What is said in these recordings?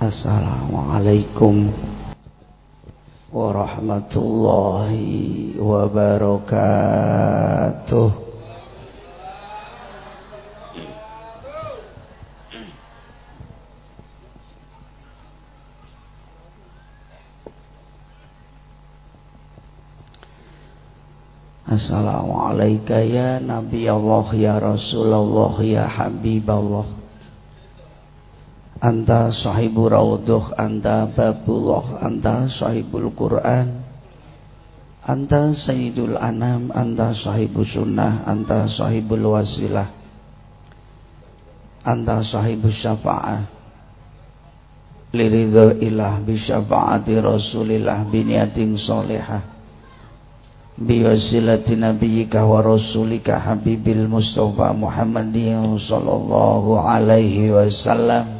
Assalamualaikum warahmatullahi wabarakatuh. Assalamualaikum ya Nabi Allah ya Rasulullah ya Habiballah Anta sahibu raudhuh Anta babullah Anta sahibul Quran Anta sayyidul anam Anta sahibu sunnah Anta sahibul wasilah Anta sahibu syafa'ah. Liridhu ilah Bisyafa'ati rasulillah Biniatin solehah. Biwasilati nabiyyika wa rasulika habibil mustafa muhammadin sallallahu alaihi wasallam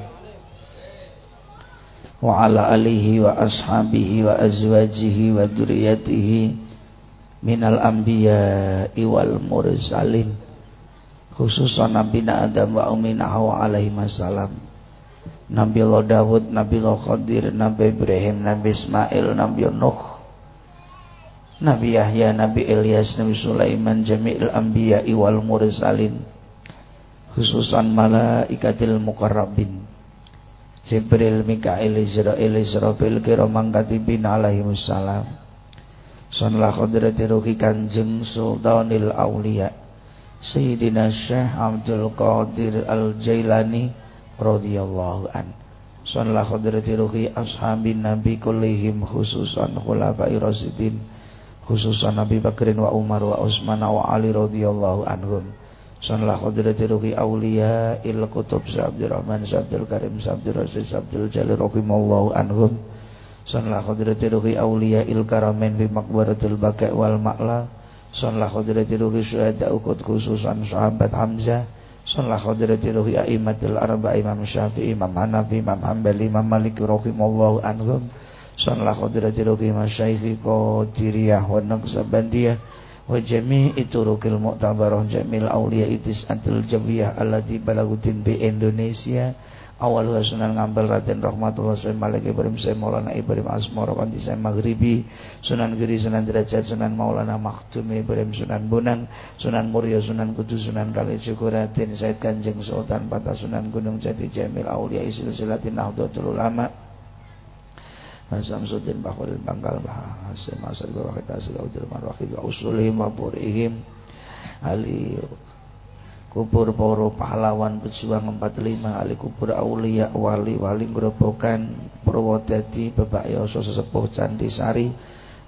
وعلى آله وأصحابه وأزواجه وذريته من الأنبياء والمرسلين خصوصا نبينا آدم وأمنا حواء عليهما السلام Nabi Allah Dawud, Nabi Allah Khadir, Nabi Ibrahim, Nabi Ismail, Nabi Nuh, Nabi Yahya, Nabi Ilyas, Nabi Sulaiman, Jami'il Anbiya wal Mursalin, khususan Malaikatil Jibril, Mikail, Israel, Israfil, Kiromang Katibin alaihi wassalam. Sunlah Qadrati Ruhi Kanjeng Sultanil Aulia Sayyidina Syekh Abdul Qadir Al-Jailani radhiyallahu an. Sunlah Qadrati Ruhi Ashabin Nabi kullihim khususan Khulafai Rasidin khususan Nabi Bakrin wa Umar wa Utsman wa Ali radhiyallahu anhum Sanlah qadrati ruhi awliya il kutub Abdul Rahman Abdul Karim Abdul Rasid Abdul Jalil rahimallahu anhum. Sanlah qadrati ruhi awliya il karamen bi makbaratul baqi wal ma'la. Sanlah qadrati ruhi syuhada ukut khususan sahabat Hamzah. Sanlah qadrati ruhi arba Imam Syafi'i Imam Hanafi Imam Hanbali Imam Malik rahimallahu anhum. Sanlah qadrati ruki masyaikhi qadiriyah wa naqsabandiyah wa jami'i turukil mu'tabarah jamil awliya itis antil jabiyah allati balagutin bi Indonesia. Awal sunan ngambel Raden Rahmatullah Sunan Malik Ibrahim Saya Maulana Ibrahim Asmara Kanti Saya Maghribi Sunan Giri Sunan Derajat Sunan Maulana Maktum Ibrahim Sunan Bonang Sunan Muria Sunan Kudus Sunan Kalijogo Raden Said Kanjeng Sultan Patah Sunan Gunung Jati Jamil Aulia Isil Silatin Nahdlatul Ulama Samsudin Bakhulil Bangkal Hasim Asad Gawakit Audil Marwakid Wa usulihim wa purihim Ali kubur para pahlawan pejuang 45 ali kubur aulia wali wali grobokan Purwodadi Bebakyoso sesepuh Candi Sari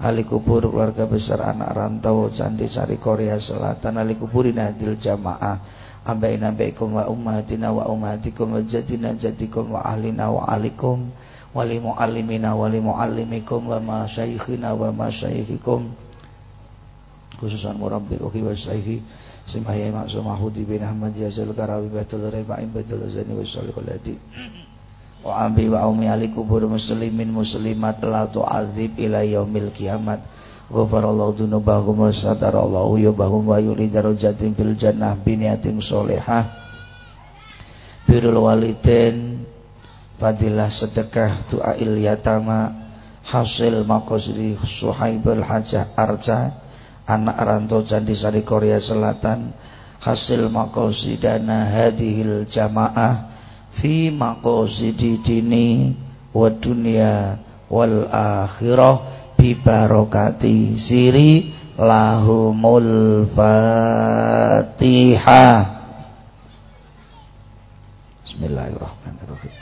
ali kubur keluarga besar anak rantau Candi Sari Korea Selatan ali kuburin adil jamaah Abaina baikum wa ummatina wa ummatikum wa jadina jadikum wa ahlina wa alikum wali muallimina wali muallimikum wa masyaikhina wa masyaihikum khususan murabbi wa syaihi simahya maksum mahudi bin ahmad yazal karawi batul rifa'in batul zani wa sallikul hadi wa abi wa umi ali kubur muslimin muslimat la tu'adzib ila yaumil kiamat. Ghafarallahu dunubahum wa satarallahu yubahum wa yuri darajatin fil jannah solehah fadilah sedekah du'ail yatama hasil makosri suhaibul hajah arca anak rantau candi sari Korea Selatan hasil makosidana hadihil jamaah fi makosidi dini wa dunia wal akhirah bi barokati siri lahumul fatihah. Bismillahirrahmanirrahim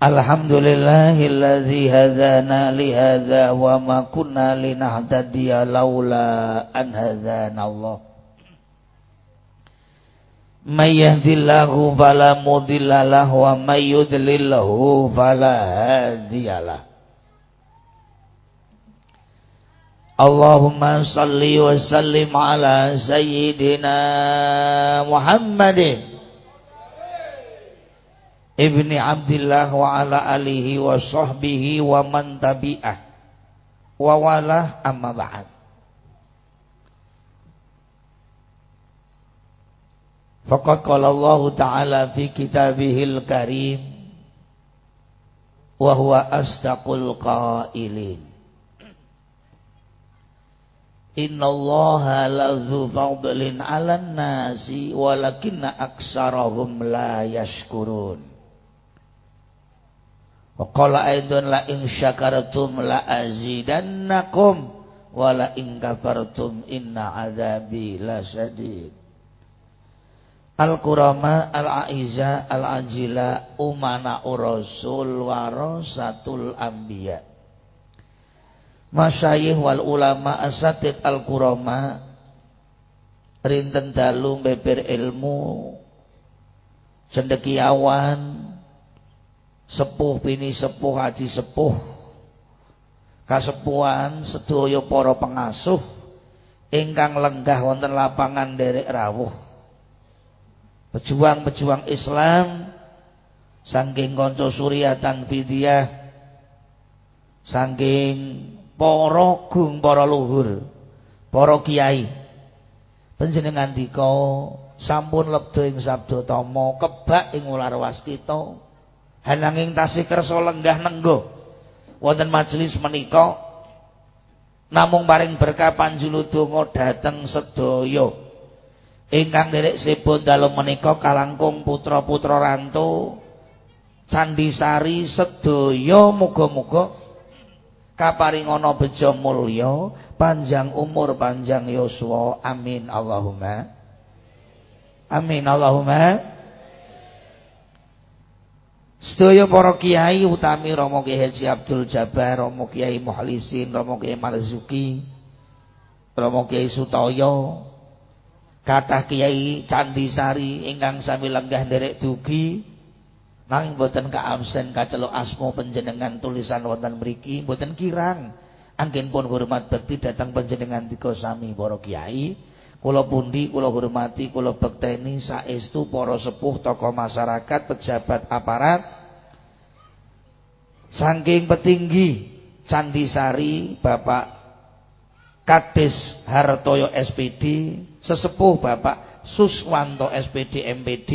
Alhamdulillahilladzi hadana li hadza wa ma kunna linahtadiya laula an hadana Allah may yahdillahu fala mudhillalah wa may yudlilhu fala hadiyalah Allahumma salli wa sallim ala sayyidina Muhammadin ibni Abdullah wa ala alihi wa sahbihi wa man tabi'ah. Wa wala amma ba'd. Faqad qala Allah Ta'ala fi kitabihil karim wa huwa asdaqul qailin. Inna Allah lazu fadlin 'alan nasi walakinna aksarahum la yashkurun Qala aidan la in syakartum la azidannakum wa la in kafartum inna adzabi lasyadid. Al-Qurama al-Aiza al-Ajila umana urasul warasatul anbiya. Masyayikh wal ulama asatid al-Qurama rinten dalu beber ilmu cendekiawan sepuh bini sepuh haji sepuh. Kasepuhan sedaya para pengasuh ingkang lenggah wonten lapangan derek rawuh. Pejuang-pejuang Islam saking kanca suryatan fidiyah saking para gung para luhur para kiai. Panjenengan dika sampun lebda ing sabda tama kebak ing ular waskita Hananging tasih kersa lenggah nenggo. Wonten majelis menika namung paring berkah panjuludonga dhateng sedaya ingkang nderek sipun dalem menika kalangkung putra-putra rantu Candi Sari sedaya muga-muga kaparingana bejo mulya panjang umur panjang yuswa. Amin Allahumma. Amin Allahumma Sedaya para kiai utami Romo Kiai Haji Abdul Jabar, Romo Kiai Muhlisin, Romo Kiai Marzuki, Romo Kiai Sutoyo, kathah Kiai Candisari ingkang sami lenggah nderek dugi nanging boten kaabsen kaceluk asma panjenengan tulisan wonten mriki boten kirang. Anggen pun hormat bekti datang panjenengan tiga sami para kiai. Kula pundi kula hormati kula bekteni saestu para sepuh tokoh masyarakat pejabat aparat. Saking petinggi Candisari Bapak Kades Hartoyo SPD sesepuh Bapak Suswanto SPD MPD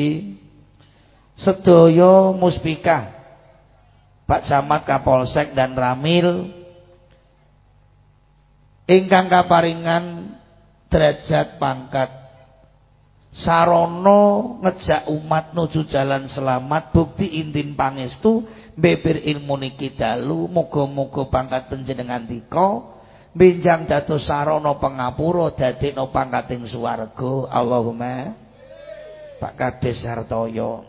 sedaya muspika Pak Camat Kapolsek dan Ramil ingkang kaparingan derajat pangkat. Sarono ngejak umat nuju jalan selamat bukti intin pangestu beber ilmu niki dalu muga-muga pangkat panjenengan dika. Benjang dados sarana pangapura dadekno pangkating swarga. Allahumma Pak Kades Hartoyo.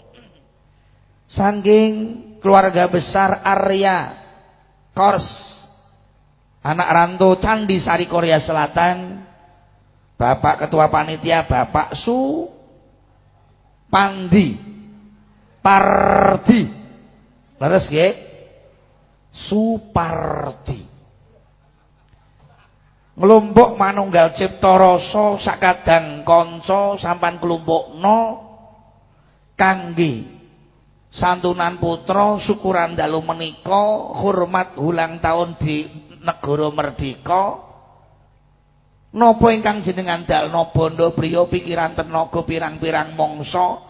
Saking keluarga besar Arya Kors anak rantau Candi Sari Korea Selatan Bapak Ketua Panitia Bapak Su Pandi. Pardi. Leres nggih? Supardi Ngelumpuk manunggal cipta rasa sakadang kanca sampan kelumpukno kangge santunan putra syukuran dalu menika hormat ulang tahun di negara merdeka Napa ingkang jenengan dalna bondo priya pikiran tenaga pirang-pirang mangsa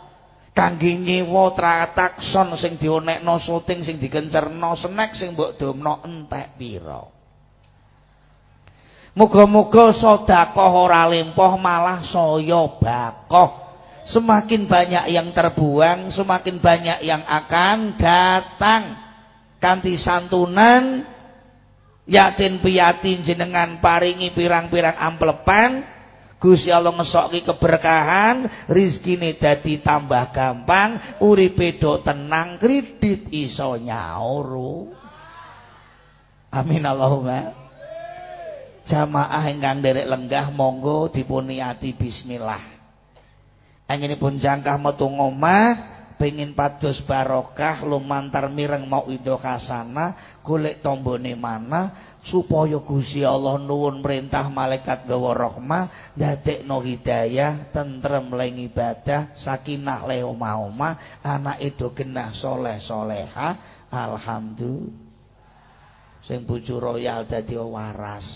kangge nyewa tratakson sing dionekno syuting sing dikencerno senek sing mbok domno entek pira Muga-muga sedekah ora limpah malah saya bakoh. Semakin banyak yang terbuang, semakin banyak yang akan datang kanthi santunan yatin piyatin jenengan paringi pirang-pirang amplepan Gusti Allah ngesoki keberkahan rezekine dadi tambah gampang uripe do tenang kredit iso nyaur. Amin Allahumma. Jamaah ingkang derek lenggah monggo dipun niati bismillah. Anginipun jangkah metu ngomah pengin pados barokah lumantar mireng mau ido kasana golek tombone mana supaya Gusti Allah nuwun perintah malaikat gawa rahmah dadekno hidayah tentrem leng ibadah sakinah le omah-omah anake do genah soleh soleha alhamdulillah. Sing bojo royal dadi waras.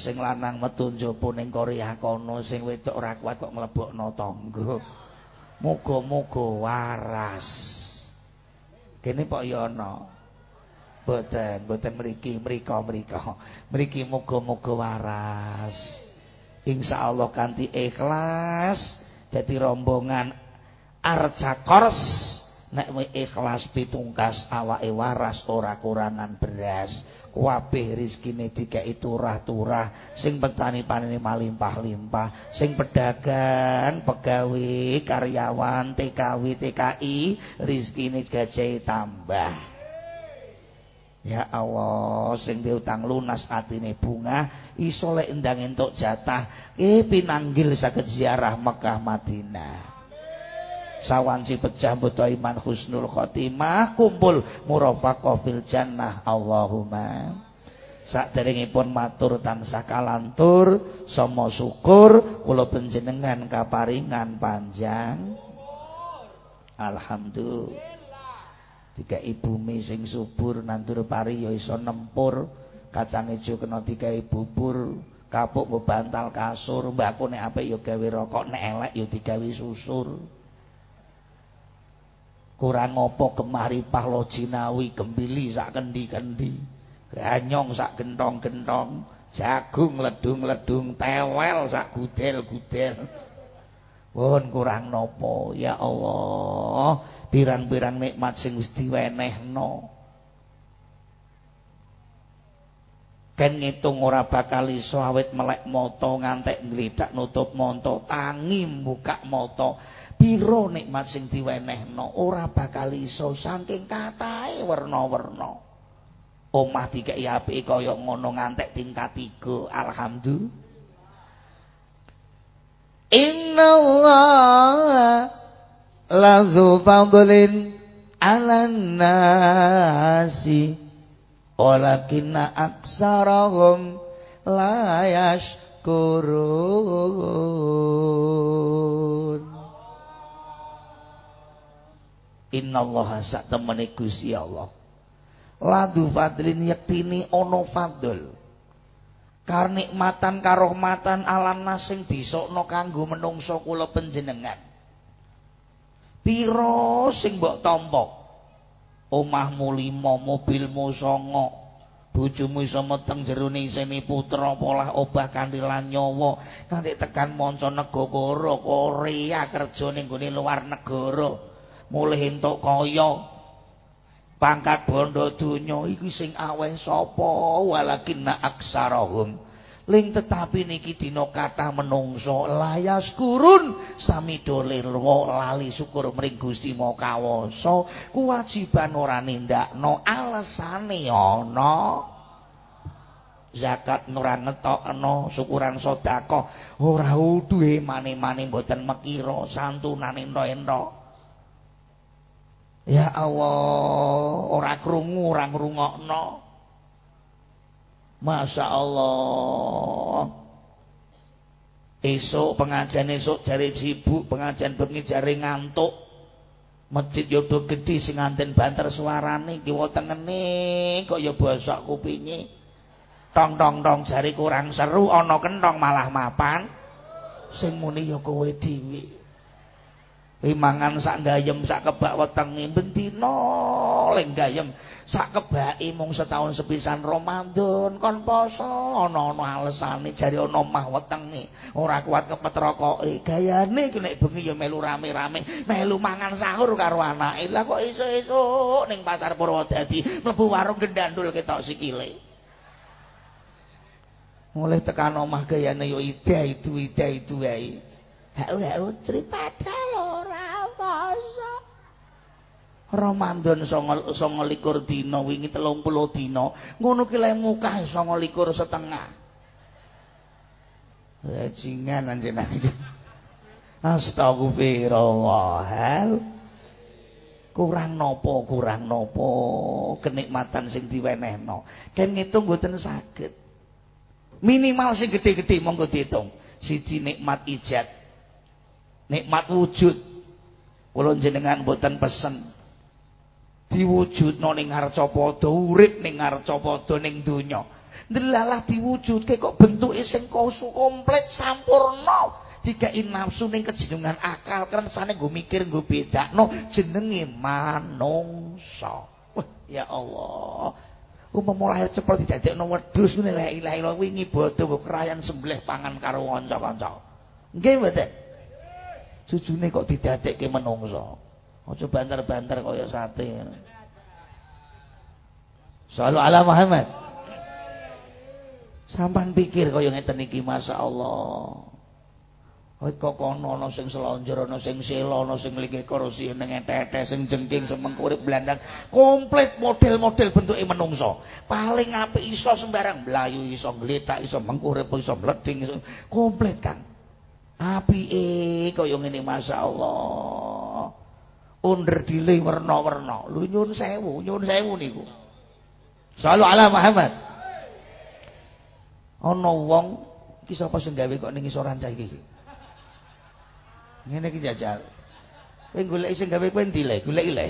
Sing lanang metu njopo ning Korea kono sing wedok ora kuat kok mlebokno tangga Muga-muga waras. Kene Pak Yono. Boten, boten mriki, mriko-mriko. Mriki muga-muga waras. Insyaallah kanthi ikhlas dadi rombongan Arca Kors nek ikhlas pitungkas awake waras ora kurangan beras. Kabeh rezekine dikeki turah-turah sing petani panene malimpah-limpah sing pedagang pegawe karyawan TKW TKI rezekine gajahe tambah Ya Allah, sing diutang lunas atine bunga, iso lek endang entuk jatah, eh pinanggil saged ziarah Mekah Madinah. Sawanci pecah buta iman husnul khotimah kumpul murafaqah fil jannah. Allahumma. Saderengipun matur tansah kalantur sama syukur kula panjenengan kaparingan panjang. Alhamdulillah. Tiga ibu sing subur nandur pari ya iso nempur. Kacang ijo kena ibu bubur. Kapuk bantal kasur mbakku nek apik ya gawe rokok nek elek ya digawe susur kurang apa kemari pahlo jinawi gembili sak kendi-kendi. Ganyong sak gentong-gentong. Jagung ledung-ledung tewel sak gudel-gudel. Pun kurang nopo ya Allah. Pirang-pirang nikmat sing wis diwenehno. Kan ngitung ora bakal iso awit melek moto ngantek nglidak nutup monto tangi buka moto piro nikmat sing diwenehno? Ora bakal iso. Saking katahe werna-werna. Omah dikeki apike kaya ngono ngantek tingkat 3 alhamdulillah. Inna Allah lazu fadlin ala nasi. Walakinna aksarahum la yashkurun innallaha sak temene Gusti Allah. Ladu fadlin yaktini ono fadl. Karnikmatan karohmatan alana sing disokno kanggo menungso kula panjenengan. Piro sing mbok tampa omahmu lima mobilmu songo. Bojomu iso meteng jerone isine putra polah obah kanthi lan nyawa. Kanthi tekan manca negara Korea kerja ning luar negara mulih entuk kaya. Pangkat bondo donya iku sing aweh sapa? Walakinna aksarahum. Ling tetapi niki dina kathah menungso layas kurun sami dolir lali syukur mring Gusti Makawasa. Kewajiban ora nindakno alesane ana zakat ora ngetokno syukuran sedekah. Ora uduhe mane-mane mboten mekira santunane ento-ento Ya Allah, ora krungu, ora ngrungokno. Masya Allah. Esok pengajian esok jari sibuk, pengajian bengi jari ngantuk. Masjid yodo gede sing nganten banter suarane kiwa tengene kok ya bosok kupinge. Tong tong tong jari kurang seru ana kentong malah mapan. Sing muni ya kowe dhewe. Wimangan sak gayem sak kebak wetenge bendina ling gayem. Sak kebaki mung setahun sepisan Ramadan kon poso ana-ana alesane jare ana mah wetenge ora kuat kepet rokoke. Gayane iki nek bengi ya melu rame-rame. Melu mangan sahur karo anake. Lah kok esuk-esuk ning pasar Purwodadi mlebu warung gendandul ketok sikile. Mulai tekan omah gayane yo ida itu ida itu wae Hau-hau cerita Ramadan 29 dina wingi 30 dina. Ngono ki le mukah 29 setengah. Bajingan anjenan iki. Astagfirullah. Kurang nopo, kurang nopo kenikmatan sing diwenehno. Ken ngitung mboten saged. Minimal sing gede-gede monggo diitung. Siji nikmat ijat. Nikmat wujud. Kula jenengan mboten pesen. Diwujudno ning ngarca padha, urip ning ngarca padha ning donya. Ndelalah diwujudke kok bentuke sing komplit sampurna. dikai nafsu ning kejenengan akal kersane nggo mikir nggo bedakno jenenge manungsa. Wah, ya Allah. Umpama lahir cepet didadekno wedhus ngene la ilaha illallah wingi bodho nggo krayan sembelih pangan karo kanca-kanca. Nggih mboten? Jujune kok didadekke manungsa. Aja banter-banter kaya sate. Sallu ala Muhammad. Sampan pikir kaya ngeten iki masyaallah. Hoi kok kono ana sing selonjor ana sing sela ana sing mligi korupsi ning tete sing jengking semeng urip blandang komplit model-model bentuke menungso paling apik iso sembarang mlayu iso ngletak iso mengkurip iso mleding iso komplit kan apike kaya ngene masyaallah dile werna-werna lho nyun sewu nyun sewu niku sallu ala Muhammad ana wong iki sapa sing gawe kok ning isoran cah iki Ngene iki jajal. Kowe golek sing gawe kowe ndi le? Golek le.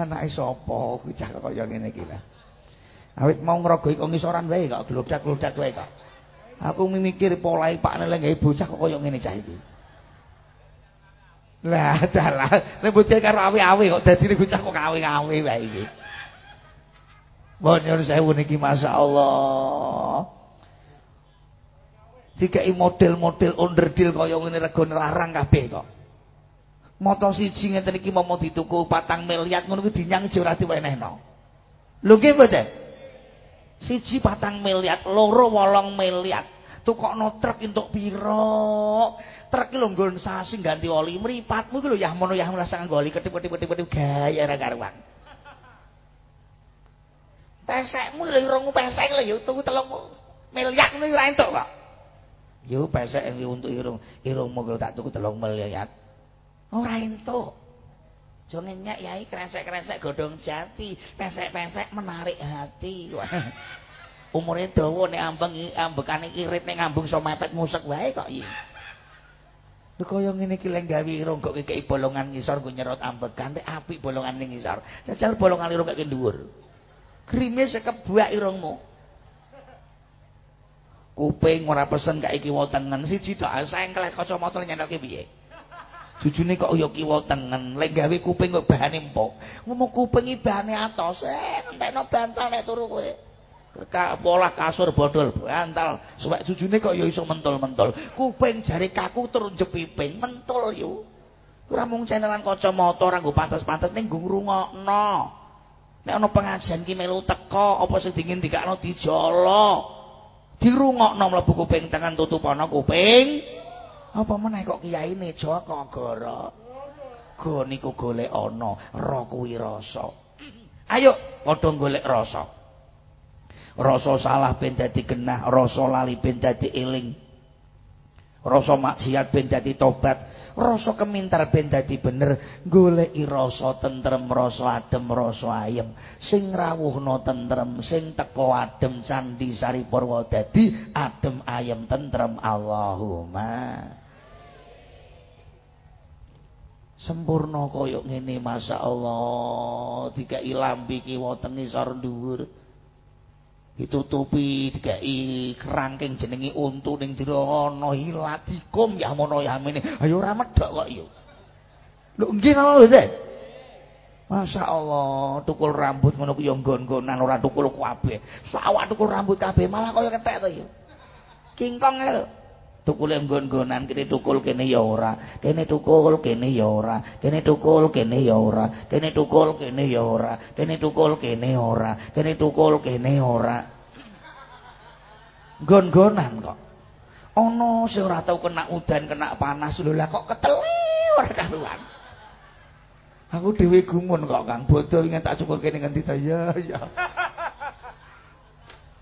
Anake sapa kuwi cah kaya ngene iki lah. Awit mau ngrogoi kok ngisoran wae kok glodak-glodak wae kok. Aku mikir polahe Pak Nele gawe bocah kok kaya ngene cah iki. Lah dalah, bocah karo awe-awe kok dadi bocah kok awe-awe wae iki. Bon nyuwun sewu niki masyaallah. dikai model-model onderdil kaya ngene rego larang kabeh kok. Moto siji ngeten iki mau dituku patang miliar ngono kuwi dinyang aja ora diwenehno. Lho nggih mboten? Siji patang miliar, loro wolong miliar. Tukokno truk entuk pira? Truk iki lho nggon sasi ganti oli mripatmu iki lho yah mono yah rasa nggo oli ketip-ketip-ketip gaya ora karuan. Pesekmu lho irungmu pesek lho ya tuku telung miliar ngono ora entuk kok. Yo pesek yang untuk irung, irung mau tak tuku telung miliar. Ora entuk. Jangan nyak yai kresek-kresek godong jati, pesek-pesek menarik hati. Umurnya dawa nek ambeng ambekane irit nek ngambung so mepet musek wae kok iki. Lho kaya ngene iki lek gawe irung kok kekeki bolongan ngisor nggo nyerot ambekan nek apik bolongan ning ngisor. Jajal bolongan irung kek dhuwur. Krime sekebak irungmu. kuping ora pesen kak kiwa tengen siji tok sengkel kacamata nyendoke piye jujune kok ya kiwa tengen lek gawe kuping kok bahane empuk ngomong kuping iki bahane atos eh entekno bantal nek turu kowe Pola kasur bodol bantal. Suwek jujune kok ya iso mentul-mentul kuping jari kaku turun jepiping mentul yo. Ora mung cenelan kacamata ora nggo pantes-pantes ning nggo ngrungokno. Nek ana pengajian ki melu teko apa sing dingin dikakno dijolo. Dirungokno mlebu kuping tengen tutup ana kuping. Apa meneh kok kiyaine Joko Goro go niku golek ana ra kuwi rasa. Ayo padha golek rasa rasa salah ben dadi genah rasa lali ben dadi eling. Rasa maksiat ben dadi tobat rasa kemintar ben dadi bener goleki rasa tentrem rasa adem rasa ayem. Sing rawuhna tentrem sing teko adem candi sari purwa dadi adem ayem tentrem. Allahumma. Sempurna kaya ngene masyaallah dikai lambi kiwa tengisor dhuwur ditutupi dikai kerangking jenengi untu ning jero ana ilat dikum ya mono ya mene ayo ora medhok kok yo lho nggih napa mboten Masya Allah, tukul rambut ngono ku yo nggon-nggonan ora tukul kabeh. Sawak tukul rambut kabeh malah kaya ketek to yo. Kingkong lho. Tukule nggon-nggonan kene tukul kene ya ora. Kene tukul kene ya ora. Tukul kene ya ora. Tukul kene ya ora. Tukul kene ora. Kene tukul kene ora. Nggon-nggonan kok. Ana sing ora tau kena udan, kena panas lho lah kok ketele ora. Aku dhewe gumun kok Kang, bodho ingin tak cukur kene ngendi ta ya ya.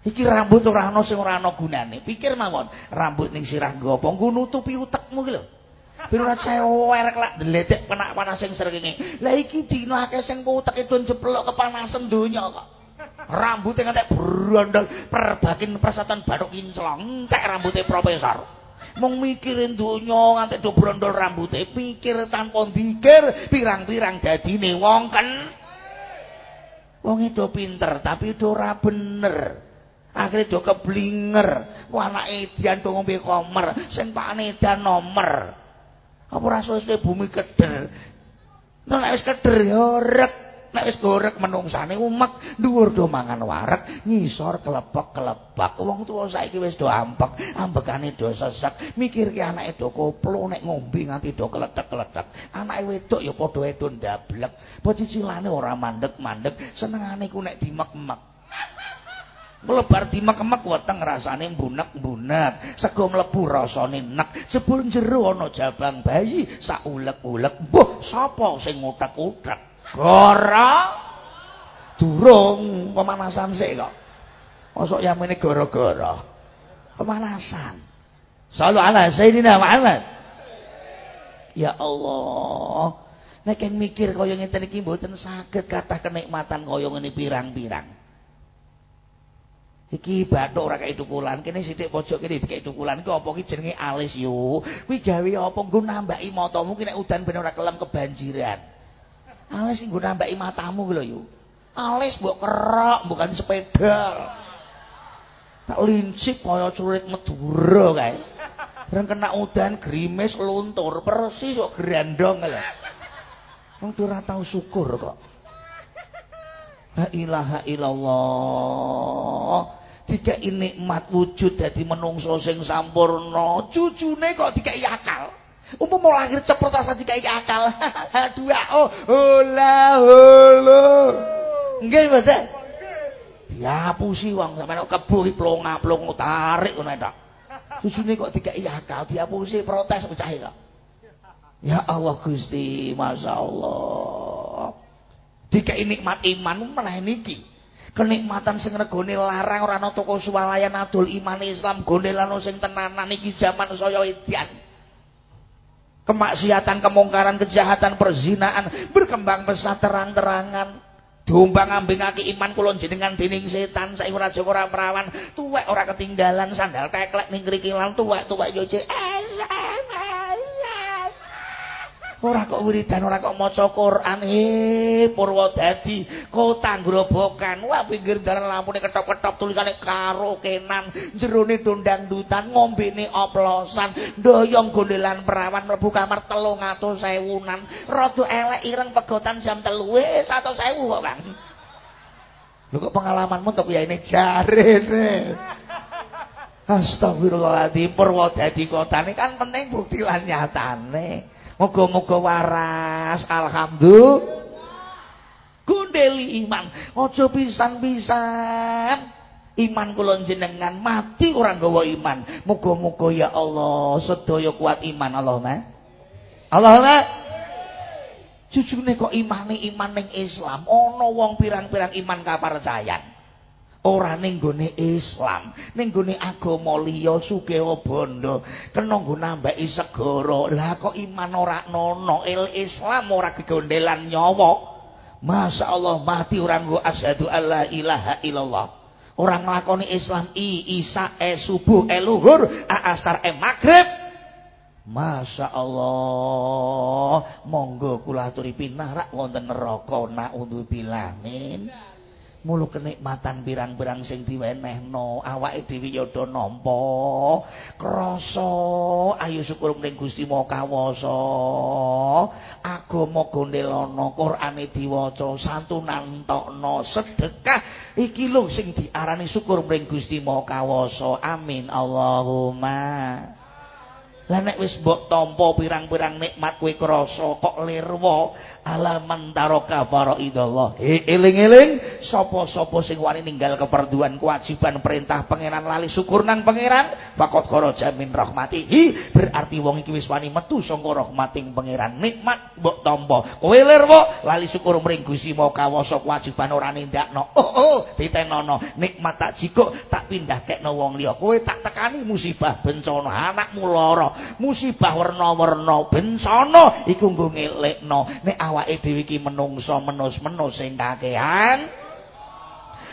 Iki rambut ora ana sing ora ana gunane. Pikir mawon, rambut ning sirah nggo apa nggo nutupi utekmu iki lho. Ben ora cewer kelak dledek penak panas sing srengenge. Lah iki dina sing uteke don jeplok kepanasan donya kok. Rambute ngantek brondol perbakin persatuan bathuk kinclong entek rambute profesor. Mung mikirin donya ngantek do brondol pikir tanpa dikir pirang-pirang dadine wong ken. Wong itu pinter tapi do ora bener. Akhirnya do keblinger. Anak edian do ngombe komer. Sing pak edan nomer. Apa rasa suwe bumi keder? Nek wis keder ya rek. Nek wis gorek menungsane umek. Dhuwur do mangan warek ngisor kelepek-kelepek wong tuwa saiki wis do ampek ambekane do sesek. Mikirke anake do koplo nek ngombe nganti do kletek-kletek anake wedok ya padha edon dablek apa cicilane ora mandek-mandek. Senengane ku nek dimek-mek mlebar dimek-mek weteng rasane mbunek-mbunek. Sego mlebu rasane nek. Jebul jero ana jabang bayi sak ulek-ulek. Mbuh sapa sing utek-utek gara durung pemanasan sik kok. Mosok yamene gara-gara pemanasan. Sallu ala sayyidina Muhammad. Ya Allah. Nek mikir kaya ngeten iki mboten saged kathah kenikmatan kaya ngene pirang-pirang Iki bathuk ora kaya tukulan, kene sithik pojok kene dikek tukulan. Iki apa iki jenenge alis yo. Kuwi gawe apa nggo nambaki matamu ki nek udan ben ora kebanjiran. Alis nggo nambaki matamu ki lho yo. Alis mbok kerok, bukan sepeda. Tak lincip kaya curit Madura kae. Bareng kena udan grimis luntur persis kok grandong lho. Wong tau syukur kok. La ilaha illallah. dikai nikmat wujud dadi menungso sing sampurna. Cucune kok dikai akal. Umpama lahir cepet asa dikai akal. Dua oh hola holo nggih mboten diapusi wong sampeyan kebu plong-plong tarik ngono tok. Cucune kok dikai akal diapusi protes pecah kok ya Allah Gusti masyaallah dikai nikmat iman meneh niki. Kenikmatan sing regane larang ora ana toko swalayan adol iman Islam gondelan sing tenanan iki jaman saya edian kemaksiatan kemungkaran kejahatan perzinaan berkembang pesat terang-terangan. Dombang ambingake iman kula jenengan dening setan saiki ora joko ora perawan. Tuwek ora ketinggalan sandal keklek ning krikilan tuwek-tuwek yo cek ora kok wiridan ora kok maca Quran. He Purwodadi kota Grobogan. Wah pinggir dalan lampune ketop-ketop tulisane karo kenan jerone dondang dutan ngombene oplosan ndoyong gondelan perawan mlebu kamar 300.000an rada elek ireng pegotan jam 3 wis 100.000 kok Bang. Lho kok pengalamanmu tok ya ini jarene Astagfirullahaladzim Purwodadi kotane kan penting bukti lan nyatane Moga-moga waras. Alhamdulillah. Gundeli iman. Aja pisan-pisan. Iman kula jenengan mati orang gawa iman. Moga-moga ya Allah sedaya kuat iman Allahumma. Allahumma. Jujune kok imane iman ning Islam, ana wong pirang-pirang iman kapercayan. Ora ning gone Islam, ning gone agama liya sugewa bondo, kena nggo nambaki segara. Lah kok iman ora nono, il Islam ora gegondelan nyawa. Masyaallah mati ora nggo asyhadu alla ilaha illallah. Ora nglakoni Islam i isa e subuh e luhur a asar e maghrib. Masya Allah Monggo kula aturi pinarak wonten neraka nak untuk bilamin mulu kenikmatan pirang-pirang sing diwenehno. Awake dhewe ya do nampa krasa. Ayo syukur ning Gusti Maha Kawasa agama gondelana Qur'ane diwaca santunan tokno sedekah. Iki lho sing diarani syukur ning Gusti Maha Kawasa amin. Allahumma. Lah nek wis mbok tampa pirang-pirang nikmat kowe krasa kok lirwa alaman taraka faraidallah. Eling-eling sapa-sapa sing wani ninggal keperduan kewajiban perintah pangeran lali syukur nang pangeran. Faqat kharaja min rahmatihi berarti wong iki wis wani metu saka rahmating pangeran. Nikmat mbok tampa kowe lir lali syukur mring mau kawasa kewajiban ora nindakno. Oh oh ditenono. Nikmat tak jikuk tak kekno wong liya. Kowe tak tekani musibah bencana. Anakmu lara. Musibah werna-werna bencana iku nggo ngelekno. Nek awake dhewe iki menungso menus-menus sing kakehan.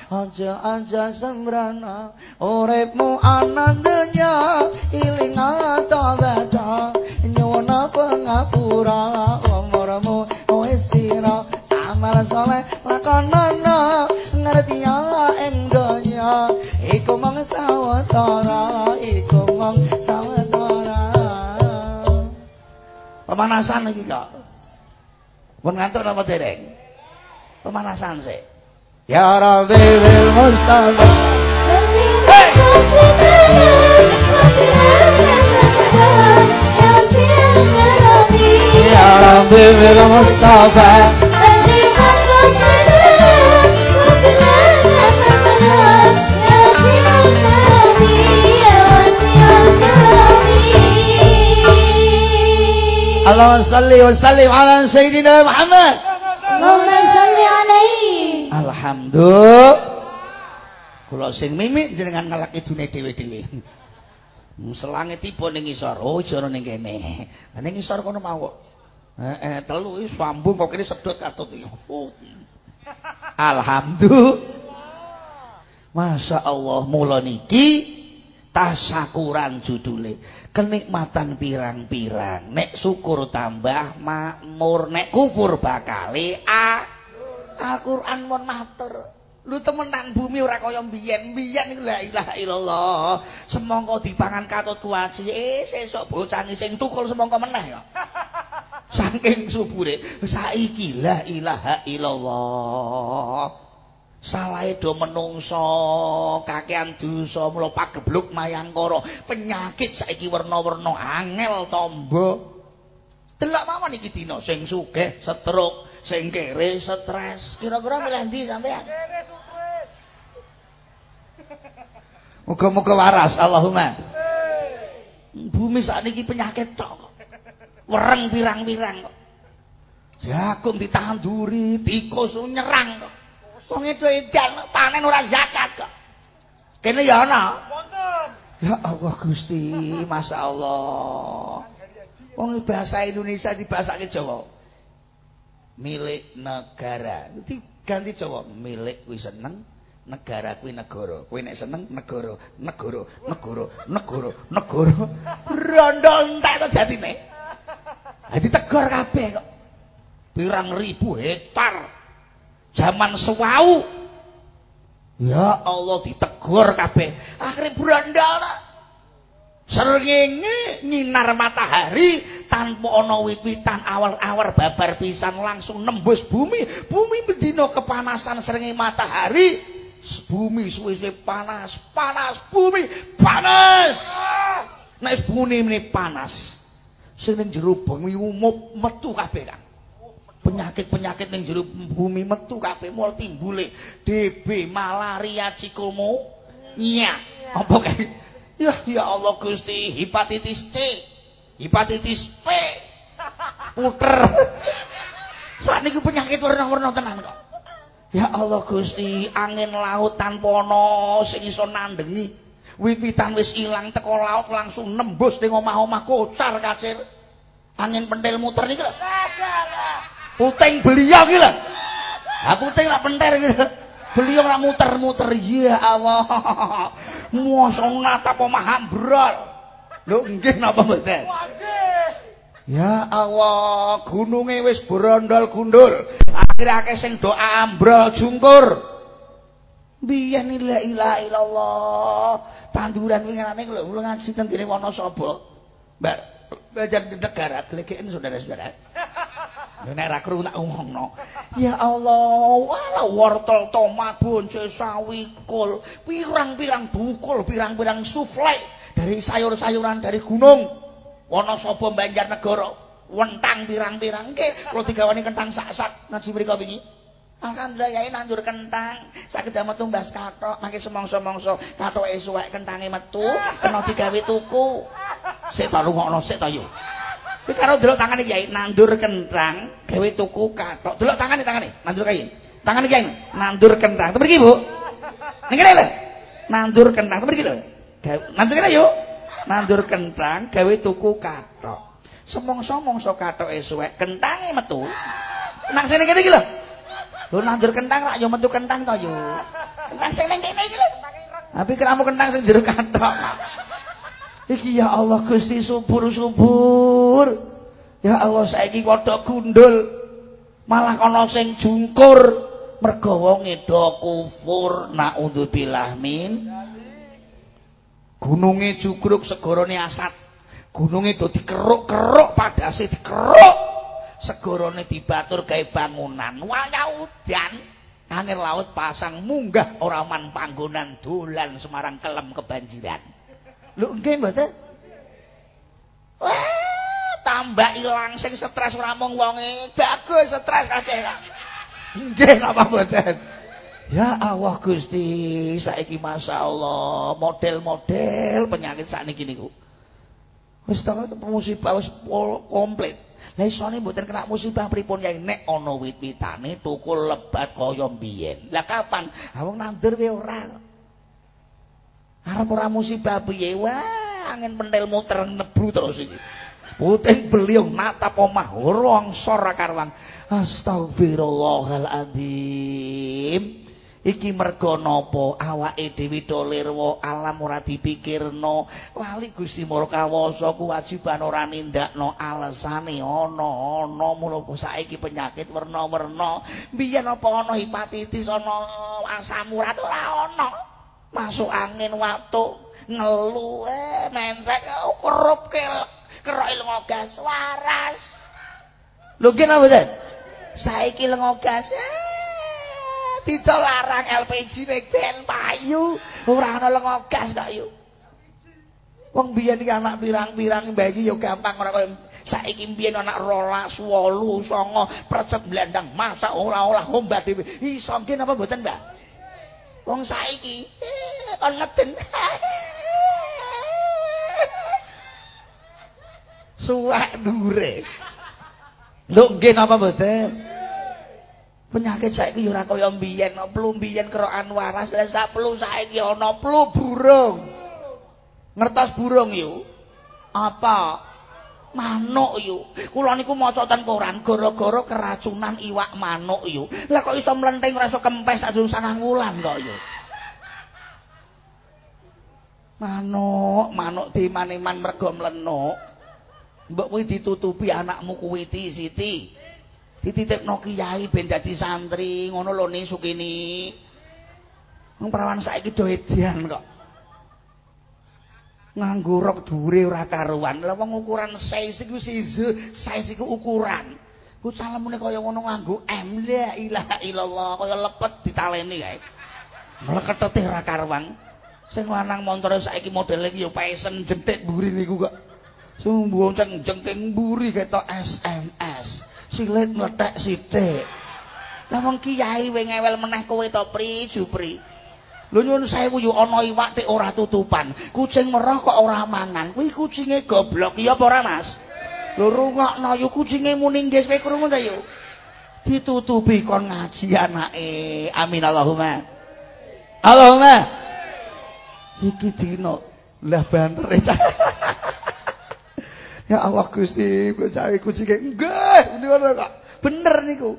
Aja-aja sembrana uripmu ana dunya iling ata nyuwun pangapura umurmu wis sira. Amal saleh lakonana ngerti ya ing dunya. Iku mangsa watara iku mangsa watara pemanasan iki kok pun ngantuk napa dereng? Pemanasan sih Ya Rabbi bil Mustafa. Ya Rabbi bil Mustafa Allahumma salli wa sallim ala Sayyidina Muhammad Allahumma salli alaihi Alhamdulillah. Kula sing mimik jenengan ngelak idune dhewe-dhewe. Selange tiba ning isor. Oh, jare ning kene. Ning isor kono mau. Heeh, telu wis sambung kok kene sedot katut iki. Alhamdulillah. Masya Allah mula niki tasakuran judule kenikmatan pirang-pirang nek syukur tambah makmur nek kufur bakale a Al-Qur'an mon matur. Lu temenan bumi ora kaya. Mbiyen iku la ilaha illallah. Semangka dipangan katut kuwaci. Eh sesuk bocah sing tukul semangka meneh ya. Saking subure. Saiki la ilaha illallah. Salahe do menungso, kakean dosa mula pagebluk mayangkara, penyakit saiki werna-werna angel tombo. Delok mawon iki dina sing sugih stroke sing kere stres. Kira-kira milih ndi sampean? Muga-muga waras Allahumma. Bumi sakniki penyakit tok. Wereng pirang-pirang kok. Jagung ditanduri, tikus nyerang kok. Wong itu edan panen ora zakat kok. Kene ya ana. Ya Allah Gusti, Masya Allah. Wong bahasa Indonesia dibahasake Jawa. milik negara. Nanti ganti Jawa, milik kuwi seneng, negara kuwi negara. Kuwi nek seneng negara, negara, negara, negara, negara. Rondo entek to jatine. Dadi tegor kabeh kok. Pirang ribu hektar. Zaman sewau. Ya Allah ditegur kabeh. Akhire brandal ta. Srengenge nyinar matahari tanpa ana wit-witan awal-awal babar pisan langsung nembus bumi. Bumi bendina kepanasan srengenge matahari. Bumi suwe-suwe panas, panas bumi, panas. Nek bumi ini panas. Sing ning jero bumi umup metu kabeh kan. Penyakit-penyakit ning jero bumi metu kabeh mul timbule DB, malaria, cikomo. Iya. Apa? Ya ya Allah Gusti, hepatitis C, hepatitis P. Puter. Sakniki penyakit warna-warna tenan kok. Ya Allah Gusti, angin laut tanpa ana sing iso nandengi. Wiwitan wis ilang teko laut langsung nembus ning omah-omah kocar kacir. Angin pentil muter lho. Puting beliau iki lho. Ha puting lak pentil iki. Beliau ora muter-muter ya Allah. Mosok natap omah ambrol. Lho nggih napa mboten? Ya Allah, gununge wis brondol-gundul. Akhire akeh sing doa ambrol jungkur. Biyen la ilaha illallah. Tanduran winginane lho ngaji teng kene Wonosobo. Mbak, belajar negara, glegeken saudara-saudara. Nek ra krungu tak omongno ya Allah wala wortel tomat bonce sawi kol pirang-pirang bukul pirang-pirang sufle dari sayur-sayuran dari gunung. Wonosobo Banjarnegara wentang pirang-pirang. Nggih kula digawani kentang sak-sak. Ngaji mriku wingi? Alhamdulillah yai nandur kentang. Saged damel tumbas kathok mangke semongso-mongso kathoke suwek kentange metu kena digawe tuku. Sik ta rungokno sik ta yo Iki karo delok tangane yai nandur kentang gawe tuku kathok delok tangane tangane. Nandur kae tangane yai nandur kentang temen iki Bu? Ning kene nandur kentang temen iki lho nandur kene yo nandur kentang gawe tuku kathok semongso-mongso kathoke suwek kentange metu. Nang sene kene iki lho nandur kentang rak yo metu kentang to yo. Kentang sing ning kene. Tapi keramu kentang sing jero kathok. Iki ya Allah Gusti subur-subur. Ya Allah saiki kodhok gundul. Malah ana sing jungkur mergo wonge do kufur naudzubillah min. Gununge jugruk segorone asat. Gununge do dikeruk-keruk padase dikeruk. segorone dibatur gawe bangunan waya udan angin laut pasang munggah ora man panggonan dolan Semarang kelem kebanjiran lho nggih mboten wah tambah ilang sing stres ora mung wonge bagus stres kabeh nggih napa mboten Ya Allah Gusti, saiki masyaallah model-model penyakit sakniki niku. Wis ta musibah wis komplit. Lah isone mboten kena musibah pripun ya nek ana wit-witane tukul lebat kaya mbiyen. Lah kapan? Ha wong nandur wae ora. Arep ora musibah piye? Wah, angin pentil muter nebu terus iki. Puting beliung natap omah rongsor karuan. Astagfirullahaladzim. iki merga napa awake dhewe dolirwa alam ora dipikirno lali Gusti Markawasa kewajiban ora nindakno alesane ana ana mula saiki penyakit werna-werna biyen apa ana hepatitis ana asam urat ora ana masuk angin watu ngelu eh mentek kerup ke kerok gas waras lho kene mboten saiki lengo gas eh Tidak larang LPG nek ben payu, ora ana lengo gas kok yo. Wong biyen iki anak pirang-pirang bayi yo gampang ora kaya saiki biyen anak 12, 8, 9 percet blandang masak ora olah ombat dhewe. Iso nggih napa mboten, Mbak? Wong saiki eh, kon ngeden. Suwak dure. Lho nggih napa mboten? penyakit saiki ora kaya mbiyen flu mbiyen kerokan waras lan sak flu saiki ana flu burung. Ngertos burung yu apa? Manuk yu kula niku maca ten koran gara-gara keracunan iwak manuk yu lah kok iso mlenting ora iso kempes sak sangang wulan kok yu manuk manuk di maneman mergo mlenuk. Mbok kuwi ditutupi anakmu kuwi siti. Dititipno kiai ben dadi santri ngono lho ni sukini. Wong perawan saiki do edian kok. Nganggo rok dhuwure ora karuan. Lha wong ukuran size iku size iku ukuran. Ku salamune kaya ngono nganggo M la ilaha illallah kaya lepet ditaleni kae. Mleketete ora karuan sing lanang montore saiki modele iki ya pesen jentik mburi niku kok sumbu ceng jengking mburi ketok SMS silit mlethek sithik. Lah wong kiai we ngewel meneh kowe to pri jupri. Lho nyuwun sewu yo ana iwak tik ora tutupan. Kucing merah kok ora mangan. Kuwi kucinge goblok iya apa ora Mas? Lho rungokno yo kucinge muni nggih kowe krungu ta yo. Ditutupi kon ngaji anake. Amin Allahumma. Allahumma. Iki dino lah banter. Ya Allah Gusti, bocah iku sik nggih, ngono kok. Bener niku.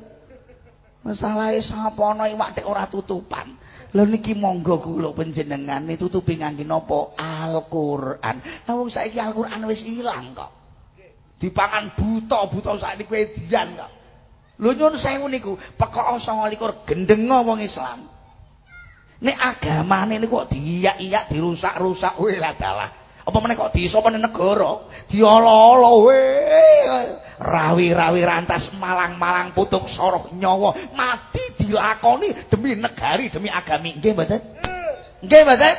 Masalahe ana iwak tek ora tutupan. Lha niki monggo kula panjenengan nitutupi ngangge napa? Al-Qur'an. Lah wong saiki Al-Qur'an wis ilang kok. Dipangan buta-buta saiki kowe dian kok. Lho nyun sewu niku, pekok 29 gendenga wong Islam. Nek agamane niku kok diiyak-iyak dirusak-rusak, weh lah dalah. apa meneh kok disopane negara? Diolo-olo rawi-rawi rantas malang-malang putuk soroh nyawa. Mati dilakoni demi negari demi agami. Nggih mboten? Nggih mboten?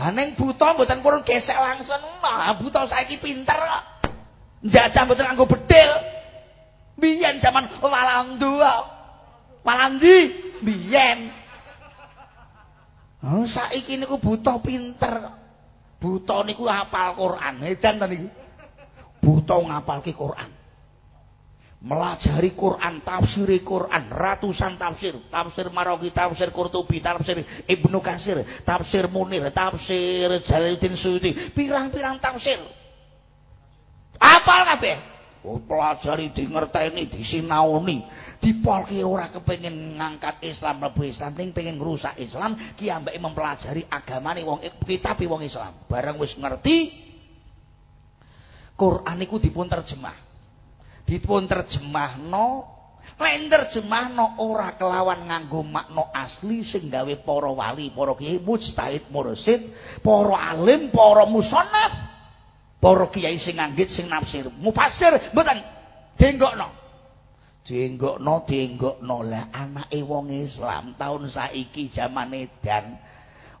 Ha ning buta mboten purun gesek langsung. Mah buta saiki pinter kok. Njajah mboten nganggo bedil. Biyen zaman Walanda. Walandi? Biyen. Oh, saiki niku buta pinter. Buta niku hafal Quran. Edan to niku. Buta ngapalke Quran. melajari Quran, tafsir Quran, ratusan tafsir, tafsir Marogi, tafsir Qurtubi, tafsir Ibnu Kasir, tafsir Munir, tafsir Jalaluddin Suyuti, pirang-pirang tafsir. Apal kabeh. Oh, pelajari di ngerteni, di sinauni, dipolke ora kepengin ngangkat Islam mlebu Islam, ning pengen ngrusak Islam, ki ambek mempelajari agamane wong kitab wong Islam. Bareng wis ngerti Quran iku dipun terjemah. dipun terjemahno lek terjemahno ora kelawan nganggo makna asli sing gawe para wali para kiai mujtahid mursid para alim para musannaf para kiai sing nganggit sing nafsir. Mufassir mboten. Denggokno denggokno denggokno lah anake wong Islam taun saiki jaman edan.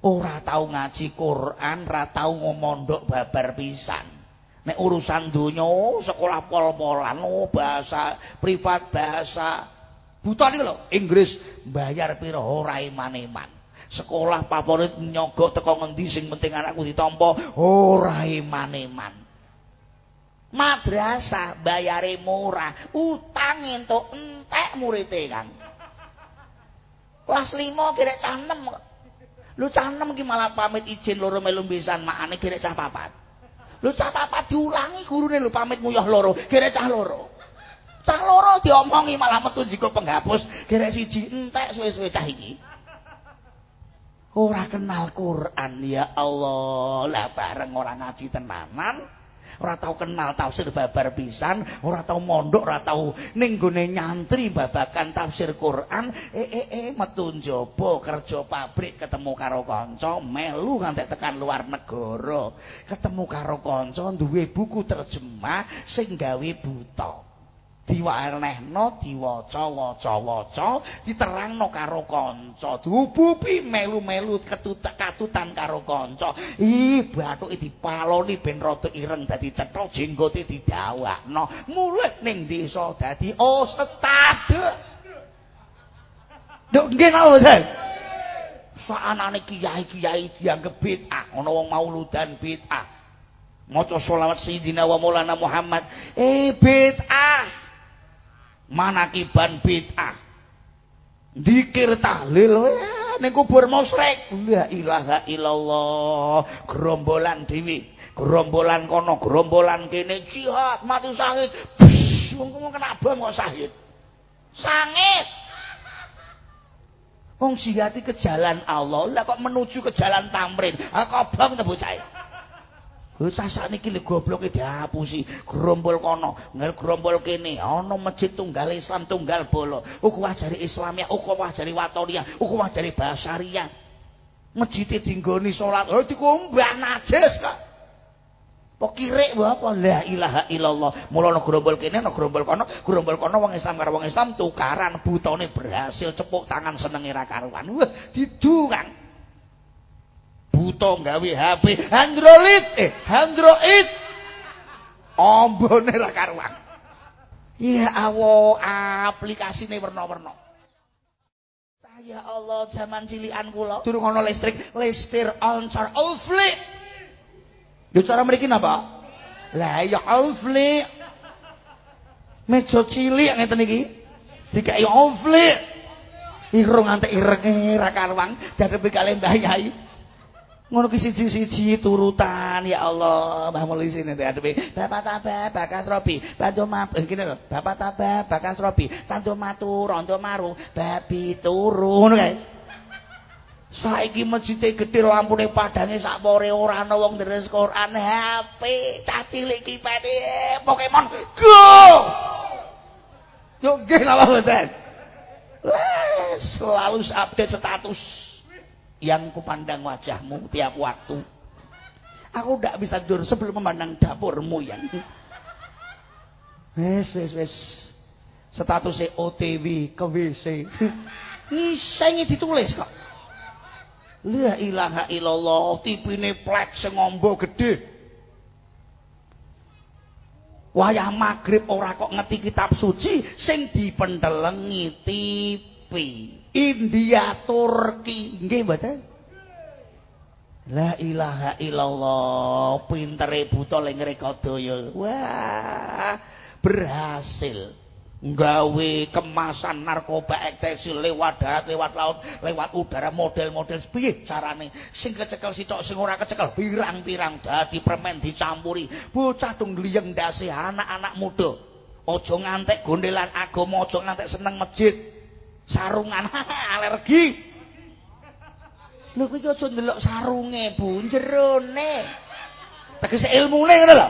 Ora tau ngaji Quran ora tau ngomondok babar pisan. Nek urusan donya sekolah pol-polan oh, bahasa privat bahasa. Buta niku lho Inggris. Bayar pira? Ora iman-iman. Sekolah favorit nyogok teko ngendi sing penting anakku ditampa ora iman-iman. Madrasah bayare murah, utang entuk entek murite kan. Kelas 5 kira cah 6. Lu cah 6 ki malah pamit izin loro melu mbisan makane kira cah papat. Lho cah papat diulangi gurune lho pamit nguyah loro, kira cah loro. Cah loro diomongi malah metu jiko penghapus, kira siji entek suwe-suwe cah iki. Ora kenal Quran ya Allah, lah bareng ora ngaji tenanan. ora tau kenal tafsir babar pisan, ora tau mondok, ora tau ning gone nyantri babakan tafsir Quran, eh eh eh metu njaba kerja pabrik ketemu karo kanca, melu ngantek tekan luar negara. Ketemu karo kanca duwe buku terjemah sing gawe buta. Diwarnehno diwaca-waca-waca diterangno karo kanca dububi melu-melu katutan karo kanca ih bathuke dipaloni ben rada ireng dadi cetha jenggote didawakno mulih ning desa dadi ustad Duk nggih napa mboten? Saanane kiai-kiai dianggep bid'ah, ana wong mauludan bid'ah. Maca selawat Sayyidina wa Maulana Muhammad, eh bid'ah. Manakiban bid'ah. Dikir tahlil ning kubur musyrik. La ilaha illallah. Gerombolan dewi gerombolan kono gerombolan kene jihad mati sahid wong kena bom kok sahid sangit. Wong jihad ke jalan Allah lah kok menuju ke jalan tamrin? Ah kobong te bocah Bocah sakniki lho gobloke diapusi, grombol kono, ngel grombol kene, ana masjid tunggal Islam tunggal bolo. Uku wajari Islamia, uku wajari Watonia, uku wajari Basaria. Masjid dinggoni salat, oh dikumbah najis kok. Apa kirik apa la ilaha illallah. Mula ana grombol kene, ana grombol kono, grombol kono wong Islam karo wong Islam tukaran butone berhasil cepuk tangan senenge ra karuan. Wah, didu kan. Buta gawe HP Android eh Android ombone ra karuan iya awo aplikasine werna-werna saya Allah zaman cilian kula durung ana listrik listir oncar ofli Lho cara mriki napa? Lah ya ofli. Meja cilik ngeten iki. Dikai ofli. Irung antek ireng ra karuan dadepe kalih Mbah Yai. Ngono ki siji-siji turutan ya Allah. Mbah Muli sini teh aduh Bapak Tabah Bakas Robi. Bantu map eh, gini lho Bapak Tabah Bakas Robi. Tantu matur rondo maru babi turu ngono kae. Saiki masjid gede lampune padange sak pore ora ana wong deres Quran. HP cah cilik ki Pokemon go! Yo nggih napa mboten selalu update status yang kupandang wajahmu tiap waktu. Aku tidak bisa tidur sebelum memandang dapurmu yang. Wes, wes, wes. Statusnya OTW ke WC. Ngisengnya ditulis kok. La ilaha illallah, tipine plek sing gede. wayah magrib ora kok ngeti kitab suci sing dipendelengi TV India Turki. Nggih mboten? La ilaha illallah. Pintere buta ling rekodaya wah berhasil. Nggawe kemasan narkoba ekstasi lewat darat lewat laut lewat udara model-model. Piye carane? Sing kecekel sitok sing ora kecekel pirang-pirang dadi permen dicampuri. Bocah tung gliyeng ndase anak-anak muda. Aja ngantek gondelan agama aja ngantek seneng masjid sarungan. Alergi. Lho kuwi aja ndelok sarunge bu jerone. Tegese ilmune ngono lho.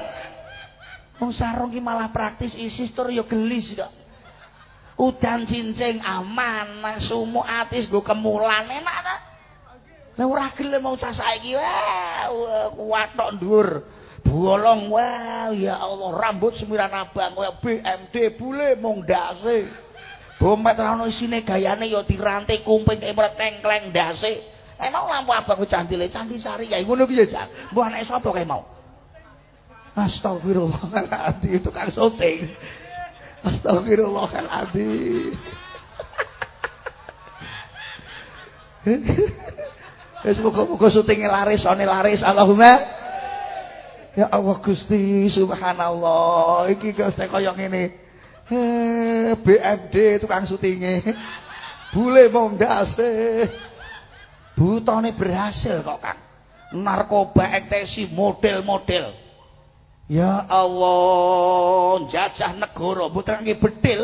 Wong sarung ki malah praktis isis tur ya gelis kok. udan cincing aman sumu atis go kemulan enak ta? Lah ora gelem mau cah saiki wah kuat tok dhuwur. Bolong wah ya Allah rambut semiran abang kaya BMD bule mung ndase bomet ra ono isine gayane ya dirantai kumping kaya tengkleng ndase emang lampu abang candile candi sari ya ngono ki ya jan mbok anake sapa kae mau Astagfirullahaladzim itu kan syuting Astagfirullahaladzim. Wis muga-muga syutinge laris, one laris. Allahumma Ya Allah Gusti, subhanallah. Iki Gusti kaya ngene. BMD tukang syutinge. Bule mondase. Butane berhasil kok, Kang. Narkoba ekstasi model-model. Ya Allah, jajah negara mboten nggih bedil.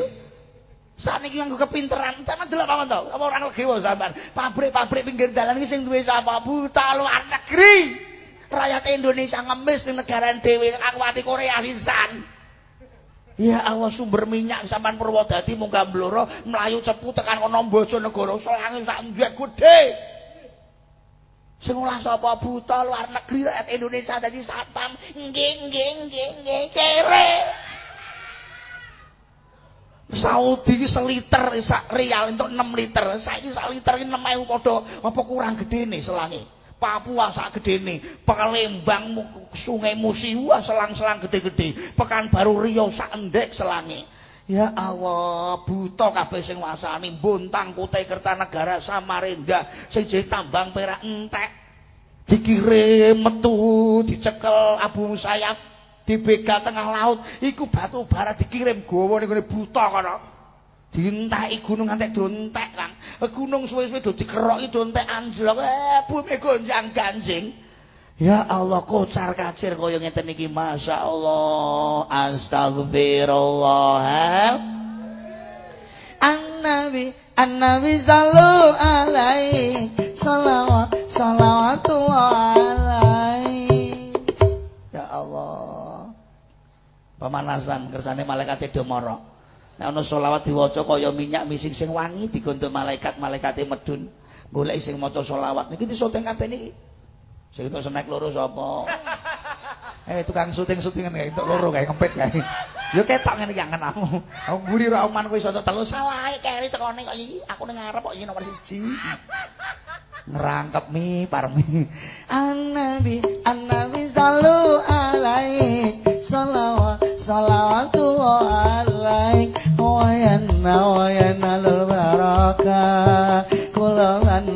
Saniki nganggo kepinteran, sampean delok apa to? Apa ora legewa sampean? Pabrik-pabrik pinggir dalan iki sing duwe sapa? Buta luar negeri. Rakyat Indonesia ngemis ning negara dhewe akwati Korea sisan. Ya Allah sumber minyak sampean Purwodadi munggah bloro mlayu cepu tekan kono bojo negara solange sak ndek gedhe. sing olah sapa buta luar negeri rakyat Indonesia dadi satpam. Nggih nggih nggih nggih kere. Saudi seliter sak rial entuk 6 liter. Saiki sak liter iki 6000 padha. Apa kurang gedene selange Papua sak gedene Palembang Sungai Musi wah selang-selang gede-gede Pekanbaru Riau sak endek selange Ya Allah, buta kabeh sing wasani Bontang Kutai Kertanegara Samarinda sing tambang perak entek. Dikirim metu dicekel Abu Sayyaf di bega tengah laut iku batu bara dikirim gawa ning buta kono. Dienteki gunung antek dontek, Kang. Gunung suwe-suwe do dikeroki dontek anjlok. Eh, bumi gonjang ganjing. Ya Allah kocar kacir kaya ngeten iki masyaallah astagfirullah An-Nabi An-Nabi sallu alaihi salawat salawatullah alaihi Ya Allah pemanasan kersane malaikat Domoro nek ana selawat diwaca kaya minyak mising sing wangi digontok malaikat malaikate medun golek sing maca selawat niki disoteng kabeh niki Sing itu snack loro sapa? Eh tukang syuting-syutingan kae entuk loro kae ngempit kae. Yo ketok ngene iki angen-angenmu. Aku mburi ra oman kowe iso telu salah keri tekone kok iki aku ning ngarep kok iki nomor 1. Ngerangkep mi parmi. An-Nabi, An-Nabi sallu alaihi salawat salawatu alaihi wa yanna wa yanna lul baraka kulangan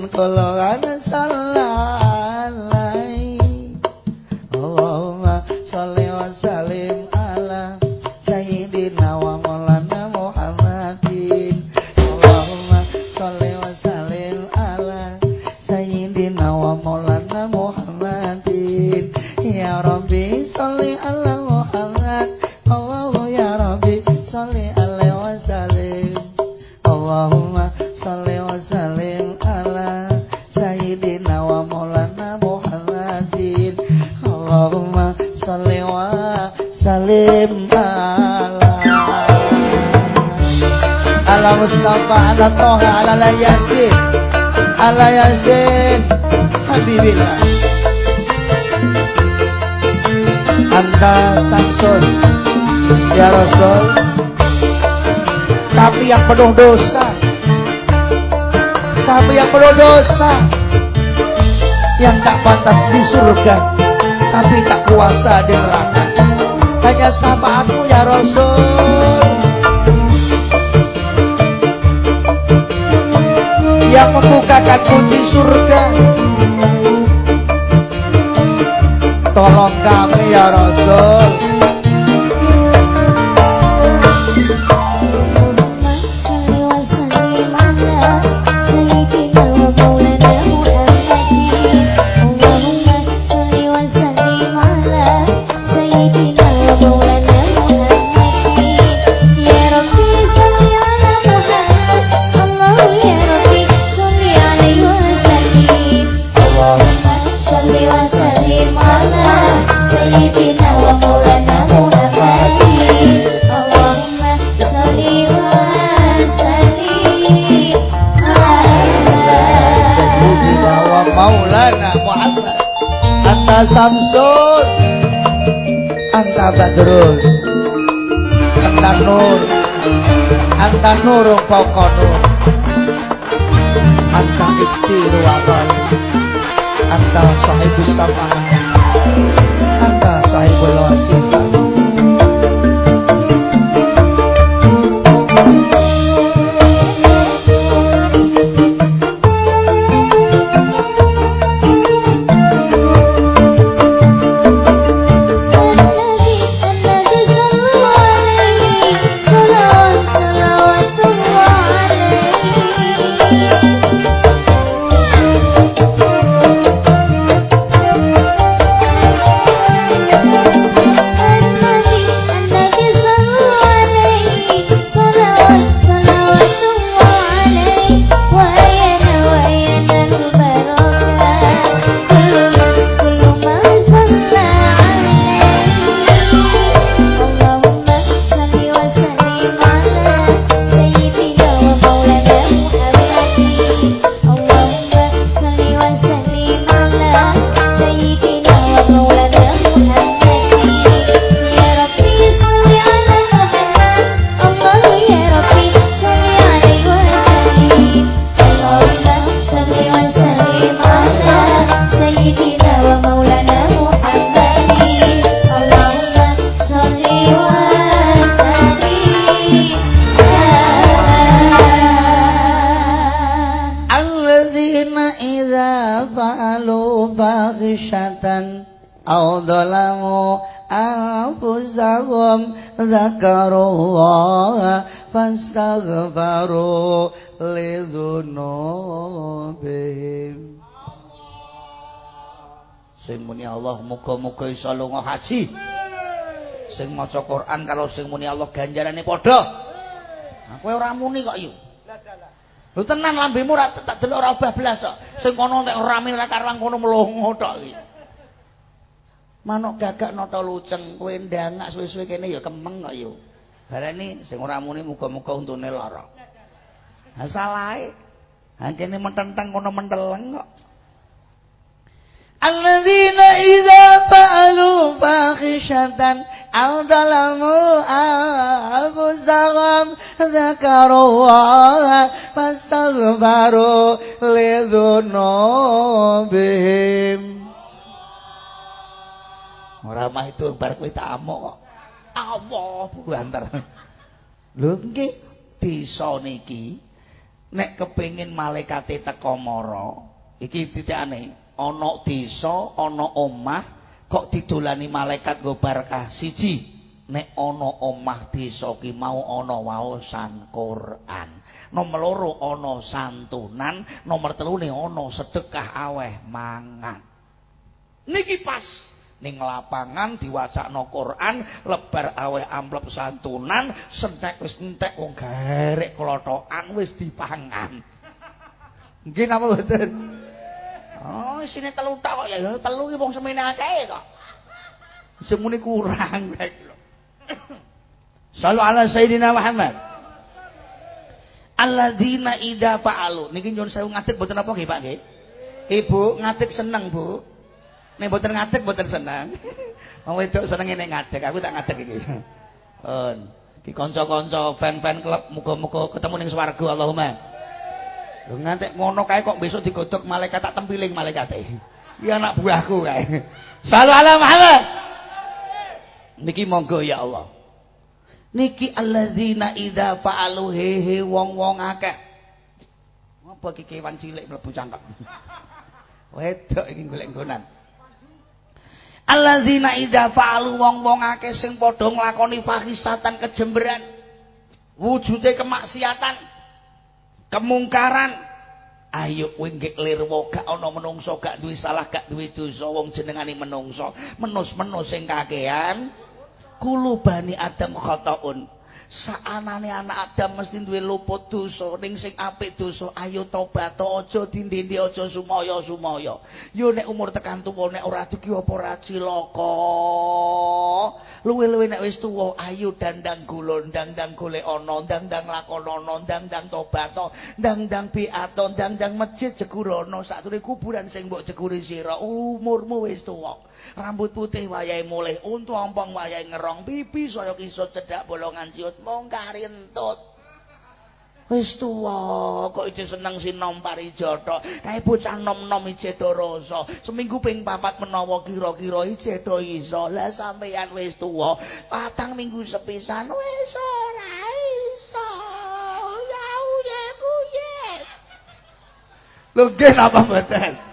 salim ala ala mustafa ala toha ala la yasin. Ala yasin. Habibillah. Anda samsul ya rasul. Tapi yang penuh dosa. Tapi yang penuh dosa. Yang tak pantas di surga. Tapi tak kuasa di neraka hanya sama ya Rasul. Yang membukakan kunci surga. Tolong kami ya Rasul Samsul Anta Badrul Anta Nur. Anta Nur Pokonur Anta Iksir Wakal Anta Sahibus Sama iso lunga haji sing maca Quran kalau sing muni Allah ganjarane padha aku ora muni kok yo Lho tenan lambemu ora tak delok ora obah blas kok. Sing kono nek rame ora karang kono mlongo tok iki. Manuk gagak nata luceng kowe ndangak suwe-suwe kene ya kemeng kok yo. Barani sing ora muni muga-muga untune lara. Ha salahe. Ha kene mententeng kono menteleng kok. Alladzina idza fa'alu fakhishatan aw zalamu anfusahum dzakarullaha fastaghfaru lidzunubihim. Ora mah itu bar kowe tak amuk kok. Allah banter. Lho nggih desa niki nek kepengin malaikate teka mara iki titikane ana desa ana omah kok didolani malaikat nggo barkah? Siji. Nek ana omah desa ki mau ana waosan Quran. Nomor loro ana santunan. Nomor telune ana sedekah aweh mangan. Niki pas. Ning lapangan diwacakno Quran lebar aweh amplop santunan sentek wis entek wong garek klotokan wis dipangan. Nggih napa oh isine telu tak kok ya telu ki wong semene akeh kok semune kurang Sallu ala Sayyidina Muhammad Alladzina idza fa'alu niki nyuwun sewu ngadeg mboten apa nggih Pak nggih Ibu ngadeg seneng Bu Nek mboten ngadeg mboten seneng. Wong wedok senenge nek ngadeg, aku tak ngadeg iki. Pun. Iki kanca-kanca fan-fan klub muga-muga ketemu ning swarga Allahumma. Ngantek ngono kae kok besok digodhog malaikat tak tempiling malaikate. Iya anak buahku kae. Salu ala Muhammad. Niki monggo ya Allah. Niki alladzina idza fa'alu hehe wong-wong akeh. Apa iki kewan cilik mlebu cangkem? Wedok iki golek nggonan. Alladzina idza fa'alu wong-wong akeh sing padha nglakoni fahisatan kejemberan. Wujude kemaksiatan, kemungkaran, Ayo kowe nggih lirwa gak ana menungso gak duwe salah gak duwe dosa wong jenengane menungso. Menus-menus sing kakean kulubani adam khataun saanane anak Adam mesti duwe luput dosa. Ning sing apik dosa ayo tobat aja dindi aja sumaya-sumaya yo nek umur tekan tuwa nek ora dugi apa ora cilaka. Luwe-luwe nek wis tuwa ayo dandang golondang dang golek ana dandang lakonono dandang tobat dandang biato dandang masjid jegurono sakdure kuburan sing mbok jeguri sira umurmu wis tuwa rambut putih wayahe mulih untu ompong wayahe ngerong pipi saya kisut cedak bolongan siut mongkari entut wis tuwa kok iki seneng sinom parijata kae bocah nom-nom ijedo rasa seminggu ping papat menawa kira-kira ijedo iso. Lah sampeyan wis tuwa. Patang minggu sepisan wis ora iso. Ya uye kuye lho nggih napa mboten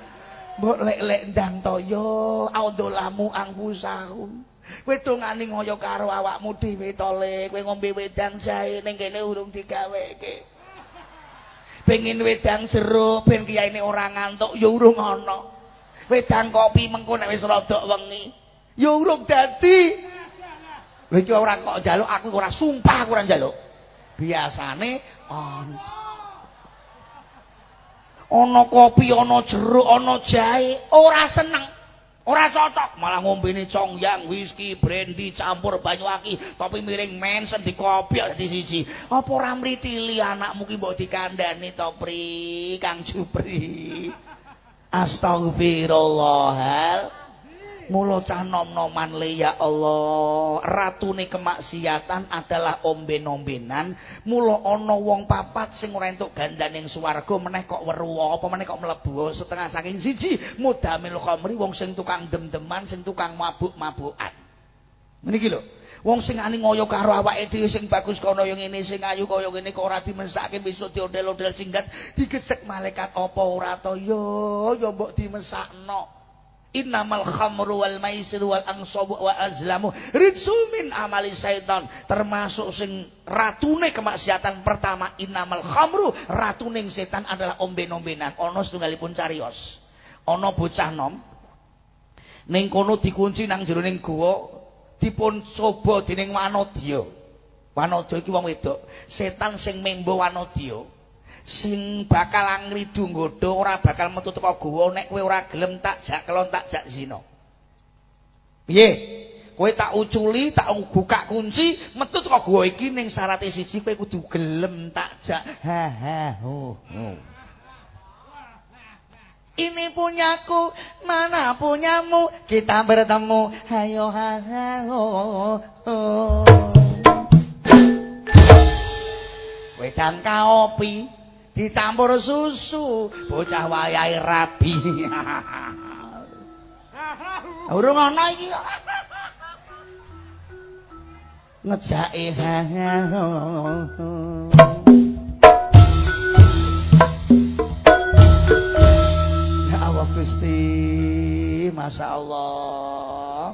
mbok lek-lek ndang toyo audolamu angkusahum kowe dongane ngoyo karo awakmu dhewe to le. Kowe ngombe wedang jahe ning kene urung digaweke. Pengin wedang jeruk ben kiyaine ora ngantuk ya urung ana. Wedang kopi mengko nek wis rada wengi ya urung dadi. Lha iki ora kok aku ora sumpah aku ora njaluk. Biasane ana ana kopi ana jeruk ana jahe ora seneng. Ora cocok. Malah ngombene congyang whisky brandy campur banyu aki tapi miring mensen di kopi dadi siji. Apa ora mritili anakmu ki mbok dikandani to pri? Kang Jupri. Astagfirullah Mula cah nom-noman le ya Allah, ratune kemaksiatan adalah omben-ombenan. Mula ana wong papat sing ora entuk gandaning swarga meneh kok weruh apa meneh kok mlebu setengah saking siji mudamil khamri wong sing tukang dem-deman, sing tukang mabuk-mabukan. Meniki lho. Wong sing ani ngoyo karo awake dhewe sing bagus kono yo ngene sing ayu kaya ngene kok ora dimesake besok diondel-ondel singgat digecek malaikat apa ora to yo yo mbok dimesakno. Innamal khamru wal maisir wal ansabu wa azlamu. Ritsumin amali syaitan. Termasuk sing ratune kemaksiatan pertama. Innamal khamru ratuning setan adalah omben-ombenan ana setunggalipun carios. Ana bocah nom. Ning kono dikunci nang jroning guwa dipun coba dening wanodya. Wanodya iki wong wedok. Setan sing membo wanodya sing bakal angridu nggodho ora bakal metu teko guwa nek kowe ora gelem tak jak kelon tak jak zina. Piye? Kowe tak uculi, tak buka kunci, metu teko guwa iki ning syaraté siji kowe kudu gelem tak jak. Ha ha ho ho. Ini punyaku, mana punyamu? Kita bertemu. Hayo ha ha ho ho. Wedan kaopi. Dicampur susu bocah wayahe rabi. Urung ana iki. Ngejake ya Allah Gusti Masya Allah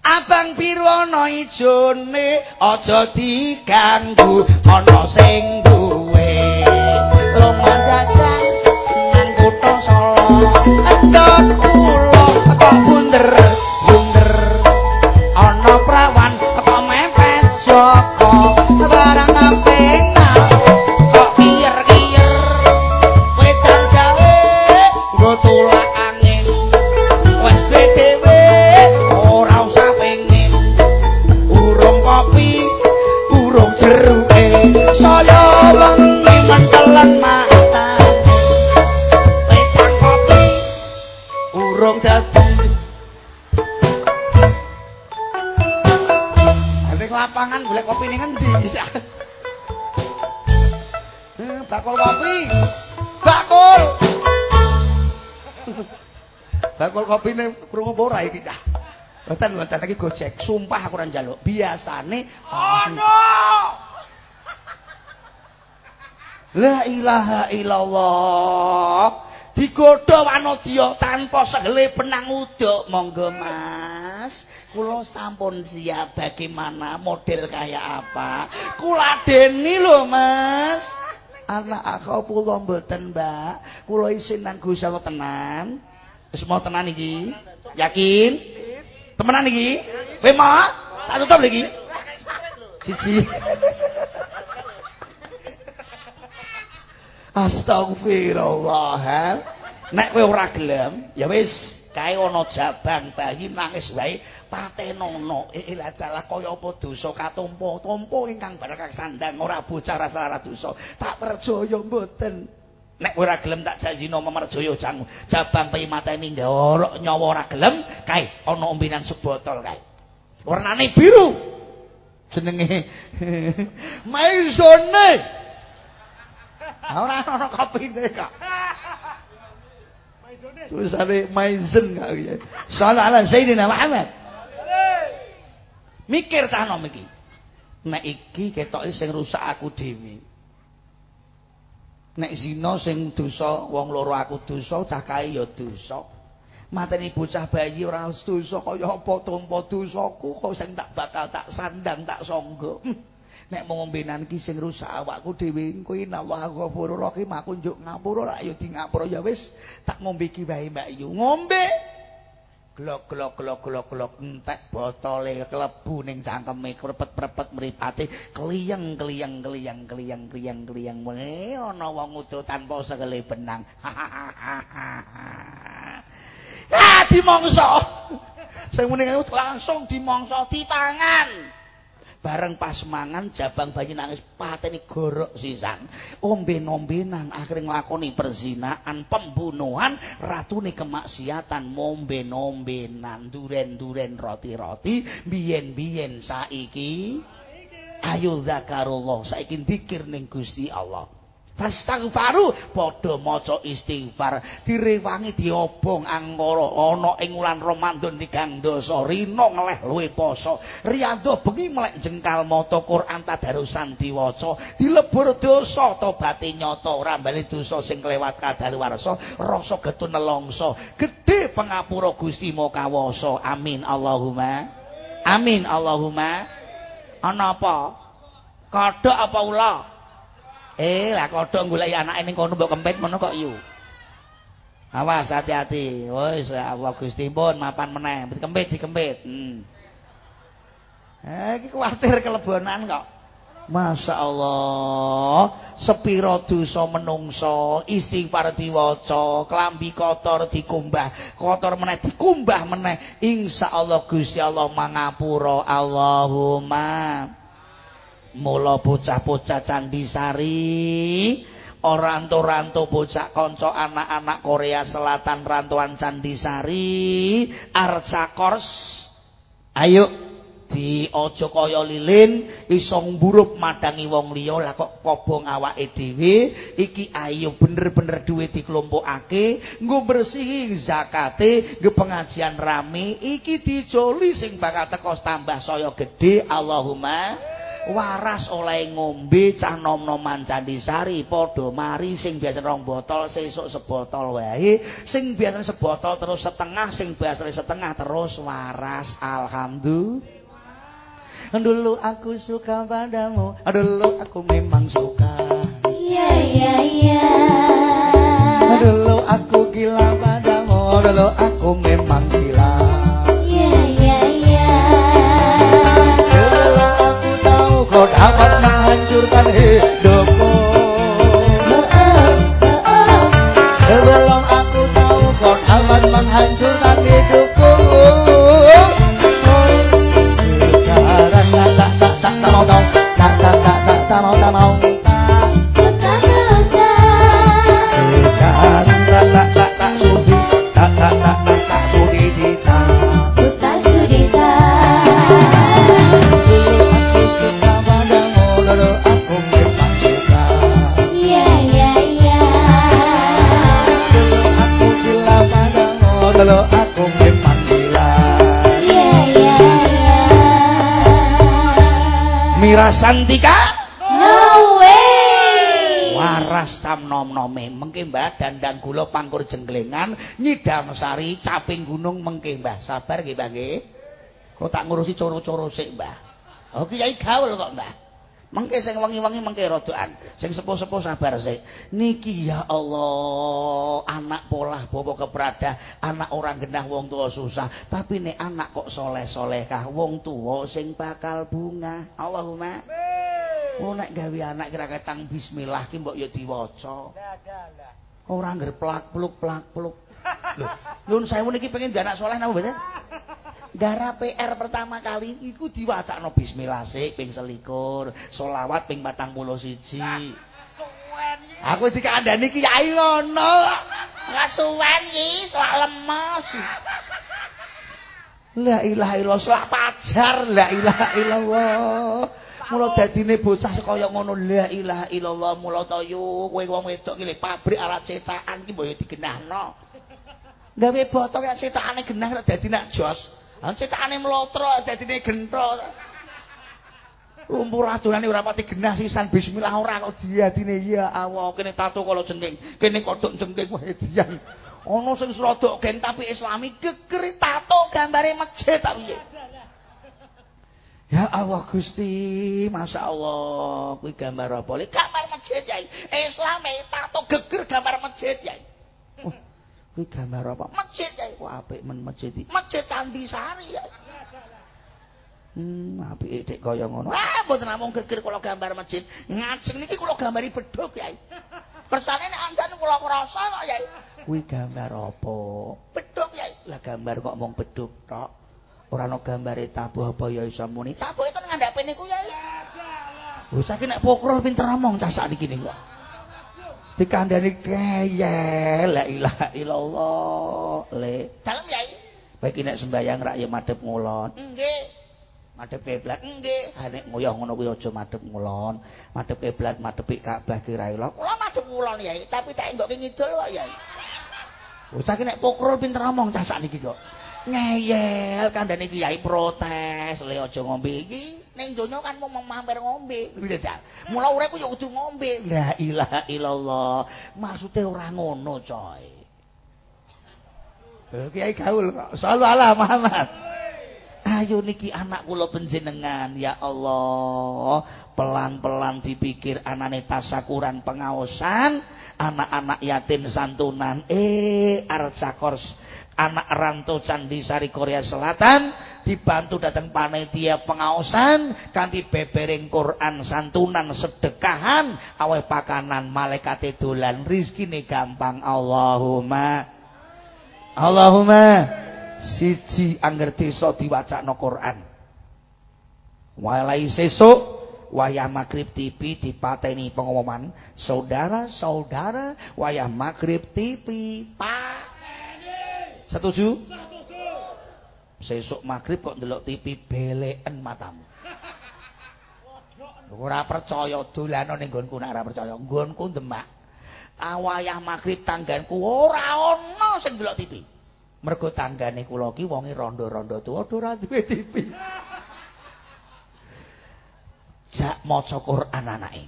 Abang biru ana ijone aja diganggu ana sing duwe Bunder bunder lapangan golek kopi ning endi eh, bakul kopi bakul bakul kopi ning krungu ora iki cah Mboten mboten iki Gojek. Sumpah aku ora njaluk. Biasane ono. La ilaha illallah. Digodha wanodya tanpa segele penang uduk. Monggo Mas. Kula sampun siap bagaimana model kayak apa. Kula deni lho Mas. Anak aku kula mboten Mbak. Kula isin nang Gusti Allah tenan. Mau tenan iki. Yakin? Temenan iki? Kowe mau? Tak tutup iki. Siji. Astagfirullah. Nek kowe ora gelem, ya wis kae ana jabang bayi nangis wae patenono. Eh la dalah kaya apa dosa katumpa-tumpa ingkang barakah sandang ora bocah rasa dosa. Tak percaya mboten. Nek ora gelem tak janjino memerjaya jang jabang bayi mateni ndorok nyawa ora gelem, kae ana ombenan sebotol kae. Warnane biru. Jenenge Maizone. Ora ana kopine kok. Tulisane Maizen kok ya. Sallallahu alaihi Sayyidina Muhammad. Mikir cah nom iki. Nek iki ketoke sing rusak aku dhewe. Nek zina sing dosa wong loro aku dosa, cah kae ya dosa. Mateni bocah bayi ora dosa kaya apa tumpa dosaku kok sing tak bakal tak sandang tak sangga. Hm. nek ngombenan ki sing rusak awakku dhewe kuwi nawa ghafurur rahim aku njuk ngapura ra ya di ngapura ya wis tak ngombe ki wae Mbak Yu ngombe glok glok glok glok glok. Entek botole klebu ning cangkeme krepet-prepet mripate kliyeng kliyeng kliyeng kliyeng kliyeng kliyeng. Wae ana wong udo tanpa sekele benang. Ah dimongso sing muni langsung dimongso dipangan bareng pas mangan jabang bayi nangis pateni gorok sisan ombe-ombenan akhirnya ngelakoni perzinaan pembunuhan ratuni kemaksiatan mombe-ombenan duren-duren roti-roti. Biyen-biyen saiki ayo zakarullah saiki dikir ning Gusti Allah Fastaghfaru padha maca istighfar. Direwangi diobong angkara ana ing wulan Ramadan tigang dosa rino ngleh luwe poso. Riyando bengi melek jengkal maca Quran tadarusan diwaca. Dilebur dosa tobaté nyata ora bali dosa sing kelewat kadaluwarsa rasa getun nelongso. Gedhe pangapura Gusti Mokawasa amin Allahumma. Amin Allahumma. Ana apa? Kodhok apa ula Eh, lah kodhok golek anake ning kono mbok kempit ngono kok yu. Awas hati-hati. Wis Allah Gusti pun mapan meneh. Dikempit dikempit. Hmm. Eh, iki kuwatir kelebonan kok. Masya Allah Sepiro dosa menungso Istighfar diwaca Kelambi kotor dikumbah Kotor meneh dikumbah meneh Insya Allah Gusti Allah mangapura Allahumma mula bocah-bocah Candi Sari ora ranto-ranto bocah kanca anak-anak Korea Selatan rantuan Candi Sari Arcakors ayo di ojo kaya lilin iso mburup madangi wong liya. Lah kok kobong awake dhewe iki ayo bener-bener duwe diklompokake nggo bersihi zakate nggo pengajian rame iki dijoli sing bakal teko tambah saya gede Allahumma waras oleh ngombe cah nom-noman Candi Sari padha mari sing biasa rong botol sesuk sebotol wae. Sing biasa sebotol terus setengah sing biasa setengah terus waras alhamdulillah. Dulu aku suka padamu Dulu aku memang suka. Iya iya iya. Dulu aku gila padamu Dulu aku memang gila dapat menghancurkan hidupku. Sebelum aku tahu kau dapat menghancurkan hidupku Wirasantika No way. waras tam nom-nome mengke Mbah dandang gula pangkur jengklengan nyidam sari caping gunung mengke Mbah. Sabar nggih Mbah nggih. Kok tak ngurusi coro-coro sik Mbah? Oh kiai gaul kok Mbah mengke sing wengi-wengi mengke rodokan sing sepuh-sepuh sabar sik. Niki ya Allah anak polah bobo keprada anak orang genah wong tua susah. Tapi nek anak kok soleh-solehkah wong tua sing bakal bunga. Allahumma. Oh nek gawe anak kira ketang bismillah ki mbok ya diwaca. Ora ngger plak-pluk plak-pluk. Lho, nyun sewu niki pengen anak saleh napa mboten? Gara PR pertama kali iku diwacakno bismillah sik ping selikur, selawat ping 41. Aku dikandani kiai ngono. Ngasuwen iki selak lemes. La ilaha illallah selak pajar, la ilaha illallah. Mula dadine bocah kaya ngono la ilaha illallah mula ta yo kowe wong wedok iki pabrik alat cetakan iki mbok digenahno. Gawe botok nek cetakane genah dadi nak jos. Ha cetakane mlotro dadine gentho. Umpur adolane ora pati genah sisan bismillah ora kok diadine ya Allah kene tato kala jengking kene kodhok jengking wae dian. Ana sing srodok geng tapi islami geger tato gambare masjid tak piye. Ya Allah Gusti, Masya Allah, kuwi gambar apa? Gambar masjid ya. Islam tato geger gambar masjid ya. Oh, kuwi gambar apa? Masjid ya. Wah, apik men masjid iki. Masjid Candi Sari ya. Hmm, apik dek kaya ngono. Ah, mboten namung geger kula gambar masjid. Ngajeng niki kula gambari bedhug ya. Kersane nek andan kula krasa kok ya. Kuwi gambar apa? Bedhug ya. Lah gambar kok mung bedhug tok. ora ana gambare tabuh apa ya iso muni tabuh itu ngandhape niku ya lho saiki nek pokro pinter omong cah sakniki niku dikandani kaya la ilaha illallah le. Dalem ya baik nek sembayang rak ya madhep ngulon. Nggih. Madhep kiblat nggih. Ha nek ngoyoh ngono kuwi aja madhep ngulon. Madhep kiblat madhep Ka'bah kira kula kula madhep ngulon ya tapi tak enggoke ngidul kok ya Wis saiki nek pokro pinter omong cah sakniki kok ngeyel kandhane kiai protes le aja ngombe. Iki ning donya kan mau mampir ngombe. Lha mula urip yo kudu ngombe. La ilaha illallah. Maksude ora ngono coy. Kiai gaul kok. Sallu ala Muhammad. Ayo niki anak kula panjenengan ya Allah. Pelan-pelan dipikir anane tasakuran pengaosan anak-anak yatim santunan. Eh arcakors anak rantau Candi Sari Korea Selatan dibantu datang panitia pengawasan kanti bebering Quran santunan sedekahan awe pakanan malaikat dolan rizkine gampang. Allahumma Allahumma siji angger desa diwacakno Quran. Walai sesuk wayah maghrib TV dipateni pengumuman saudara-saudara wayah maghrib TV Pak Setuju? Sesuk maghrib kok ndelok TV beleken matamu. Ora percaya dolano ning nggonku nek ora percaya. Nggonku Demak. Awayah maghrib tangganku ora ana sing ndelok TV. Mergo tanggane kula ki wonge rondo-rondo tuwa ora duwe TV. Jak maca Quran anake.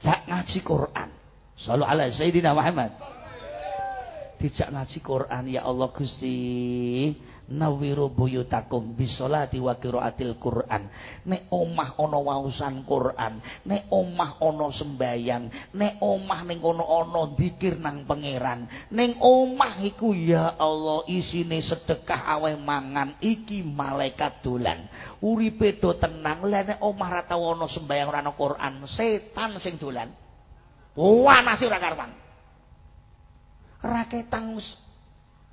Jak ngaji Quran. Sallu ala Sayyidina Muhammad. Dijak ngaji Quran ya Allah Gusti. Nawiru buyutakum bisolati wa qiraatil Quran. Nek omah ana wausan Quran nek omah ana sembayang nek omah ning kono ana zikir nang pangeran ning omah iku ya Allah isine sedekah aweh mangan iki malaikat dolan. Uripe do tenang lha nek omah ra tau ana sembayang ora ana Quran setan sing dolan. Wah nasi ora karuan raketang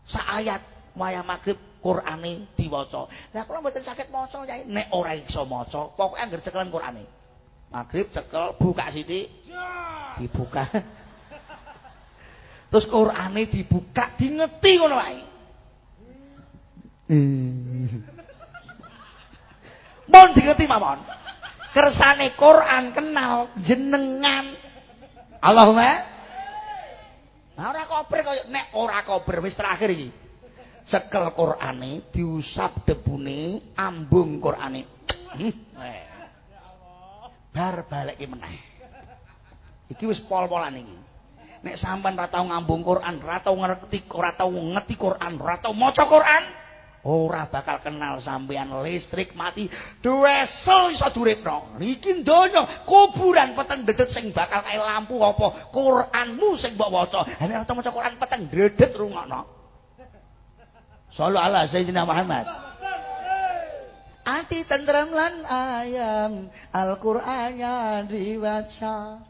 sak ayat wayah maghrib Qur'ane diwaca. Lah kula mboten saged maca ya nek ora iso maca, pokoke anggere cekelen Qur'ane. Maghrib cekel buka sithik. Dibuka. Terus Qur'ane dibuka dingeti ngono wae. Mon dingeti mawon. Kersane Quran kenal jenengan. Allahumma Nah ora kober kaya nek ora kober wis terakhir iki. Cekel Qur'ane, diusap debune, ambung Qur'ane. Hmm. bar balekke meneh. Iki wis pol-polan iki. Nek sampean ora tau ngambung Quran, ora tau ngerti, ora tau ngerti Quran, ora tau maca Quran, ora bakal kenal sampean listrik mati duwesel iso duripno. Iki donya kuburan peteng dedet sing bakal kaya lampu apa Quranmu sing mbok waca. Nek ora maca Quran peteng dedet rungokno. Sallu ala Sayyidina Muhammad. Ati tentrem lan ayam Al-Qur'annya dibaca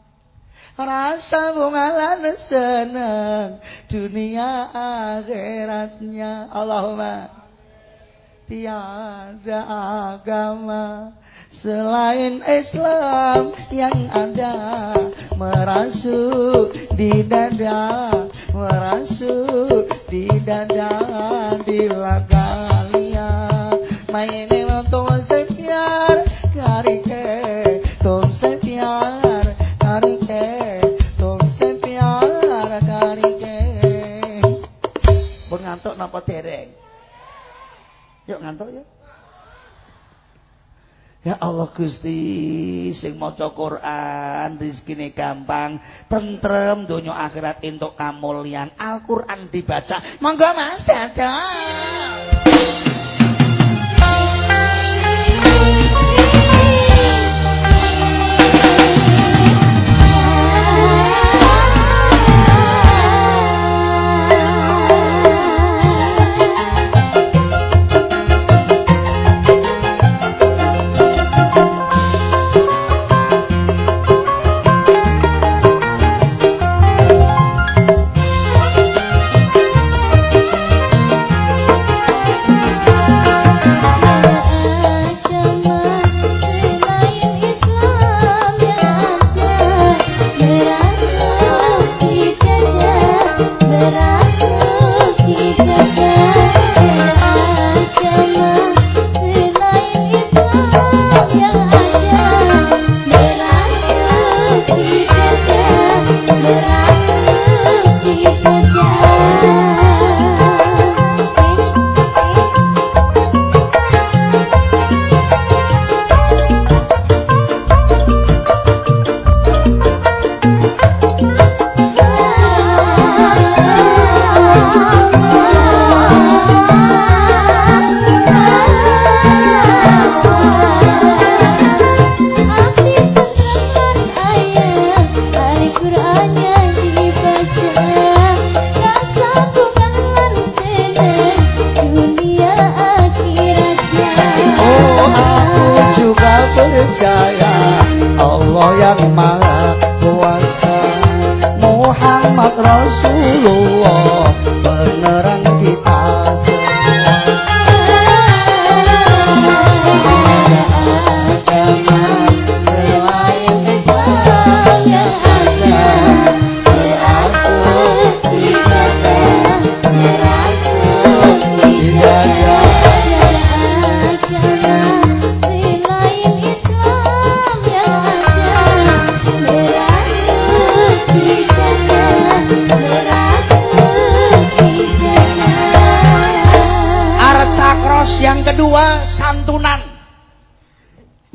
Rasa bungalan senang Dunia akhiratnya Allahumma Tiada agama selain Islam yang ada merasuk di dada, merasuk di dada di lagalia. Maine no tom se piar, kari ke tom se piar, kari ke tom se piar, kari napa dereng? Yuk ngantuk ya. Ya Allah Gusti sing maca Quran rezekine gampang, tentrem donya akhirat entuk kamulyan. Al-Qur'an dibaca. Monggo Mas dadah.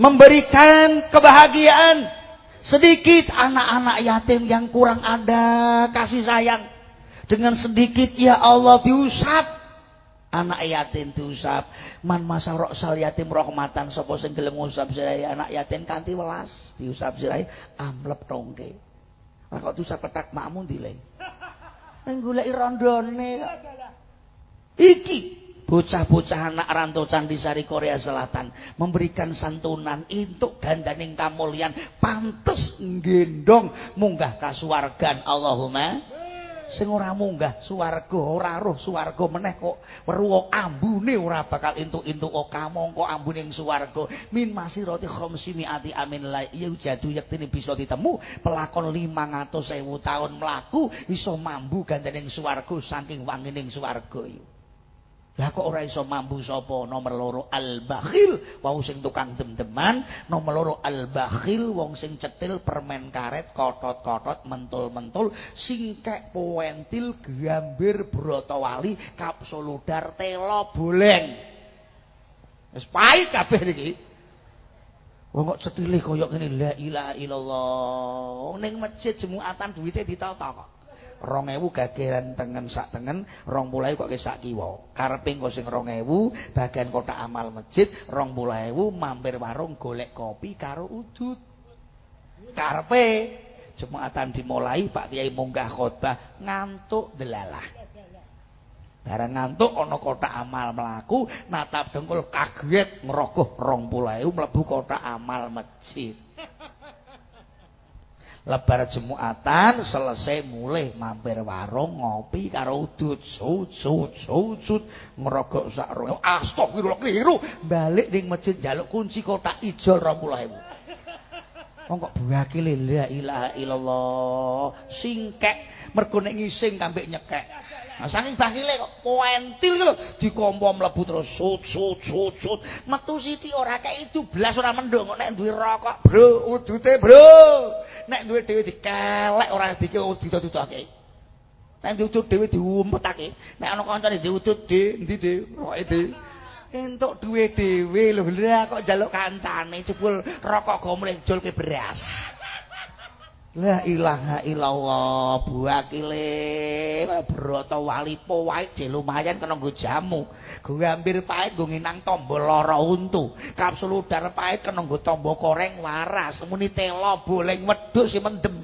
Memberikan kebahagiaan sedikit. Anak-anak yatim yang kurang ada kasih sayang. Dengan sedikit ya Allah diusap. Anak yatim diusap. Man masa sal yatim rahmatan sapa sing gelem ngusap sirai anak yatim kanthi welas diusap sirai amlep tongke ora kok diusap petak makmu dile? Goleki rondone iki bocah-bocah anak rantau Candisari Korea Selatan memberikan santunan untuk gandaning kamulyan pantes gendong munggah kasuwargan Allahumma. Sing ora munggah swarga ora roh swarga meneh kok. Weruh ambune ora bakal entuk-entuk mongko ambune ing swarga min masirati khamsimi ati amin la ya jadu yektine bisa ditemu. Pelakon 500.000 tahun mlaku iso mambu gandaning swarga saking wangining swarga iki Lah kok ora iso mambu sapa? Nomor loro al-bakhil, wong sing tukang dem-deman, nomor loro al-bakhil, wong sing cetil permen karet, kotot-kotot, mentul-mentul, singkek poentil, gambir brotowali, kapsuludar telo boleng. Wis pahit kabeh iki. Wong kok cetile kaya ngene la ilaha illallah. Ning masjid jumuatan duwite ditata kok. 2000 gageran tengen sak tengen, 20.000 kok sak kiwa. Karepe engko 2000 bagian kotak amal masjid, 20.000 mampir warung golek kopi karo udut. Karepe jumuatan dimulai Pak Kiai munggah khotbah ngantuk delalah. Barang ngantuk ana kotak amal mlaku, natap dengkul kaget ngerogoh 20.000 mlebu kotak amal masjid. Lebar Jumatan selesai mulai mampir warung ngopi karo udut. Sut sut sut sut ngerogok sak rong astagfirullah keliru balik ning masjid njaluk kunci kotak ijo 20.000 Wong kok buake la ilaha illallah. Singkek. Mergo nek ngising kambek nyekek Nah, saking bakile kok poentil lho dikompo mlebu terus sut sut sut sut. Metu siti ora kek itu blas ora mendung kok nek duwe rokok bro udute bro. Nek duwe dhewe dikelek ora dike udut-udutake nek duwe udut dhewe diumpetake nek ana kancane diudut di endi di rokoke di. Entuk duwe dhewe lho lha kok njaluk kancane jebul rokok go mulih julke beras La ilaha illallah buakile broto wali po wae je lumayan kena nggo jamu. Go ngambir pahit go nginang tombo lara untu. Kapsul udar pahit kena nggo tombo koreng waras. Muni telo boleng wedhus si mendem.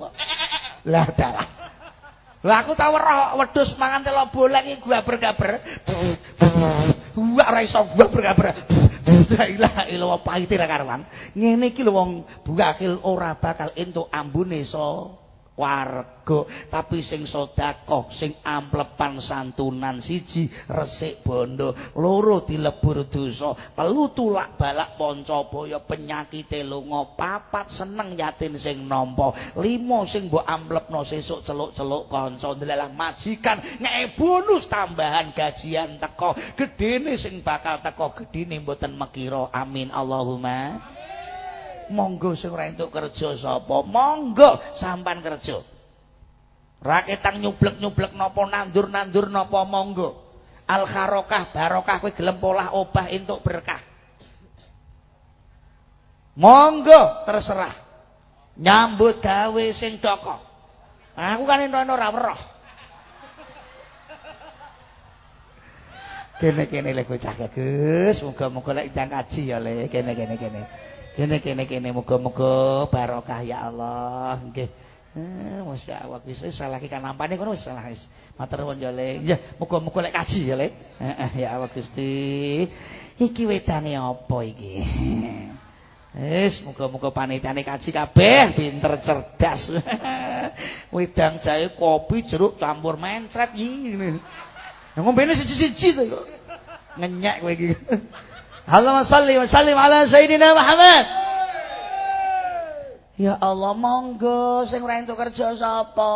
Lah dalah. Lah aku tau weruh wedhus mangan telo boleng iki gua bergaber. Gua ora iso gua bergaber. La ilaha illallah pahite ra karuan. Ngene iki lho wong buakil ora bakal entuk ambune so warga. Tapi sing sedekah sing amplepan santunan siji resik bondo loro dilebur dosa. Telu tulak balak pancabaya penyakite lunga papat seneng yatin sing nampa limo sing mbok amplepno sesuk celuk-celuk kanca ndelalah majikan ngeke bonus tambahan gajian teko gedene sing bakal teko gedine mboten mekira. Amin. Allahumma monggo sing ora entuk kerja sapa? Monggo sampan kerja. Raketang nyublek-nyublek napa nandur-nandur napa monggo. Al kharokah barokah kowe gelem polah obah entuk berkah. Monggo terserah. Nyambut gawe sing doko aku kan entuk ora weruh. Kene-kene lek bocah Gus muga-muga lek ndang kaji ya le. Kene-kene kene Kene kene kene muga-muga barokah ya Allah. Nggih. Eh, masyaallah wis salah iki kan nampane kono wis salah wis. Matur nuwun ya Le. Ya, muga-muga lek kaji ya Le. Heeh, ya Allah Gusti. Iki wedane apa iki? Wis muga-muga panitiane kaji kabeh pinter cerdas. Wedang jahe kopi jeruk campur mencret ngene. Ngombene siji-siji to kok. Ngenyek kowe iki. Allahumma salli wa sallim ala Sayyidina Muhammad. Ya Allah, monggo sing ora entuk kerja sapa?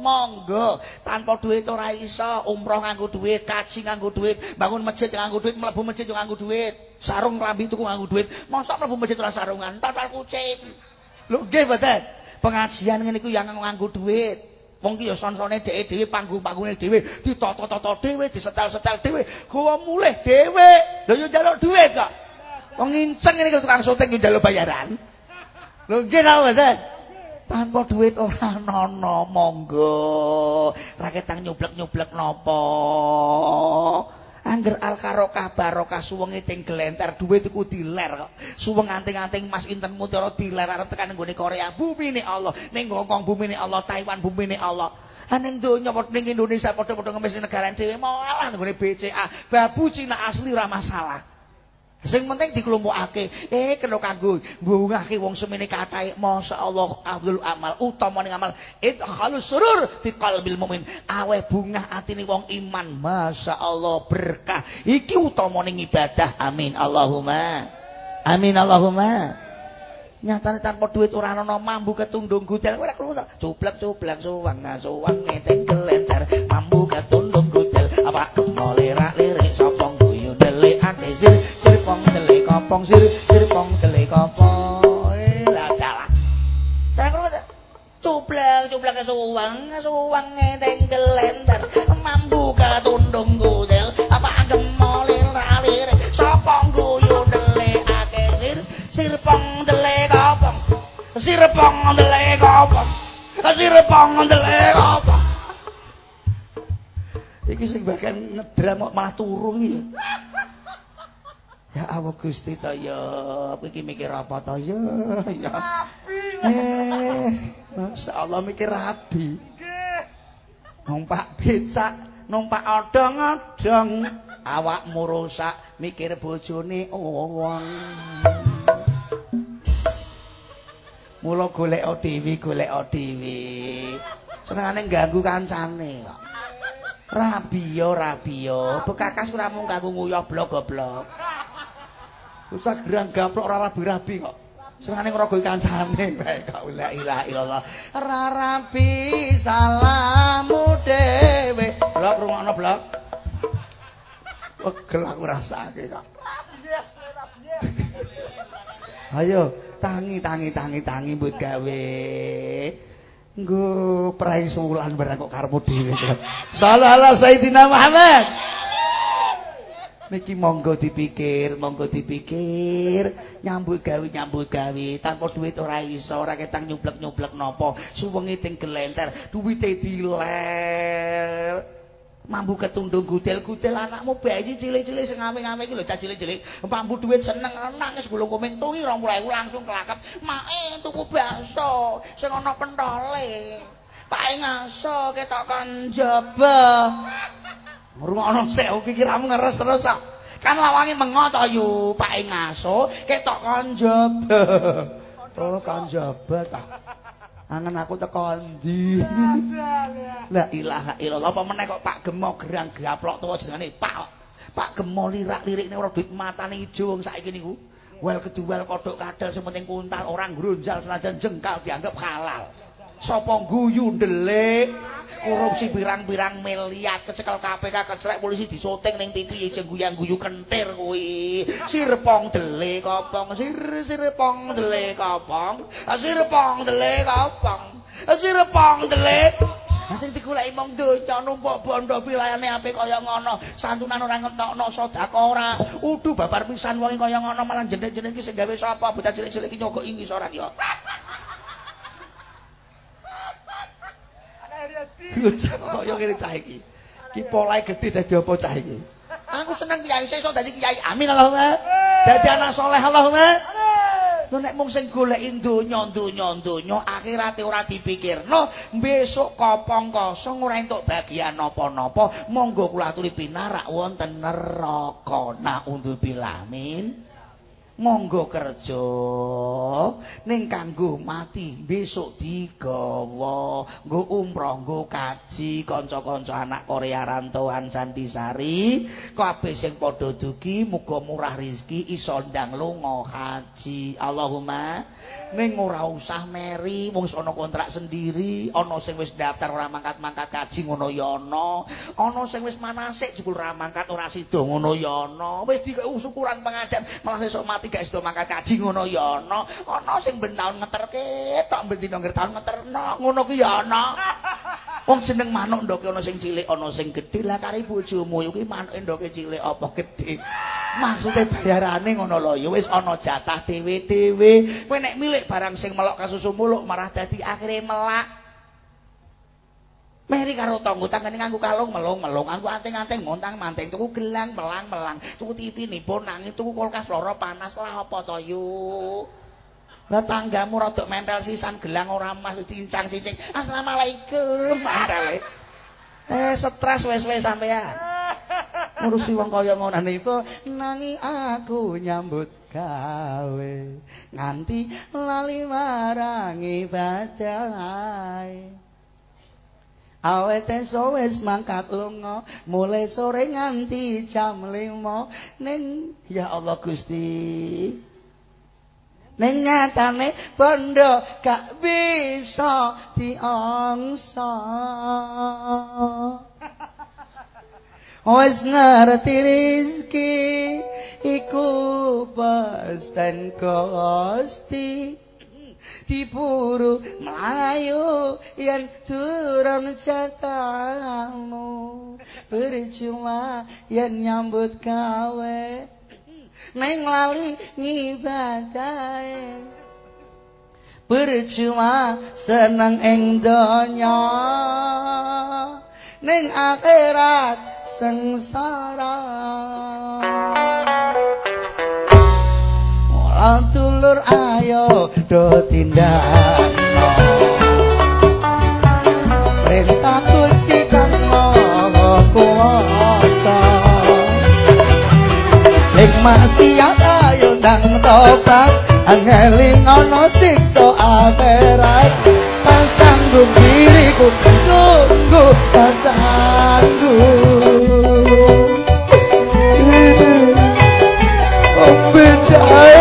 Monggo, tanpa duit ora iso, umroh nganggo duit, kaji nganggo duit, bangun masjid nganggo duit, mlebu masjid nganggo duit, sarung rambi tuku nganggo duit. Mosok mlebu masjid ora sarungan, total kucing. Lho nggih mboten? Pengajian ngene iku yang nganggo duit. Wong ki ya son-sone dhewe-dhewe panggung-panggungane dhewe, ditata-tata dhewe, disetel-setel dhewe, gawa mulih dhewe. Lha yo njaluk dhuwit kok. Wong nginceng ngene tukang syuting njaluk bayaran. Lho nggih ta mboten? Tanpa duit ora ana monggo. Raketang nyublek-nyublek napa? Angger al-karokah barokah suwenge ting glenter duit iku diler. Suweng anting-anting Mas Inten Mutiara diler arep tekan nggone Korea. Bumine Allah, ning Hongkong bumine Allah, Taiwan bumine Allah. Aning donya ning Indonesia padha-padha ngemis negara dhewe malah nggone BCA. Babu Cina asli ora masalah. Sing penting diklumpukake. Eh kena kanggo mbungahke wong semene katahe masyaallah Abdul Amal utamane amal idkhalus surur fi qalbil mukmin. Aweh bungah atine wong iman. Masyaallah berkah. Iki utamane ibadah. Amin Allahumma. Amin Allahumma. Nyatane tanpa duit ora ana mambu ketundung gudel. Ora krungu Cublek-cublek suwang suwang ngeteng kelenter mambu ketundung kopong sir sirpong tele kopong lah dalah saya krungu cublak cublak suwang suwang tengkel lenter mambu ka tundung gudel apa gemole ralir sapa guyu delekake sir sirpong Sirepong ndelek kopong. Sirepong ndelek kopong. Iki sing bagian ngedram malah turu iki. Ya Allah Gusti ta ya, iki mikir apa ta ya? Ya. Eh, masyaallah mikir rabi. Nggih. Numpak becak, numpak odong-odong, awakmu rusak mikir bojone wong. Mula golek dhewe, golek dhewe. Senengane ganggu kancane kok. Rabiyo, rabiyo. Bekakas ora mung kanggo nguyah blok goblok. Usah gerang gaplok ora rabi-rabi kok. Senengane ngrogoi kancane bae kok la ilaha illallah. Ra rabi salamu dhewe. Blok rungokno blok. Pegel aku rasake kok. Ayo, tangi tangi tangi tangi mbut gawe. Nggo prai sulan barang kok karepmu dhewe. Sallallahu Sayyidina Muhammad. Niki monggo dipikir, monggo dipikir, nyambut gawe nyambut gawe, tanpa duit ora iso, ora ketang nyublek-nyublek napa, suwengi ting gelenter, duwite diler. Mambu ketundung gudel-gudel anakmu bayi cilik-cilik sing ame-ame iki lho cah cilik-cilik. Mambu duit seneng nangis gulung komen tungi 20.000 langsung kelakep. Mae tuku bakso sing ana pentole. Pae ngaso ketok kan jaba. Ngrungokno sik iki kiramu ngeres terus kok. Kan lawange mengo to yu, Pak Ngaso ketok konjob. Oh, konjobat ta. Angen aku teko ndi? La ilaha illallah apa meneh kok Pak Gemo gerang gaplok tuwa jenenge Pak. Pak Gemo lirak-lirikne ora duit matane ijo wong saiki niku. Wel keduwel kodhok kadal sing penting kuntal orang gronjal senajan jengkal dianggap halal. Sapa guyu ndelik? Korupsi pirang-pirang miliar kecekel KPK kecrek polisi disoting ning TV sing guyang-guyu kentir kuwi. Sirpong dele kopong sir sirpong dele kopong sirpong dele kopong sirpong dele sing digoleki mong donya numpuk bondo pilayane apik kaya ngono santunan ora ngetokno sedekah ora. Udu babar pisan wong kaya ngono malah jeneng-jeneng iki sing gawe sapa bocah cilik-cilik iki nyogok ing ngisoran ya Kok yo ngene cah iki. Ki polahe gedhe dadi apa cah iki? Aku seneng kiai sesuk dadi kiai. Amin Allahumma. Dadi anak saleh Allahumma. Lho nek mung sing goleki donya donya donya akhirate ora dipikirno, besok kopong kosong ora entuk bagian napa-napa, monggo kula aturi pinarak wonten neraka. Nah, undur bilamin. Monggo kerja. Ning kanggo mati besok digawa. Nggo umroh nggo kaji. Kanca-kanca anak Korea rantauan Sandisari kabeh sing padha dugi muga murah rezeki iso ndang lunga haji. Allahumma ning ora usah meri wong ana kontrak sendiri ana sing wis daftar ora mangkat-mangkat kaji ngono ya ana ana sing wis manasik jebul ora mangkat ora sida ngono ya ana wis diusukuran pengajian malah sesuk mati gak sida mangkat kaji ngono ya ana ana sing ben taun ngeterke tok ben dina ngger taun ngeterno ngono ki ya ana wong jeneng manuk ndoke ana sing cilik ana sing gedhe lah kare bojomu iki manuke ndoke cilik apa gedhe? Maksude bayarane ngono lho ya wis ana jatah dhewe-dhewe kowe nek milik barang sing melok kasusu muluk marah dadi akhire melak Meri karo tangga tangane nganggo kalung melung-melung, nganggo anting-anting montang-manting, tuku gelang melang-melang, tuku TV nipun nangis, tuku kulkas loro panas lah apa to yu. Lah tanggamu rada mentel sisan gelang ora mas cincang-cincing. Assalamualaikum, mantele. Eh stres wis-wis sampean. Ngurusi wong kaya ngono niku nangi aku nyambut gawe. Nganti lali marangi badai. awete wis mangkat lunga mulai sore nganti jam 5 ning ya Allah Gusti. Ning nyatane bondo gak bisa diongso wis ngerti rezeki iku pasten kosti diburu melayu yang turun jatamu percuma yang nyambut gawe. Neng lali ngibadai percuma seneng ing donya. Ning akhirat sengsara. Mulan dulur ayo do sing maksiat ayo ndang tobat. Angeling ana siksa akhirat pasanggup diriku sungguh pasanggup آئے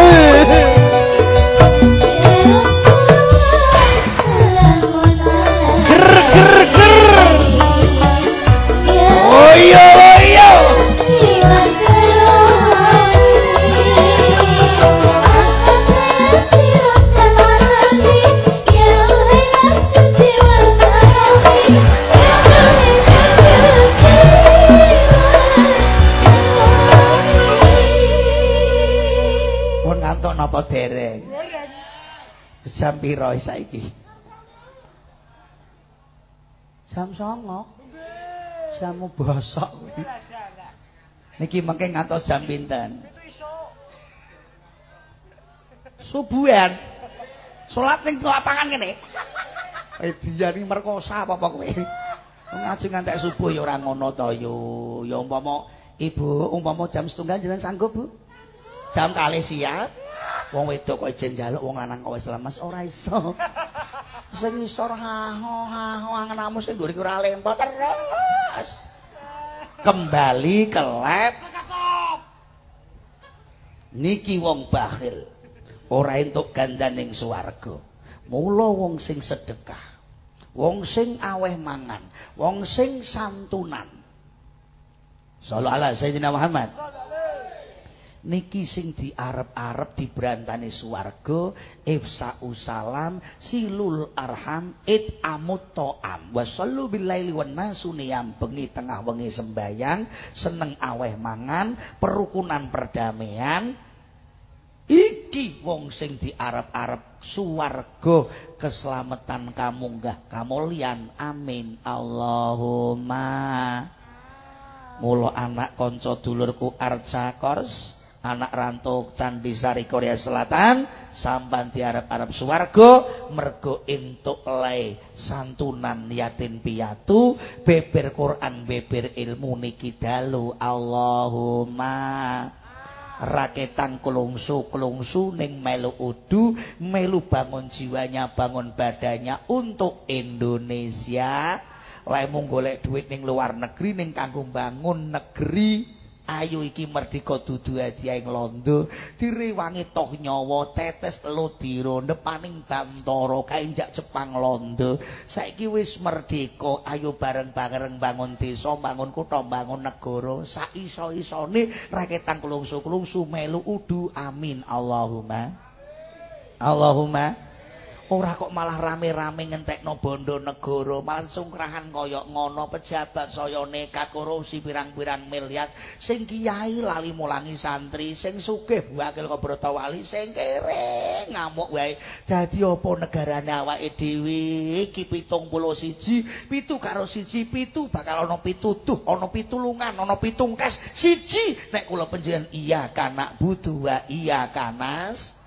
Jam piro saiki? Jam 09.00. Jamu bosok kuwi. Niki mengke ngantos jam pinten? Subuhan. Salat ning lapangan kene. Eh diyani merkosa apa-apa kowe? Ngaji ngantek subuh ya ora ngono to yo. Ya umpama ibu umpama jam setunggal jenengan sanggup, Bu? Jam kali siap. Wong wedok kok ijen njaluk wong lanang kok wis lemes ora iso. Sing isor haho haho angenamu sing dhuwur iki ora lempot terus. Kembali ke lab. Niki wong bakhil. Ora entuk gandaning swarga. Mula wong sing sedekah. Wong sing aweh mangan, wong sing santunan. Sallallahu alaihi wasallam Muhammad. Niki sing diarep-arep dibrantani swarga ifsa usalam silul arham it amut to'am. Wasallu billaili wan nasu niyam bengi tengah wengi sembayang seneng aweh mangan perukunan perdamaian. Iki wong sing diarep-arep swarga keselamatan kamunggah kamulyan. Amin. Allahumma. Mulo anak kanca dulurku arca kors anak rantau Candi Sari Korea Selatan sampan diarep-arep swarga mergo entuk le santunan yatin piatu beber Quran beber ilmu niki dalu Allahumma. Raketan kelungsu kelungsu ning melu udu melu bangun jiwanya bangun badannya untuk Indonesia. Lemu golek duit ning luar negeri ning kanggo bangun negeri ayu iki merdeka dudu hadiah ing londo direwangi toh nyawa tetes telu dironde paning bantara kainjak Jepang londo. Saiki wis merdeka ayo bareng-bareng bangun desa bangun kutha bangun negara. Sak iso-isone raketan klungsu-klungsu melu udu amin. Allahumma. Allahumma ora kok malah rame-rame ngentekno bondo negara malah sungkrahan kaya ngono pejabat saya nekat korupsi pirang-pirang miliar. Sing kiai lali mulangi santri sing sugih wakil kebrata wali sing kere ngamuk wae. Dadi apa negarane awake dhewe? Iki 71 pitu karo siji pitu bakal ana pituduh ana pitulungan ana pitungkes siji! Nek kula panjenengan iya kana butuh wa iya kanas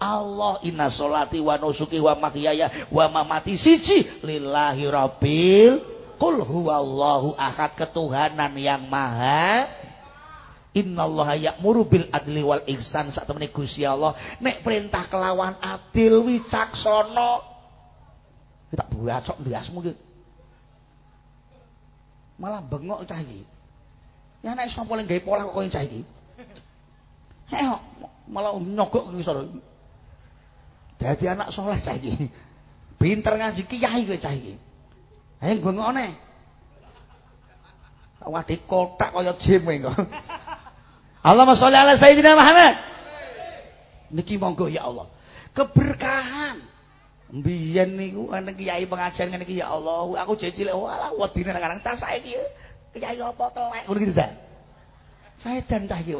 Allah inna sholati wa nusuki wa mahyaya wa mamati. Siji lillahi rabbil kul huwallahu ahad ketuhanan yang maha. Innallaha ya'muru bil adli wal ihsan. Sak temene Gusti Allah nek perintah kelawan adil wicaksana. Tak buacok ndiasmu iki. Malah bengok cah iki. Ya nek sapa lek gawe pola kok cah iki? Eh malah nyogok iki Dadi anak soleh cah iki. Pinter ngaji kiai kowe cah iki. Ayo ngene. Wadi kotak kaya jim kowe. Allahumma sholli ala sayyidina Muhammad. Niki monggo ya Allah. Keberkahan. Mbiyen niku ana kiai pengajian ngene iki ya Allah, aku jejile walah wedine nang karang cah saiki kiai apa telek ngono gitu. Saya dan cah iki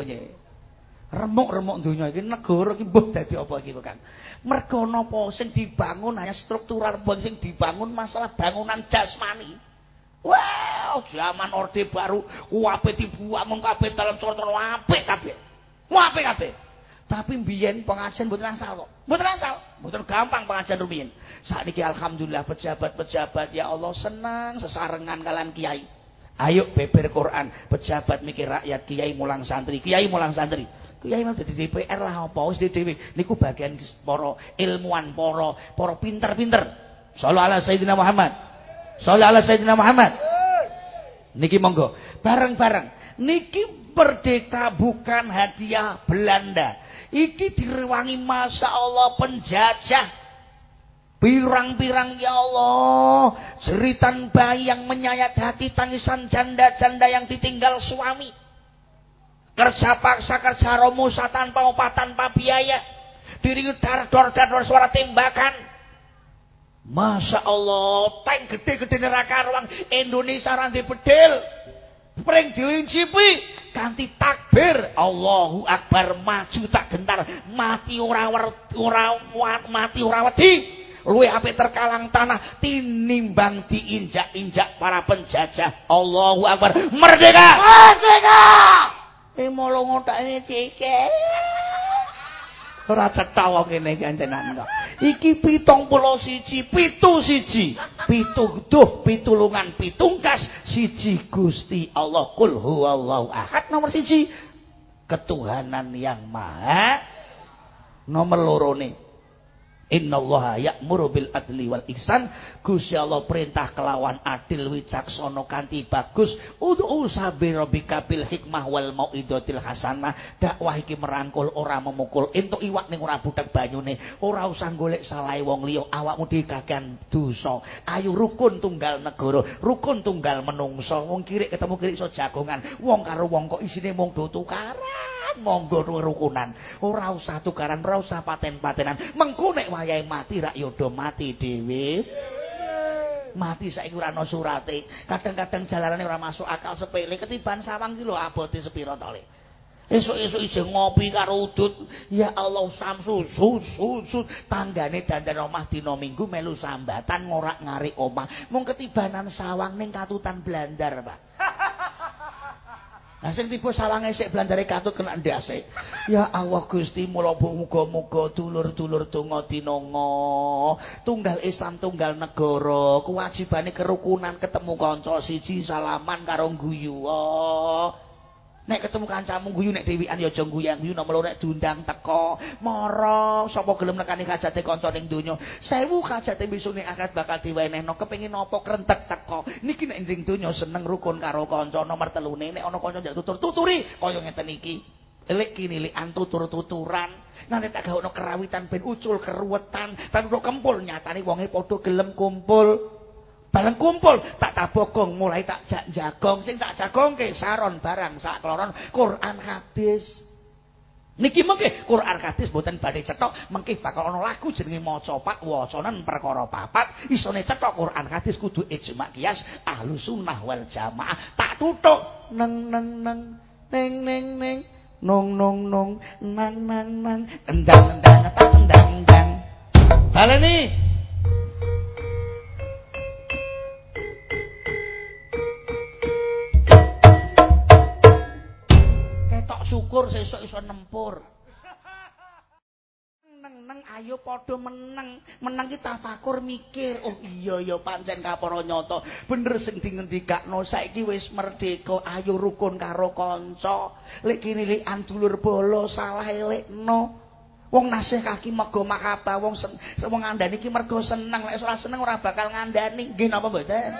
remuk-remuk donya iki negara iki mbuh dadi apa iki Kang? Mergo napa sing dibangun hanya struktural bangun sing dibangun masalah bangunan jasmani. Wow zaman orde baru kuwape dibuang kabeh dalam sorot apik kabeh. Apik kabeh. Tapi mbiyen pengajian mboten asal kok. Mboten asal. Mboten gampang pengajian rumiyin sakniki alhamdulillah pejabat-pejabat ya Allah senang sesarengan kalian kiai. Ayo beber Quran. Pejabat mikir rakyat kiai mulang santri kiai mulang santri Kiai mau dadi DPR lah apa wis dhewe. Niku bagian para ilmuwan, para para pinter-pinter. Shallallahu ala Sayyidina Muhammad. Shallallahu ala Sayyidina Muhammad. Niki monggo bareng-bareng. Niki merdeka bukan hadiah Belanda. Iki direwangi Masya Allah penjajah. Pirang-pirang ya Allah. Jeritan bayi yang menyayat hati tangisan janda-janda yang ditinggal suami kerja paksa kerja romusa tanpa upah tanpa biaya. Diri dardor dardor suara tembakan. Masya Allah tank gede-gede neraka ruang Indonesia ranti bedil pring diincipi ganti takbir. Allahu Akbar maju tak gentar. Mati ora ora mati ora wedi. Luwe apik terkalang tanah tinimbang diinjak-injak para penjajah. Allahu Akbar merdeka! Merdeka Imo lungo tak ini cike. Ora cetha wong kene kancenan kok. Iki 71, pitu siji. Pitu duh pitulungan pitungkas siji Gusti Allah. Kul huwallahu ahad nomor siji. Ketuhanan yang maha nomor loro nih Innallaha ya'muru bil adli wal ihsan. Gusti Allah perintah kelawan adil wicaksana kanthi bagus. Ud'u sabirabbika bil hikmah wal mau'idatil hasanah. Dakwah iki merangkul ora memukul. Entuk iwak ning ora butek banyune. Ora usah golek salahe wong liya. Awakmu dhewe kakean dosa. Ayo rukun tunggal negara, rukun tunggal menungso. Wong kirik ketemu kirik iso jagongan. Wong karo wong kok isine mung do tukaran. Monggo rukunan. Ora usah tukaran, ora usah paten-patenan. Mengko nek wayahe mati rak yodo mati dhewe. Mati saiki ora ana surate. Kadang-kadang jalanane ora masuk akal sepele ketiban sawang ki lho abote sepira to le. Esuk-esuk isih ngopi karo udut. Ya Allah samsu sus sus tanggane dandan omah dina Minggu melu sambatan ngorak-ngarik omah. Mung ketibanan sawang ning katutan blandar, Pak. Lah sing tiba sawange sik blandare katut kena ndase. Ya Allah Gusti mula muga-muga dulur-dulur donga dinonga. Tunggal Islam tunggal negara, kewajibane kerukunan ketemu kanca siji salaman karo guyu. Nek ketemu kancamu guyu nek dhewean ya aja guyang-guyu nomor nek diundang teko. Mara sapa gelem nekani kajate kanca ning donya. Sewu kajate besok ning akad bakal diwenehno kepengin apa krentek teko. Niki nek ning donya seneng rukun karo kanca nomor telune nek ana kanca njak tutur tuturi kaya ngeten iki. Elik kini lian tutur-tuturan. Nanti tak gawakno kerawitan ben ucul keruwetan, tan kempul nyatane wonge padha gelem kumpul. Bareng kumpul tak tabokong mulai tak jak jagong. Sing tak jagongke saron barang sak kloron. Quran hadis. Niki mengke Quran hadis mboten badhe cetok. Mengke bakal ana lagu jenenge maca pak wacanen perkara papat. Isone cetok Quran hadis kudu ijma kias ahlu sunnah wal jamaah. Tak tutuk. Neng neng neng neng neng neng. Nong nong nong. Nang nang nang. Endang endang tak endang endang. Baleni syukur sesuk iso nempur. Neng-neng ayo padha meneng. Meneng ki tafakur mikir. Oh iya ya pancen kapara nyata. Bener sing dingendikakno saiki wis merdeka. Ayo rukun karo kanca. Lek kene likan dulur bolo salah elekno. Wong nasih kaki mego makapa wong sen, wong ngandani iki mergo seneng lek ora seneng ora bakal ngandani nggih napa mboten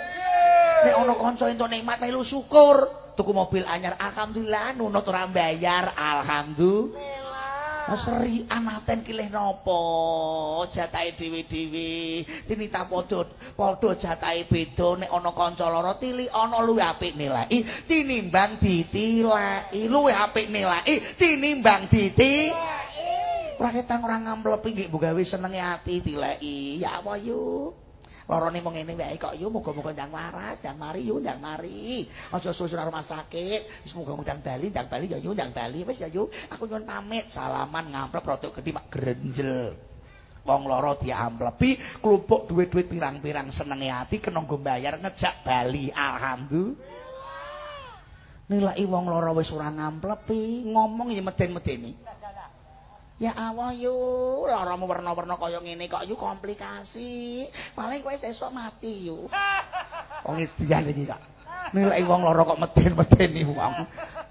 Nek ana kanca entuk nikmat melu syukur tuku mobil anyar. Alhamdulillah nunut ora bayar alhamdulillah. Seri anaten kilih napa jatahe dhewe-dhewe. Tinita padha padha jatahe beda. Nek ana kanca lara tili ana luwih apik nilai. Tinimbang ditilai. Luwih apik nilai. Tinimbang ditilai. Ora ketang ora ngamplepi nggih gawe senenge ati tilai ya apa yuk Lorone mung ngene wae kok yo muga-muga ndang waras, ndang mari yo ndang mari. Aja susul rumah sakit. Wis muga-muga ndang bali, ndang bali yo yo ndang bali. Wis ya yo aku nyuwun pamit. Salaman ngamplep rada gedhi mak grenjel. Wong loro diamplepi, klupuk duit-duit pirang-pirang senenge ati kena nggo bayar ngejak bali. Alhamdulillah. Nilai wong loro wis ora ngamplepi, ngomong ya meden-medeni. Ya Allah yu, laramu warna-warna kaya ngene kok yu komplikasi. Paling kowe sesuk mati yu. Wong iki iki kok. Nilai wong lara kok meden-medeni wong.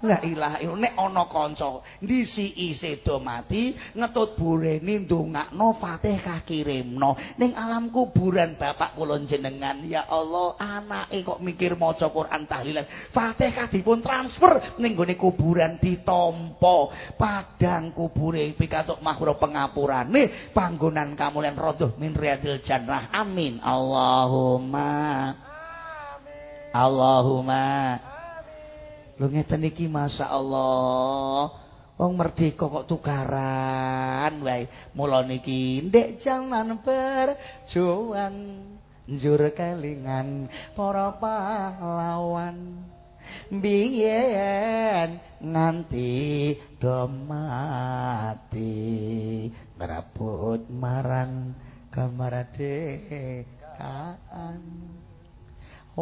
La ilaha illallah nek ana kanca ndisi sedo mati ngetut bureni ndongakno Fatihah kirimno. Ning alam kuburan bapak kula jenengan ya Allah anake kok mikir maca Quran tahlilan. Fatihah dipun transfer ning gone kuburan ditampa padang kubure pikatuk mahura pengapurane panggonan kamulian radhah min riyadil jannah. Amin. Allahumma Allahumma Lho ngeten iki masyaallah. Wong merdeka kok tukaran wae. Mula niki ndek jaman berjuang njur kelingan para pahlawan. Biyen nganti do mati ngrabut marang kemerdekaan.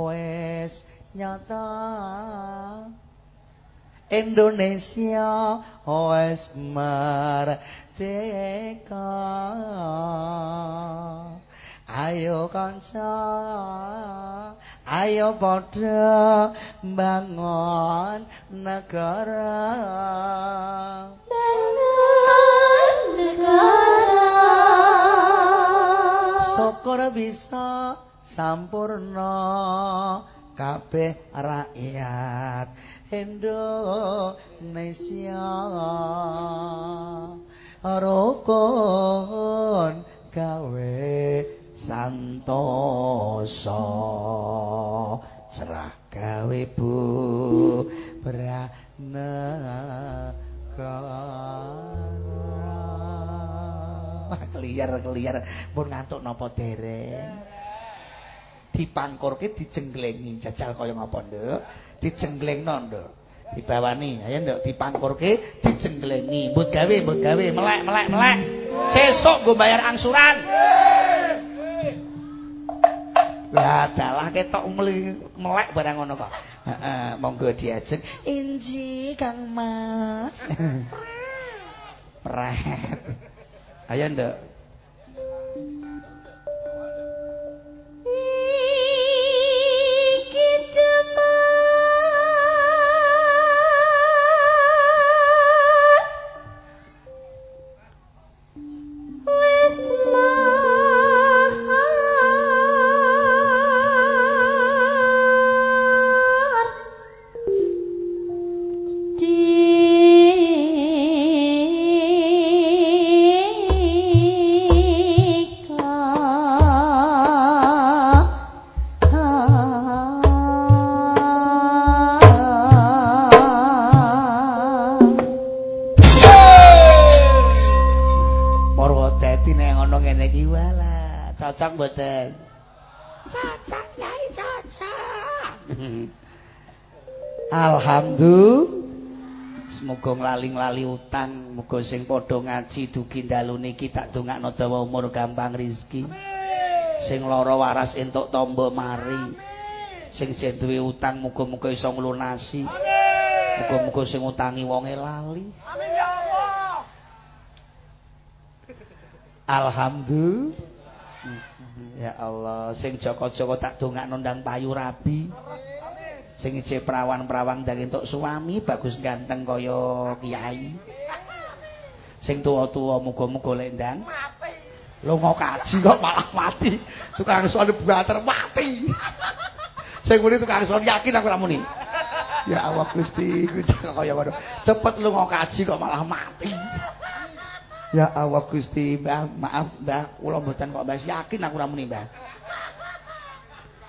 Wes nyata Indonesia wes merdeka. Ayo kanca ayo padha bangun negara. Bangun negara. Syukur bisa sampurna kabeh rakyat Indonesia. Rukun gawe santoso cerah gawe bu pranegara keliar-keliar pun ngantuk napa dereng dipangkurke dijenglengi jajal kaya ngapa nduk? Dijenglengno nduk. Dibawani ayo nduk. Dipangkurke dijenglengi mbut gawe mbut gawe. Melek melek melek. Sesuk nggo bayar angsuran. Lah dalah ketok melek barang ngono kok. Heeh monggo diajeng. Inji Kang Mas. Pret. Ayo nduk lali utang muga sing padha ngaji dugi dalu niki tak dongakno dawa umur gampang rizki sing lara waras entuk tombo mari. Sing jen duwe utang muga-muga iso nglunasi. Muga-muga sing utangi wonge lali. Amin ya Allah. Alhamdulillah. Ya Allah sing joko-joko tak dongakno ndang payu rabi sing ije prawan-prawan ndang entuk suami bagus ganteng kaya kiai. Sing tuwa-tuwa muga-muga lek ndang. Mati. Lunga kaji kok malah mati. Tukang soal buater mati. Sing muni tukang soal yakin aku ramuni ya Allah Gusti kaya ngono. Cepet lunga kaji kok malah mati. Ya Allah Gusti Mbah maaf Mbah. Kula mboten kok Mbah yakin aku ramuni Mbah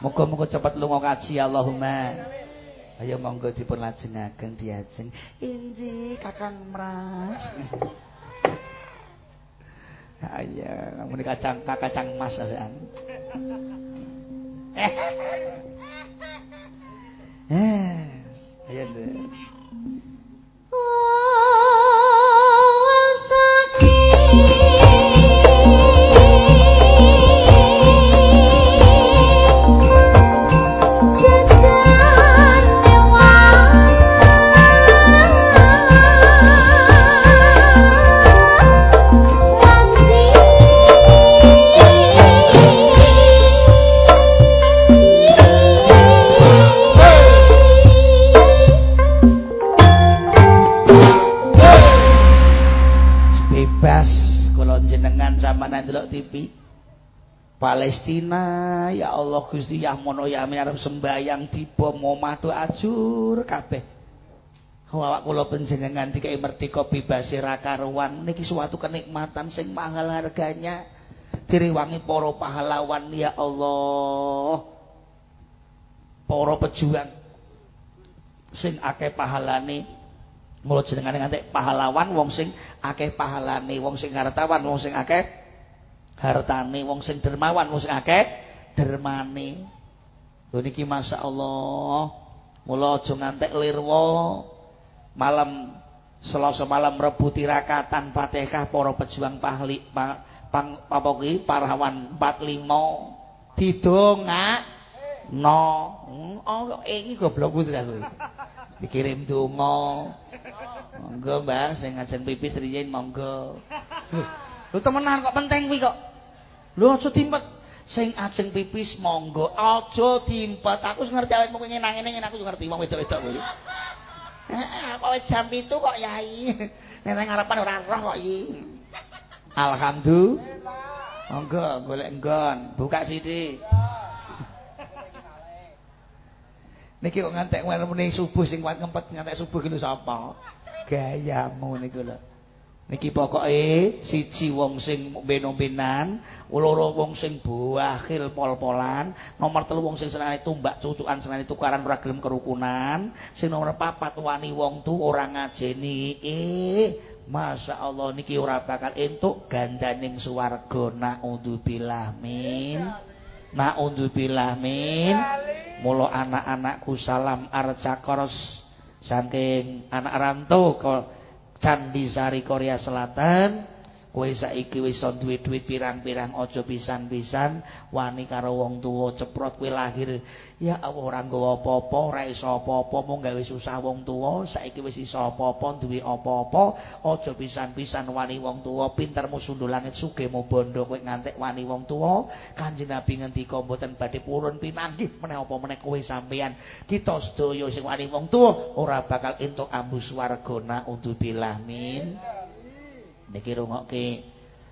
Moga-moga cepat lunga kaji Allahumma. Ayo monggo dipun lajengaken diajeng. Inji Kakang Mas. Ayo, ngene kacang kacang mas asan. Eh, ayo deh. Palestina ya Allah Gusti ya mono ya arep sembayang dibom omah do ajur kabeh. Awak kula panjenengan dikai merdeka bebas ra karuan. Niki suatu kenikmatan sing mahal harganya. Direwangi para pahlawan ya Allah. Para pejuang. Sing akeh pahalane. Mulo jenengane ngantek pahlawan wong sing akeh pahalane. Wong sing hartawan wong sing akeh hartane wong sing dermawan wong sing akeh dermane lho niki masyaallah mula aja ngantek lirwa malam selasa malam rebu tirakatan Fatihah para pejuang pahli pang apa kuwi parawan 45 didonga no. Oh iki goblok kuwi aku dikirim donga. Monggo Mbah sing ngajeng pipis riyen monggo. Lho temenan kok penting kuwi kok Lho aja timpet. Sing ajeng pipis monggo aja timpet. Aku wis ngerti awakmu pengen nang ngene aku ngerti wong wedok-wedok kuwi. Heeh, wis jam 7 kok yai. Nek nang ngarepan ora roh kok iki. Alhamdulillah. Monggo golek nggon, buka sithik. Niki kok ngantek muni subuh sing kuat ngempet ngantek subuh ki sapa? Gayamu niku lho. Niki pokoke siji wong sing benombenan, loro wong sing buahil pol-polan, nomor telu wong sing senengane tumbak cucukan senengane tukaran ora gelem kerukunan, sing nomor papat wani wong tu ora ngajeni. Eh, masyaallah niki ora bakal entuk gandaning swarga naudzubillah min. Naudzubillah min. Mula anak-anakku salam arca koros saking anak rantau Candi Sari Korea Selatan. Kowe saiki wis duwe duit pirang-pirang aja pisan-pisan wani karo wong tuwa ceprot kowe lahir ya Allah ora nggawa apa-apa ora iso apa-apa mung gawe susah wong tuwa saiki wis iso apa-apa duwe apa-apa aja pisan-pisan wani wong tuwa pintermu sundul langit sugihmu bondo kowe ngantek wani wong tuwa. Kanjeng Nabi ngendika mboten badhe purun pinanggih meneh apa meneh kowe sampeyan. Kita sedaya sing wani wong tuwa ora bakal entuk ambu swarga na untuk bilamin niki rungokke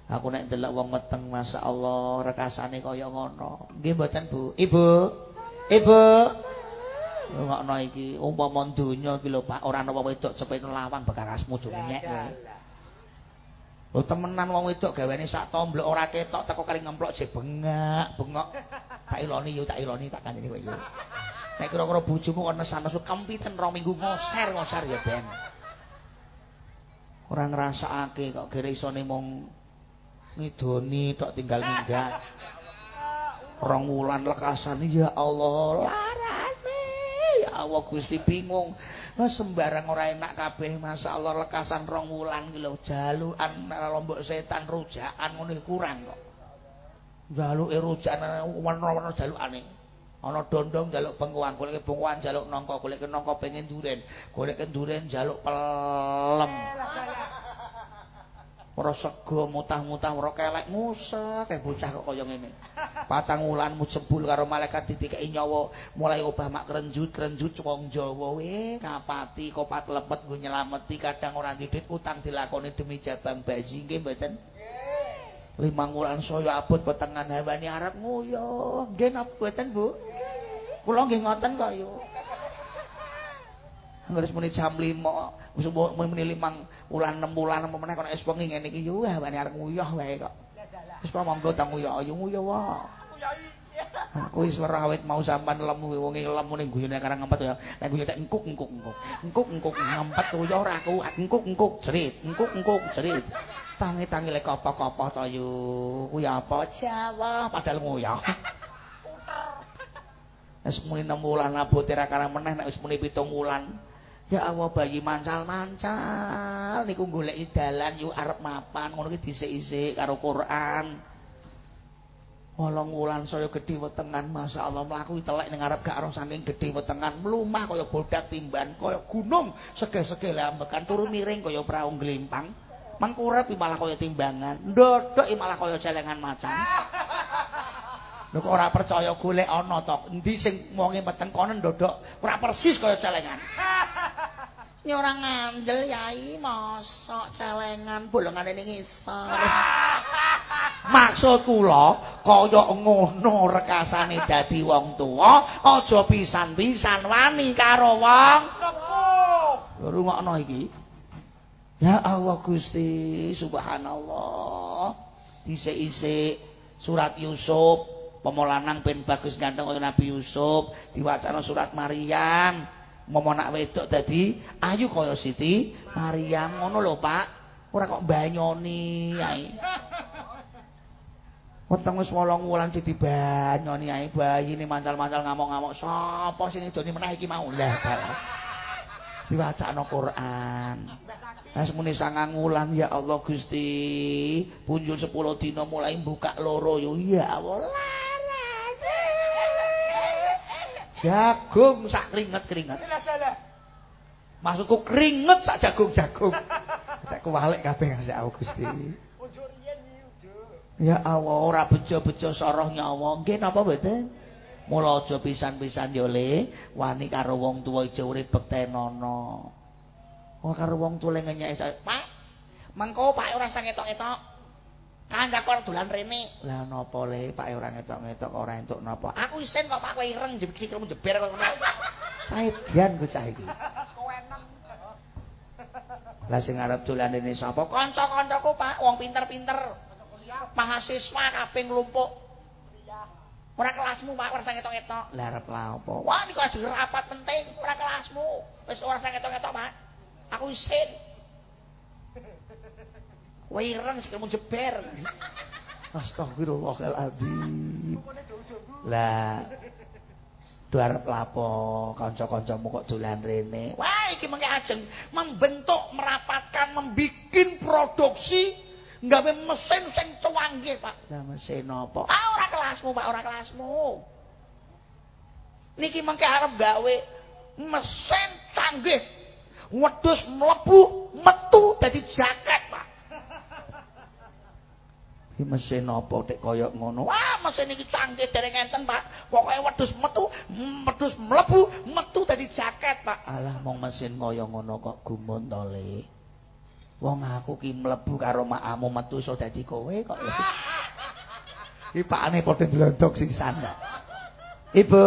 aku nek delok wong meteng masyaallah rekasane kaya ngono nggih mboten Bu Ibu Ibu rungokno iki umpama donya iki lho Pak ora ana wong wedok cepet lawang bekarasmu jo nyek Lho temenan wong wedok gaweane sak tomblok ora ketok teko kali ngemplok je bengak, bengok. Tak iloni yo, tak iloni tak kandhani kowe yo. Nek kira-kira bojomu ana sanesu kempiten rong minggu ngoser-ngoser ya Ben. Ora ngrasakake kok gere isone mung ngidoni tok tinggal minggat. Rong wulan lekasan ya Allah larane. Ya Allah Gusti bingung. Sembarang ora enak kabeh masyaallah lekasan rong wulan ki lho. Jalukan lombok setan rujakan ngono kurang kok. Jaluke rujakan warna-warna jalukane ana dondong jaluk bengkuang golek bengkuang jaluk nangka golek nangka pengen duren golek duren jaluk pelem. Ora sego mutah-mutah ora kelek ngusek kae bocah kok kaya ngene. Patang wulan mujebul karo malaikat ditikai nyawa mulai obah mak krenjut krenjut wong Jawa. We kapati kopat lepet nggo nyelameti kadang ora didit utang dilakoni demi jabang bayi. Nggih mboten limang wulan saya abot petengan hawani arep nguyuh nggih napa mboten Bu kula nggih ngoten kok yo Ngurus muni jam 5, wis muni 5 wulan 6 wulan apa meneh kok es wengi ngene iki yo hawani arep nguyuh wae kok wis monggo ta nguyuh ayo nguyuh wae Aku wis weruh awit mau sampean lemu wonge lemu ning guyone karang ngempet ya. Nek guyon tak engkuk engkuk engkuk. Engkuk engkuk ngempet yo ora aku engkuk engkuk cerit. Engkuk engkuk cerit. Tangi-tangi lek apa-apa to yo. Kuwi apa Jawa padahal nguyah. Wis muni 6 wulan abote ra karang meneh nek wis muni 7 wulan. Ya Allah bayi mancal-mancal niku goleki dalan yu arep mapan ngono ki dhisik-isik karo Quran. Wolong wulan saya gedhe wetengan masyaallah mlaku telek ning arep gak ora saking gedhe wetengan mlumah kaya bodak timban kaya gunung sege-sege lambekan turu miring kaya prau glimpang mangkurep malah kaya timbangan ndodok malah kaya celengan macan Lho kok ora percaya golek ana to. Endi sing wonge meteng kono ndodok ora persis kaya celengan. Ini ora ngandel yai, mosok celengan bolongane ning ngisor. Maksud kula kaya ngono rekasane dadi wong tuwa, aja pisan-pisan wani karo wong. Lho rungokno iki. Ya Allah Gusti, subhanallah. Dhisik-isik surat Yusuf pemolanang ben bagus ganteng kaya Nabi Yusuf, diwacana surat Maryam, momo nak wedok dadi ayu kaya Siti Maryam ngono lho, Pak. Ora kok banyoni ae. Weteng wis 8 wulan sing dibanyoni ae bayine mancal-mancal ngamuk-ngamuk. Sapa sing idoni meneh iki mau? Lah, diwacana Quran. Wis muni sangang wulan ya Allah Gusti. Punjul 10 dina mulai buka loro yo ya Allah. jagung sak keringet-keringet. Maksudku keringet sak jagung-jagung. Tak kuwalik kabeh ngasih aku Gusti. Ya Allah, ora bejo-bejo soroh nyawa. Nggih napa mboten? Mula aja pisan-pisan yo le wani karo wong tuwa ijo urip bektenono. Oh karo wong tuwa ngenyek Pak. Mengko Pak ora sang etok-etok. Kancaku arep dolan rene. Lah napa le, Pak ora ngetok-ngetok ora entuk napa. Aku isin kok Pak kowe ireng sikilmu jeber kok ngono. Saedan ku saiki. Kowenan. Lah sing arep dolan rene sapa? Kanca-kancaku Pak, wong pinter-pinter. Mahasiswa kabeh nglumpuk. Ora kelasmu Pak, ora sang ngetok-ngetok. Lah arep la apa? Wah niku ajeng rapat penting, ora kelasmu. Wis ora sang ngetok-ngetok Pak. Aku isin. Wireng sikilmu jeber. Astagfirullahaladzim. Lah Do arep lapo kanca-kancamu kok dolan rene. Wah, iki mengke ajeng membentuk, merapatkan, membikin produksi nggawe mesin sing cuanggih, Pak. Lah mesin apa? Ah, ora kelasmu, Pak, ora kelasmu. Niki mengke arep gawe mesin canggih. Wedhus mlebu, metu dadi jaket, Pak. Iki mesin apa tek kaya ngono? Wah, mesin iki canggih jare ngenten, Pak. Pokoke wedhus metu, wedhus mlebu, metu dadi jaket, Pak. Alah, mong mesin kaya ngono kok gumun to, Le. Wong aku ki mlebu karo makamu metu iso dadi kowe kok. Iki pakane padha ndlondok sisan. Ibu,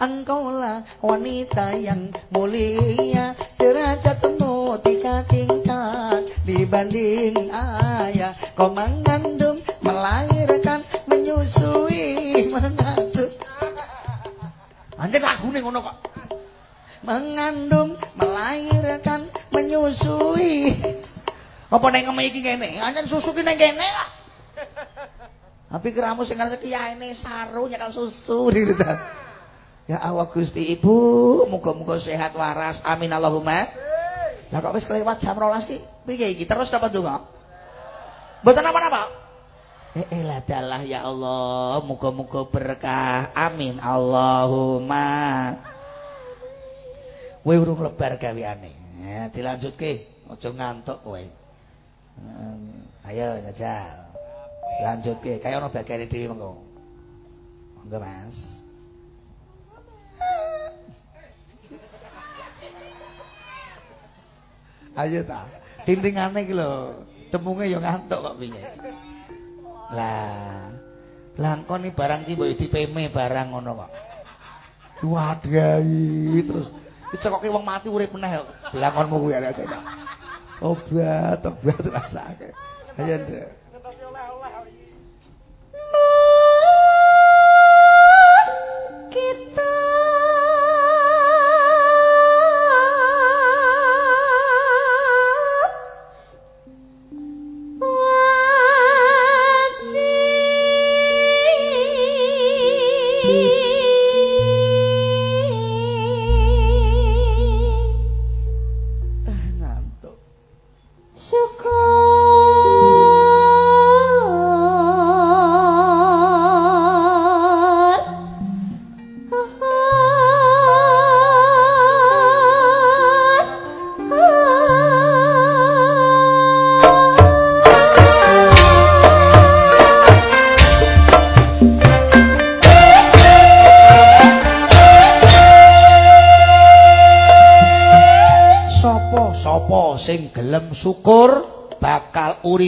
engkaulah wanita yang mulia. Derajatmu tiga tingkat dibanding ayah. Kau mengandung melahirkan menyusui mengasuh anjir lagu nih ngono kok. Mengandung melahirkan menyusui. Apa neng ngemi iki kene? Anjir susu ki neng kene. Tapi keramu sing ngerti ini saru nyekal susu Ya Allah Gusti Ibu, muga-muga sehat waras. Amin Allahumma. Lah kok wis kelewat jam 12 ki? Piye iki? Terus dapat donga? Mboten apa-apa. Eh, eh dalah ya Allah, muga-muga berkah. Amin Allahumma. Kowe urung lebar gaweane. Ya, dilanjutke. Aja ngantuk kowe. Hmm, ayo jajal. Lanjutke. Kaya ana bagane dhewe mengko. Monggo Mas. Ayo ta. Tintingane iki lho, temunge ya ngantuk kok piye. Lah. Engko ni barang iki mbok dipeme barang ngono kok. Wadai terus dicekoke wong mati urip meneh kok. Langonmu kuwi arek Obat, obat rasake. Ayo ndek.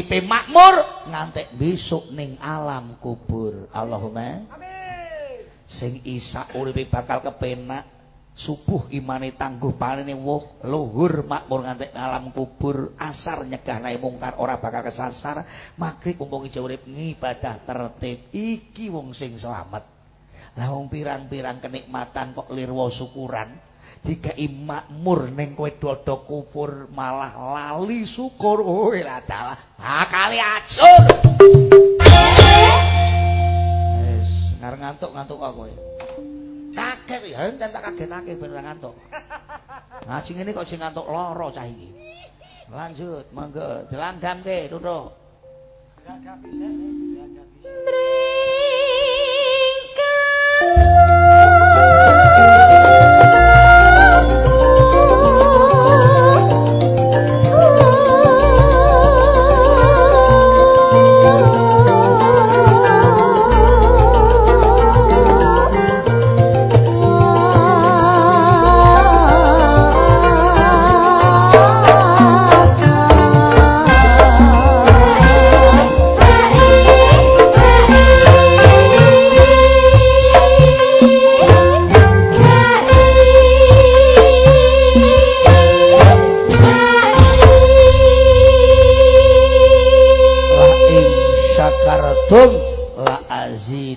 Uripe makmur ngantek besok ning alam kubur. Allahumma. Amin. Sing isa uripe bakal kepenak. Subuh imane tangguh panene wuh luhur makmur ngantek alam kubur. Asar nyegah nae mungkar ora bakal kesasar. Magrib ijo urip ngibadah tertib iki wong sing selamat. Lah wong pirang-pirang kenikmatan kok lirwa syukuran dikai makmur ning kowe dodo kufur malah lali syukur. Oh lah dalah. Akali acur. Wis ngarep ngantuk-ngantuk kok kowe. Kaget ya enten tak kagetake ben ora ngantuk. Ngaji ngene kok sing ngantuk lara cah iki. Lanjut monggo. Dilanggam-ke duduk. Gak bisa,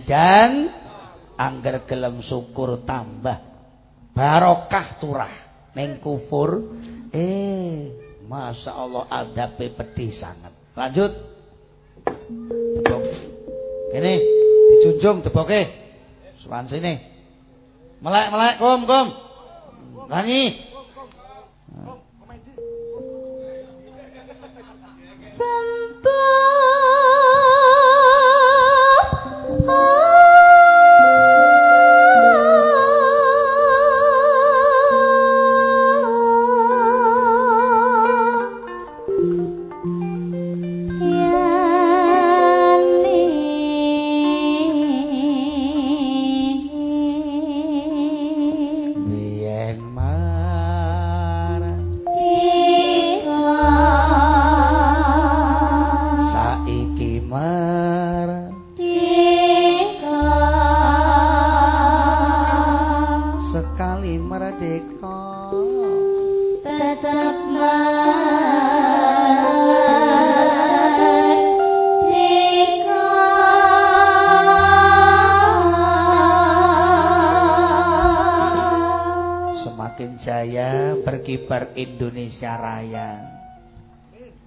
gak gelem syukur tambah. Barokah turah ning kufur. Eh Masya Allah adabe pedih sangat. Lanjut. Tebok. Ini dijunjung teboke. Suan sini. Melek melek kum kum langi Indonesia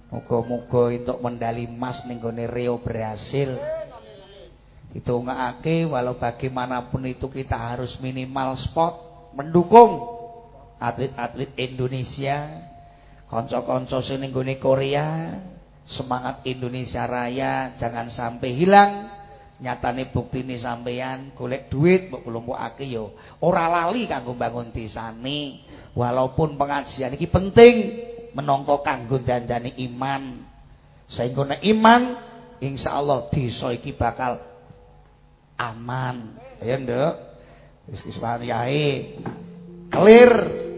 Muga-muga itu medali emas ning gone Rio berhasil. Ditungakake walau bagaimanapun itu kita harus minimal spot mendukung atlet-atlet Indonesia. Kanca-kanca sing ning Korea, semangat Indonesia Raya jangan sampai hilang. Nyatane buktine sampeyan golek duit mbok kelompokake yo ora lali kanggo bangun desane walaupun pengajian ini penting menongko kanggo dandani iman. Sehingga nek iman insyaallah desa iki bakal aman. Ya nduk? Wis yae. Kelir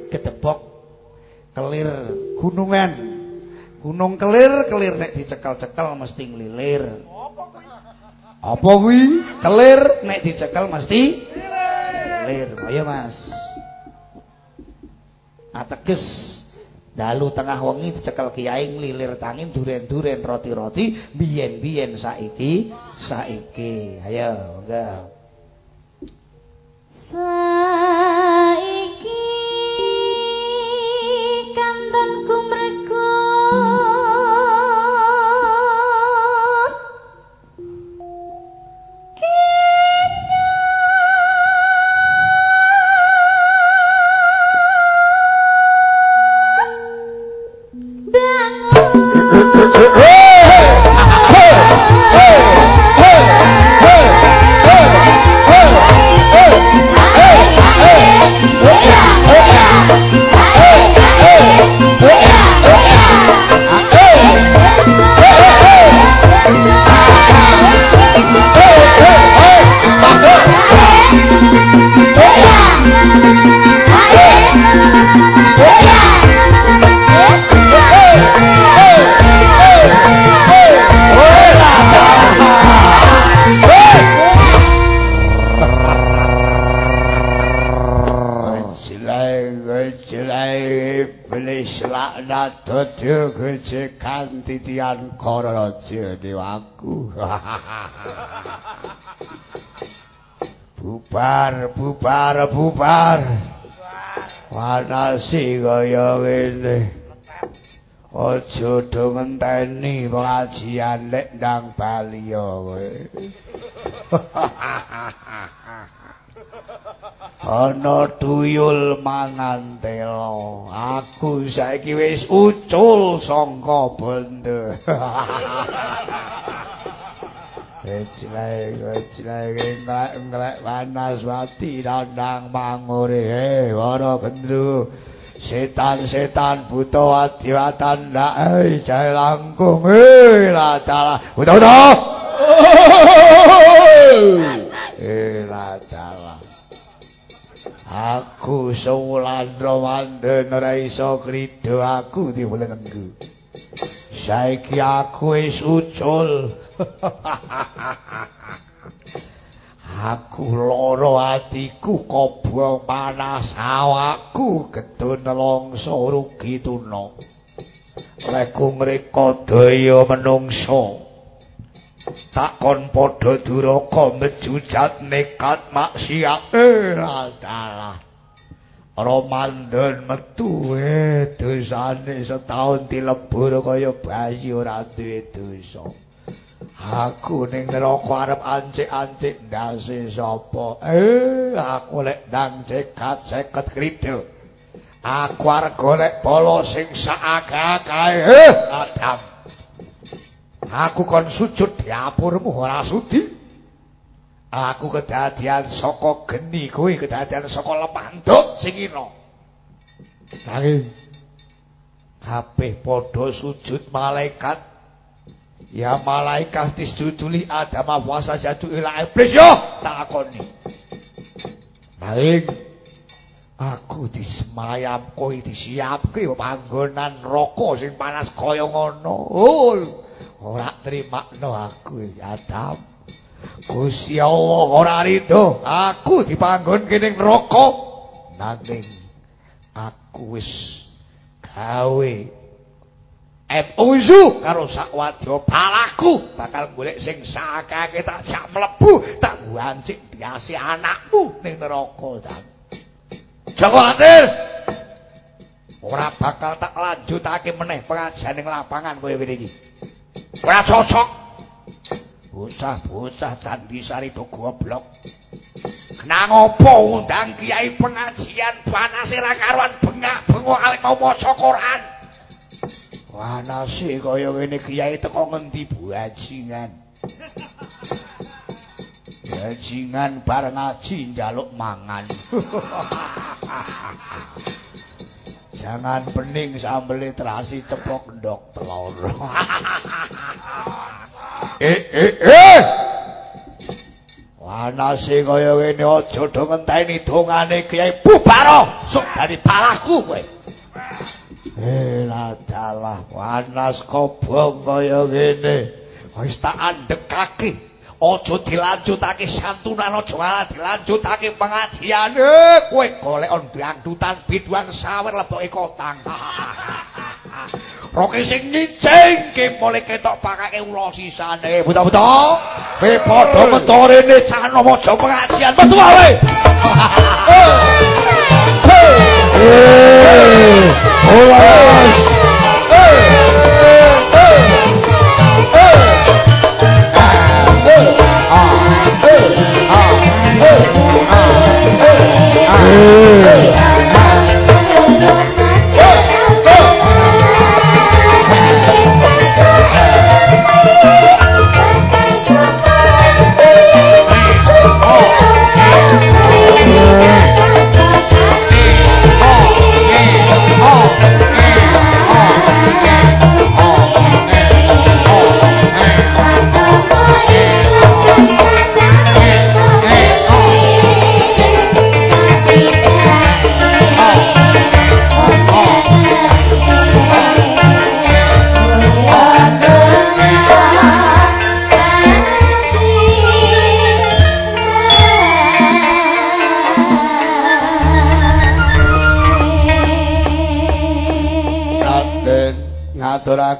gedebok. Kelir gunungan. Gunung kelir kelir nek dicekel-cekel mesti nglilir apa kuwi? Kelir nek dicekel mesti nglilir ayo mas. Ateges dalu tengah wengi dicekel kiai nglilir tangin duren-duren roti-roti biyen-biyen saiki saiki. Ayo enggak bubar, bubar. Wanasi kaya ngene. Aja do ngenteni pengajian lek ndang bali kowe. ana tuyul mangan telo aku saiki wis ucul sangka bondo Ngelak, ngelak, panas, mati, dandang, manguri, hei, wara, gendru, setan-setan, buto, hati-hatan, ndak, hei, jai langkung, hei, latala, buto, buto, hei, latala, Aku sewulan Ramadan ora iso krida aku diwelenengku. Saiki aku wis ucul. Aku lara atiku kobong panas awakku gedun nelongso rugi tuna. Lek ngreka daya menungso. takon padha duraka mejujat nekat maksiat eh dalah Romandon metu eh dosane setahun dilebur kaya bayi ora duwe dosa Aku ning neraka arep ancik-ancik ndase sapa? Eh aku lek ndang cekat seket krida Aku arep golek bala sing sakake eh Adam. Aku kon sujud diapurmu ora sudi. Aku kedadian saka geni kowe kedadian saka lepanduk sing ina nanging kabeh padha sujud malaikat ya malaikat disujuli adam wasa jatuh ila iblis yo takoni nanging aku disemayam kowe disiapke panggonan roko sing panas kaya ngono oh ora trimakno aku Adam. Gusti Allah ora rido aku dipanggon kene neraka. Nanging aku wis gawe Epuzu karo sakwadya palaku bakal golek sing sakake tak jak mlebu tak wancik diasi anakmu ning neraka dan Joko Atir ora bakal tak lanjutake meneh pengajian ning lapangan kowe iki Ora cocok. Bocah-bocah candi sari do goblok. Kenang apa undang kiai pengajian panase ra karuan bengak-bengok alek mau maca Quran. Panase kaya ngene kiai teko ngendi bajingan. Bajingan bar ngaji njaluk mangan. Jangan bening sambel terasi cepok ndok telur. eh eh eh. Wanase kaya ngene aja do ngenteni dongane Kyai Bubaro sok dari palaku kowe. Eh ladalah wanas kobong kaya ngene. Wis tak andekake. Aja dilanjutake santunan aja dilanjutake pengajian. Kowe golek ndangdutan biduan sawer leboke kotang. Roke sing nyicing ki mulai ketok pakake ula sisane. Betul-betul. Kowe padha mentorene cano aja pengajian. Metu wae. Hola. Hey. Hey. Hey. Hey. Hey. Hey. Hey. Hey.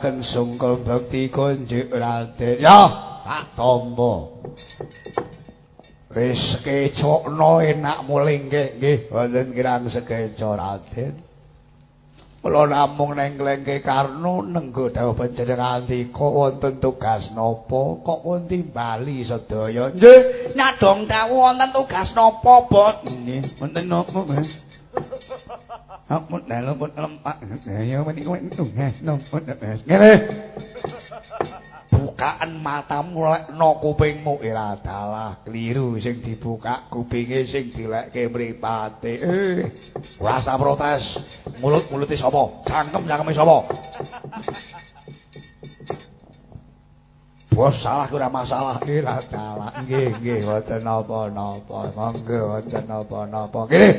Ngaturaken sungkul bekti kunjuk Raden. Ya, tak tampa. Wis kecokno enak muling nggih, wonten kirang sekeca Raden. Kula namung neng klengke karno nenggo dawuh panjenengan dika wonten tugas napa kok pun timbali sedaya. Nggih, nyadong dawuh wonten tugas napa, Bos? Nggih, wonten napa, Mas? Ampun dalu pun lempak. Ya menika napa, Ngene. bukaan matamu lekno kupingmu ira dalah keliru sing dibuka kupinge sing dilekke mripate eh rasa protes mulut-mulute sapa cangkem cangkeme sapa Bos salah ora masalah ira dalah nggih nggih wonten napa-napa monggo wonten napa-napa kene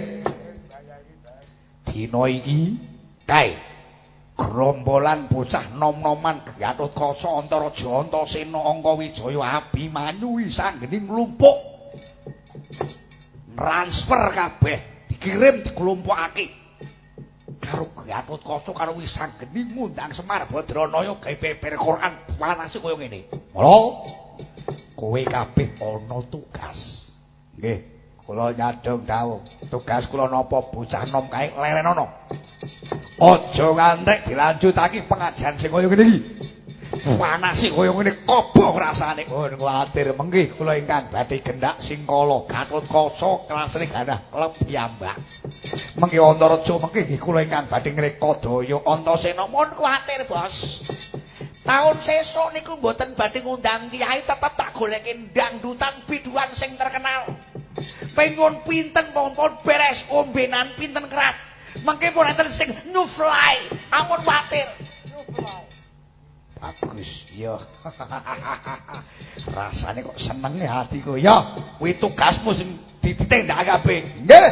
dina iki kae gerombolan bocah nom-noman Gatut Kaca Antaraja Antasena Angka Wijaya Abimanyu sanggene nglumpuk transfer kabeh dikirim dikelompokake karo Gatut Kaca karo Wisanggeni ngundang Semar Badranaya gawe beber Quran panase kaya ngene. Mula kowe kabeh ana tugas. Nggih, kula nyadong dawuh. Tugas kula napa bocah nom kae lerenana. Aja ngantek dilanjutake pengajian sing kaya ngene iki. Panase kaya ngene kobong rasane. Oh kuwatir mengki kula ingkang badhe gendak singkala Gatut Kaca kelasane gadah klub piyambak. Mengki Antaraja mengki kula ingkang badhe ngreka daya Antasena mun kuwatir bos. Taun sesuk niku mboten badhe ngundang kiai tetep tak goleki dangdutan biduan sing terkenal. Pengun pinten pon beres ombenan pinten kerat. Mengke pun enten sing new fly. Ampun. New fly. Bagus, ya. Rasane kok seneng ya hatiku. Ya, kuwi tugasmu sing ditindak kabeh. Nggih.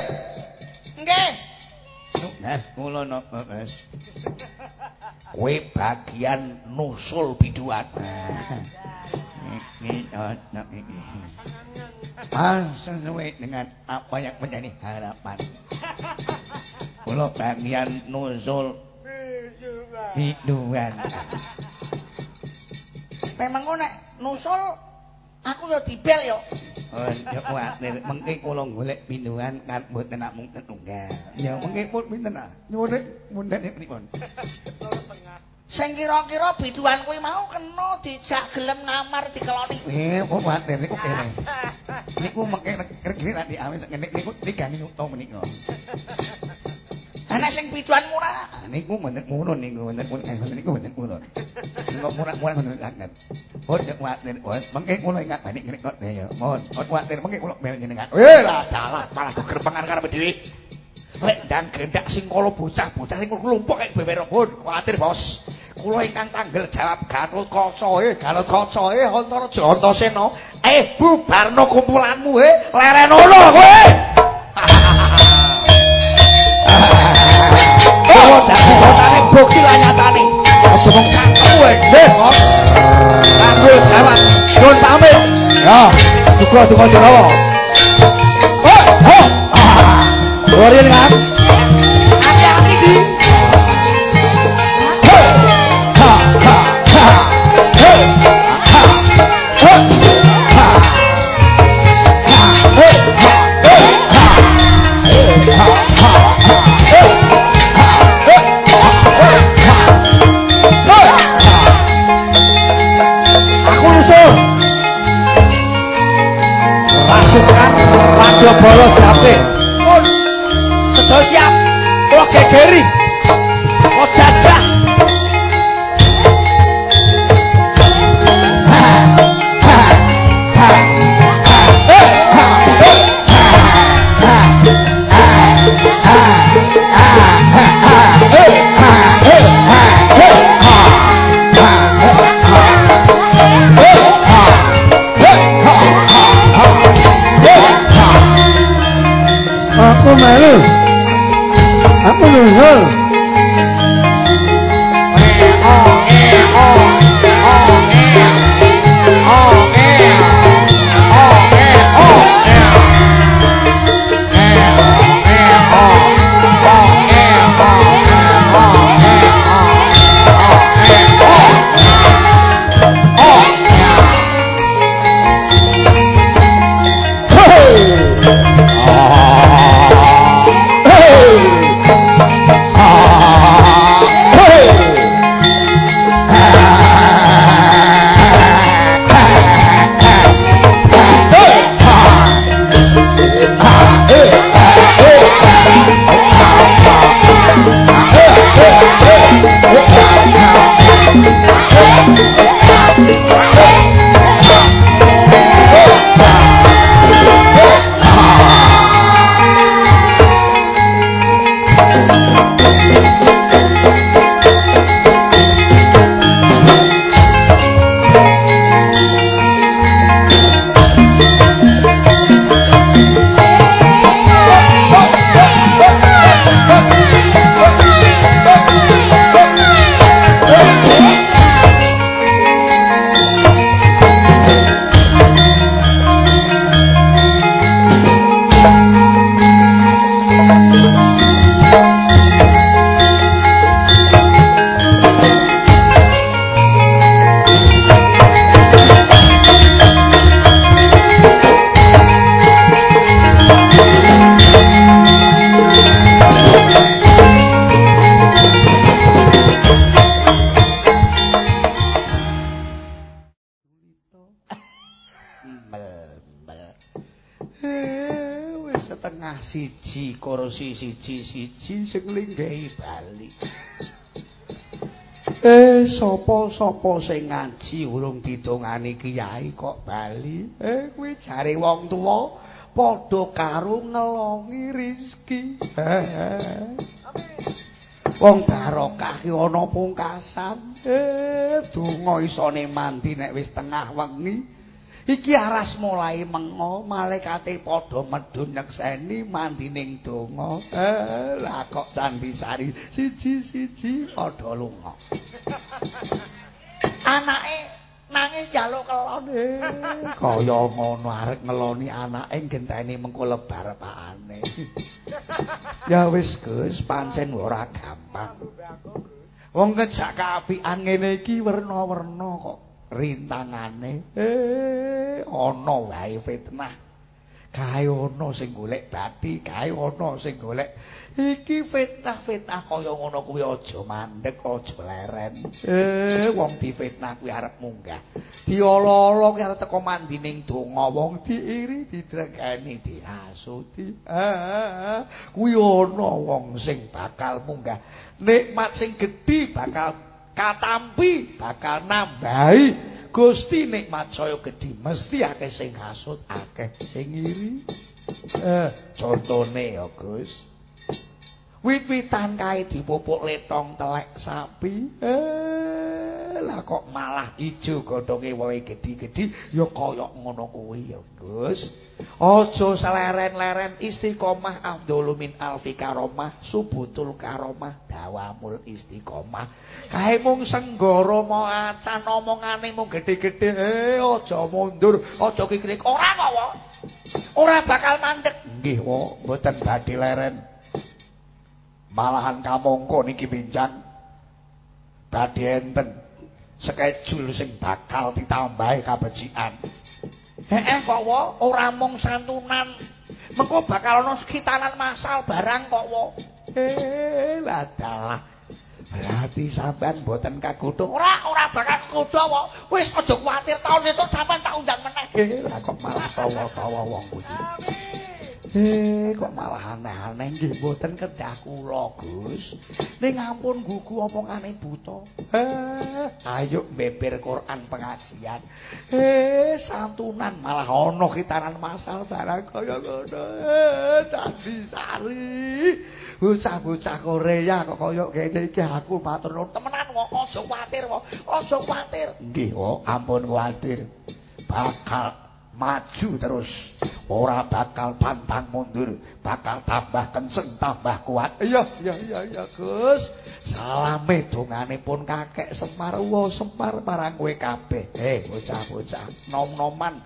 Nggih. Nah, kula napa, Mas? Kowe bagian nusul biduan. Ini ana iki. Sesuai dengan apa yang menjadi harapan. Kula bagian nusul biduan. Memang kok nek nusul aku yo dibel yo. Oh, yo kuwatir mengki kula golek pinduan kan mboten namung tetunggal. Ya mengki pun pinten ah? Nyuwun munden pripun? Sing kira-kira biduan kuwi mau kena dijak gelem ngamar dikeloni. Eh, kok kuwatir niku kene. Niku mengki regine tak diawis ngene niku digani uta menika. Ana sing biduan murah. Niku mboten ngono niku mboten ngono niku mboten ngono. Niku murah-murah ngono sangat. Hot nek kuwatir, mengki kula ingat balik ngene kok ya. Mohon, hot kuwatir mengki kula mel jenengan. Eh lah dalah malah gegerpengan karep dhewe. Lek ndang gendak sing kala bocah-bocah sing klumpuk kaya beber hon, kuwatir bos. Kula ingkang tanggel jawab Gatut Kaca, eh Kaca, eh Antaraja Antasena. Eh bubarno kumpulanmu, eh lerenono kowe. Oh, dadi botane bukti lah nyatane. Aja mung cangkem kowe, nggih, Kos. Kanggo jawab, nyuwun pamit. Ya, duka-duka Jawa. Oh, oh. Ora kan? Sapa-sapa sing ngaji urung didongani kiai kok bali? Eh kuwi jare wong tuwa padha karo ngelongi rezeki. Wong barokah ki ana pungkasan. Eh donga isone mandi nek wis tengah wengi. Iki aras mulai mengo malaikate padha medhun nyekseni mandining donga. Eh lah kok candi sari siji-siji padha lunga anake nangis njaluk kelon kaya ngono arek ngeloni anake genteni mengko lebar pakane ya wis Gus pancen ora gampang. Wong kejak kaapian ngene iki werna-werna kok rintangane. Eh ana wae fitnah kae ana sing golek bati kae ana sing golek. Iki fitnah-fitnah kaya ngono kuwi aja mandek aja leren. Eh wong difitnah kuwi arep munggah. Diolo-olo kuwi arep teko mandining donga wong diiri didregani dihasuti eh kuwi ana wong sing bakal munggah. Nikmat sing gedhi bakal katampi bakal nambahi Gusti nikmat saya gedhi mesti akeh sing hasud akeh sing iri eh contone ya Gus. Wit-witan kae dipupuk letong telek sapi. Eh lah kok malah ijo godhonge wae gedhi-gedhi ya kaya ngono kuwi ya Gus Aja seleren-leren istiqomah afdhalu min alfi karomah subutul karomah dawamul istiqomah. Kae mung senggara mau acan omongane mung gedhe-gedhe eh aja mundur, aja kikrik. Ora kok, Ora bakal mandek. Nggih, wo, mboten badhe leren. Malahan kamangka niki bincang badhe enten schedule sing bakal ditambahi kabecikan. Heeh kok wo, ora mung santunan. Mengko bakal ana sekitaran masal barang kok wo. Eh, ladalah. Berarti sampean mboten kagodho. Ora, ora bakal kagodho wo. Wis aja kuwatir taun sesuk sampean tak undang meneh. Eh, lah kok malah tawa-tawa wong kuwi. Eh, kok malah aneh-aneh nggih mboten kedah kula, Gus. Ning ampun gugu omongane buta. Eh, ayo beber Quran pengajian. Eh, santunan malah ana kitaran masal barang kaya ngono. Eh, candi sari. Bocah-bocah Korea kok kaya kene iki aku matur temenan kok aja kuwatir kok. Aja kuwatir. Nggih, kok ampun kuwatir. Bakal maju terus. Ora bakal pantang mundur bakal tambah kenceng tambah kuat. Iya iya iya iya Gus. Salame dongane pun kakek Semar wo Semar marang kowe kabeh. Eh bocah-bocah nom-noman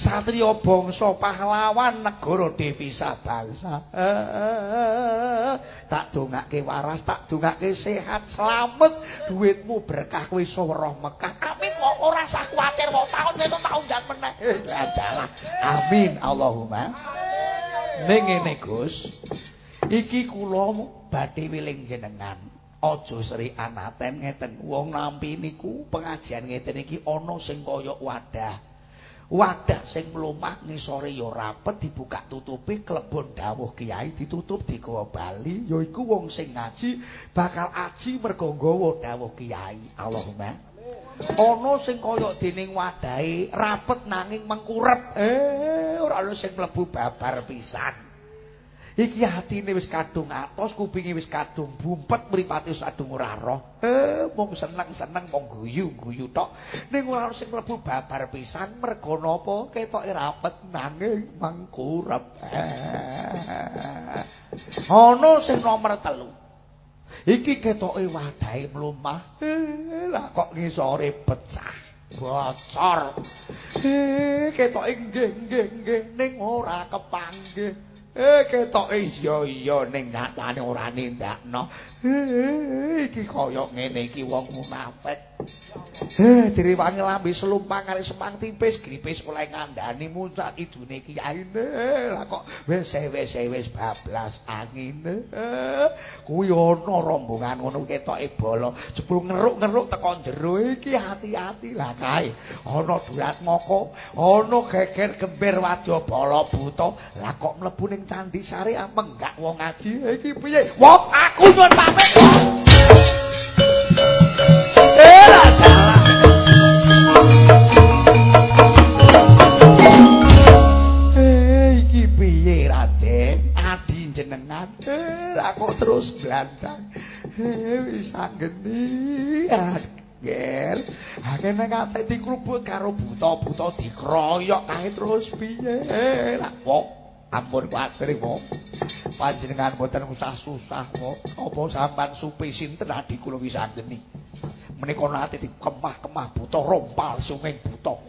Satrio bangsa pahlawan negara devisa bangsa. tak dongake waras, tak dongake sehat, selamat, duitmu berkah kowe iso weruh Mekah. Amin kok ora usah kuwatir kok taun itu taun jan meneh. Amin Allahumma. Ning ngene Gus. Iki kula badhe wiling jenengan. Aja sri anaten ngeten wong nampi niku pengajian ngeten iki ana sing kaya wadah. Wadah sing mlumah ngisore ya rapet dibuka tutupi klebon dawuh kiai ditutup di Goa Bali yaiku wong sing ngaji bakal aji mergo nggawa dawuh kiai. Allahumma. Ana sing kaya dening wadahe rapet nanging mengkurep. Eh ora ana sing mlebu babar pisan Iki atine wis kadung atos, kupinge wis kadung bumpet, mripate wis kadung ora roh. Eh, mung seneng-seneng mung guyu-guyu tok. Ning ora sing mlebu babar pisan mergo napa ketoke rapet nanging mangkurep. Ana sing nomor telu. Iki ketoke wadahe mlumah. Eh, lah kok ngisore pecah. Bocor. Eh, ketoke nggih nggih nggih ning ora kepanggih. Eh ketoke iya iya ning nyatane ora nindakno. Eh iki kaya ngene iki wong munafik. Eh diriwangi lambe slumpang kali semang tipis gripis oleh ngandani muncak idune kiyaine. Lah kok wis wis wis bablas angine. Kuwi ana rombongan ngono ketoke bolo. Jebul ngeruk-ngeruk teko jero iki hati-hati lah kae. Ana durat moko, ana geger gember wadya bala buta. Lah kok mlebu ning candi sari menggak wong ngaji iki piye wong aku nyuwun pamit eh kate dikrubut karo buta-buta dikroyok kae terus piye? Lah kok ampun kuwatir kok. Panjenengan mboten usah susah kok. Apa sampean supi sinten adi kula wis anggeni. Menika nate dikemah-kemah buta rompal sunging buta.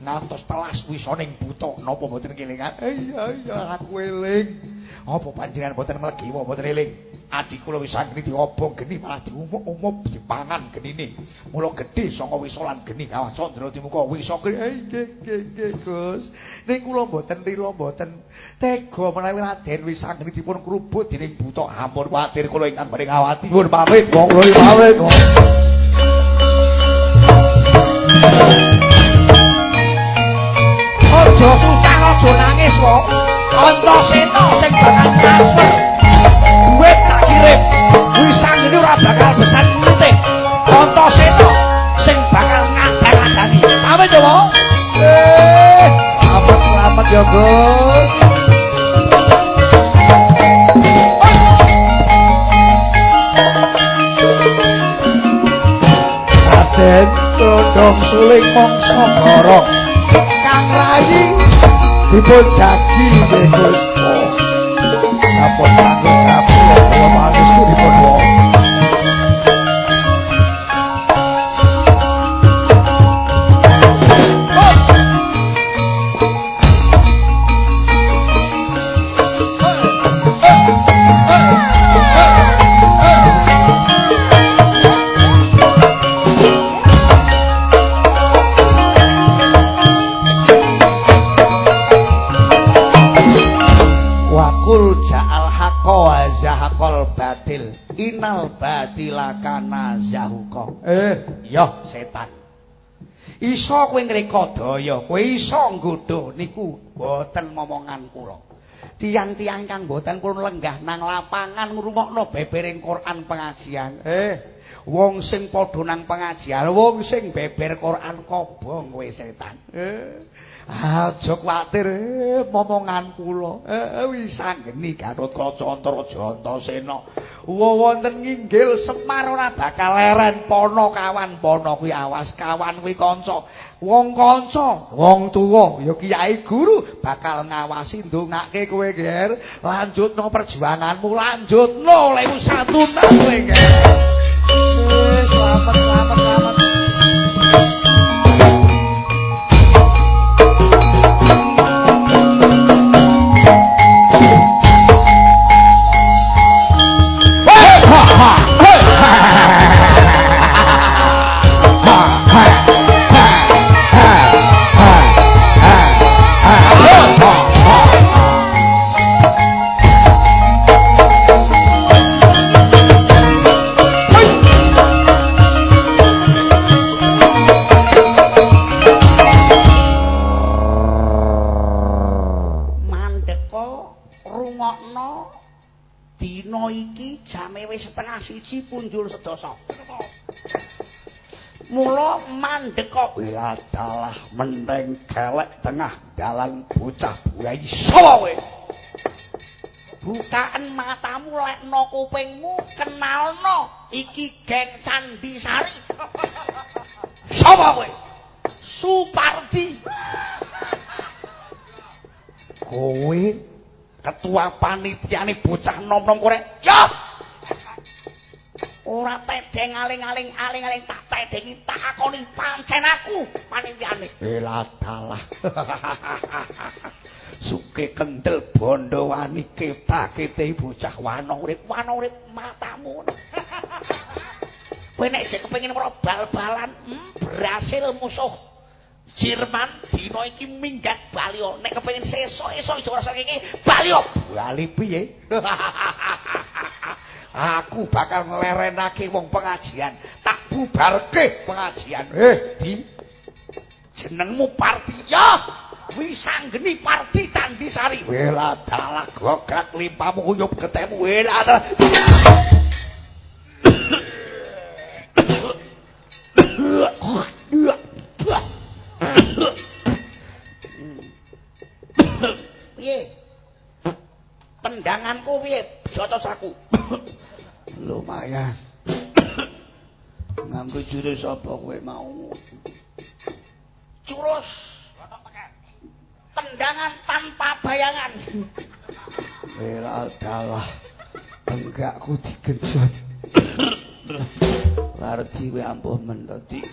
Ngantos telas wisoning buta. Napa mboten kelingan? Iya iya aku eling. Apa panjenengan mboten mlegi mboten eling? Adi kula wis anggene diobong geni malah diumuk-umuk dipangan genine. Mula gedhe saka wisolan geni. Kawah candra dimuka wisa nggih nggih nggih Gus. Ning kula mboten rila mboten tega menawi Raden wis anggene dipun krubut dening buta ampun kuwatir kula ingkang bareng awati. Nuwun pamit wong kula pamit. Aja susah aja nangis kok. Antasena sing bakal bos Raden Todong suling mongso ngorok Kang Rayi Dipun jagi Yesus Sapun sanggup kapur Kalau manis ku dipun innal iso kowe ngreka daya kowe iso nggodho niku boten momongan kula. Tiang-tiang kang boten pun lenggah nang lapangan ngrungokno bebering Quran pengajian. Eh wong sing padha nang pengajian wong sing beber Quran kobong kowe setan. Eh Aja kuwatir eh, momongan kula. Eh wis anggeni Gatotkaca Antaraja Antasena. Wonten nginggil Semar ora bakal leren pono kawan pono kuwi awas kawan kuwi kanca. Wong kanca, wong tuwa ya kiai guru bakal ngawasi ndongake kowe ger. Lanjutno perjuanganmu, lanjutno lewu santunan kowe ger. Eh selamat selamat selamat. Siji punjul sedoso. Mula mandek kok ya dalah menteng kelek tengah dalan bocah buai sapa kowe? Bukaan matamu lekno kupingmu kenalno iki geng Candi Sari. Sapa kowe? Supardi. Kowe ketua panitiane bocah nom-nom korek. Ya. Ora tedeng aling-aling aling-aling tak tedengi tak akoni pancen aku. Panitiane bela dalah. Suke kendel bondo wani kita kete bocah wano urip wano urip matamu. Kowe nek sik kepengin ora bal-balan hmm, berhasil musuh Jerman dino iki minggat Balio. Nek kepengin sesuk-esuk iso rasane iki Balio. Bali piye aku bakal nglerenake wong pengajian. Tak bubarke pengajian. Eh. Di jenengmu Parti. Ya wisanggeni parti tandisari wela dalak gogat limpamu uyup ketemu wela piye? Tendanganku piye? Jotos aku lumayan. Nganggo jurus apa kowe mau? Jurus tendangan tanpa bayangan. Wela dalah enggakku digenjot. Lardi we ampuh men tadi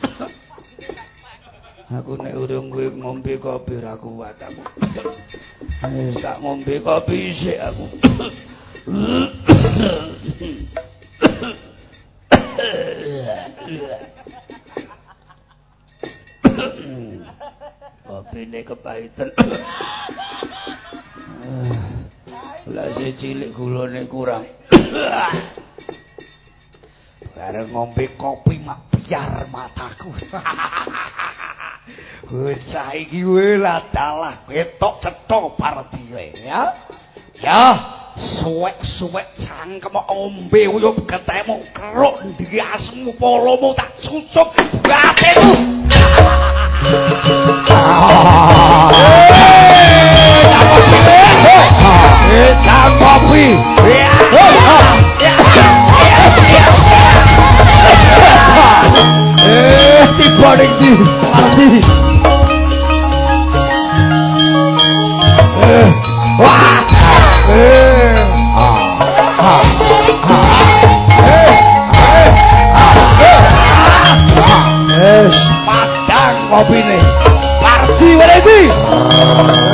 Aku nek urung kowe ngombe kopi ra kuat aku. Wis tak ngombe kopi sik aku. Kopine kepahitan. Lah sik cilik gulane kurang. Bareng ngombe kopi mak biar mataku. Bocah iki wae dalah ketok cetok pardiwe ya. Ya, suwek-suwek cangkem ombe uyup ketemu keruk ndi asmu polomu tak cucuk. Eh. Eh, ning ndi? opine. Parti Weredi.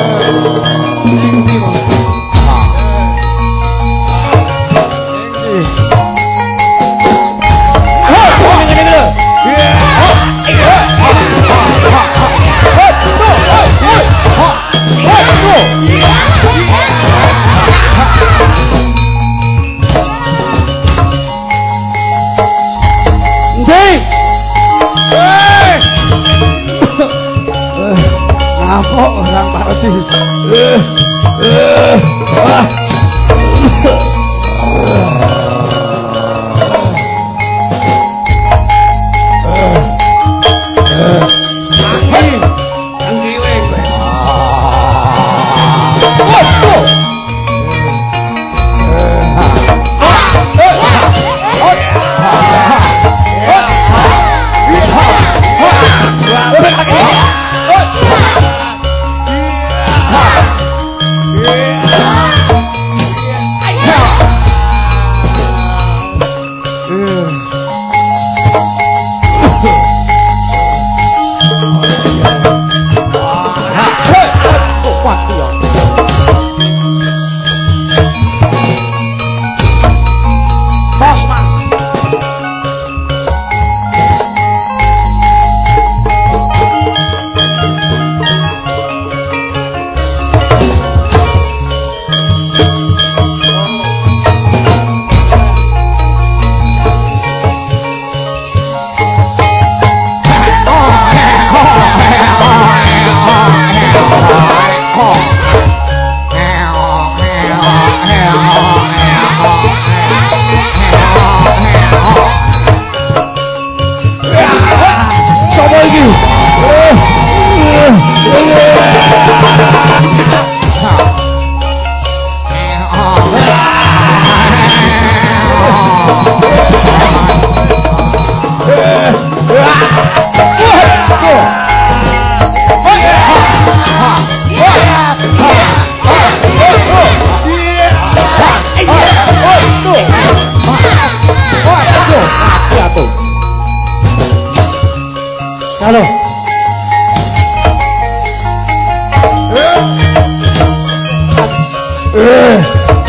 Eh,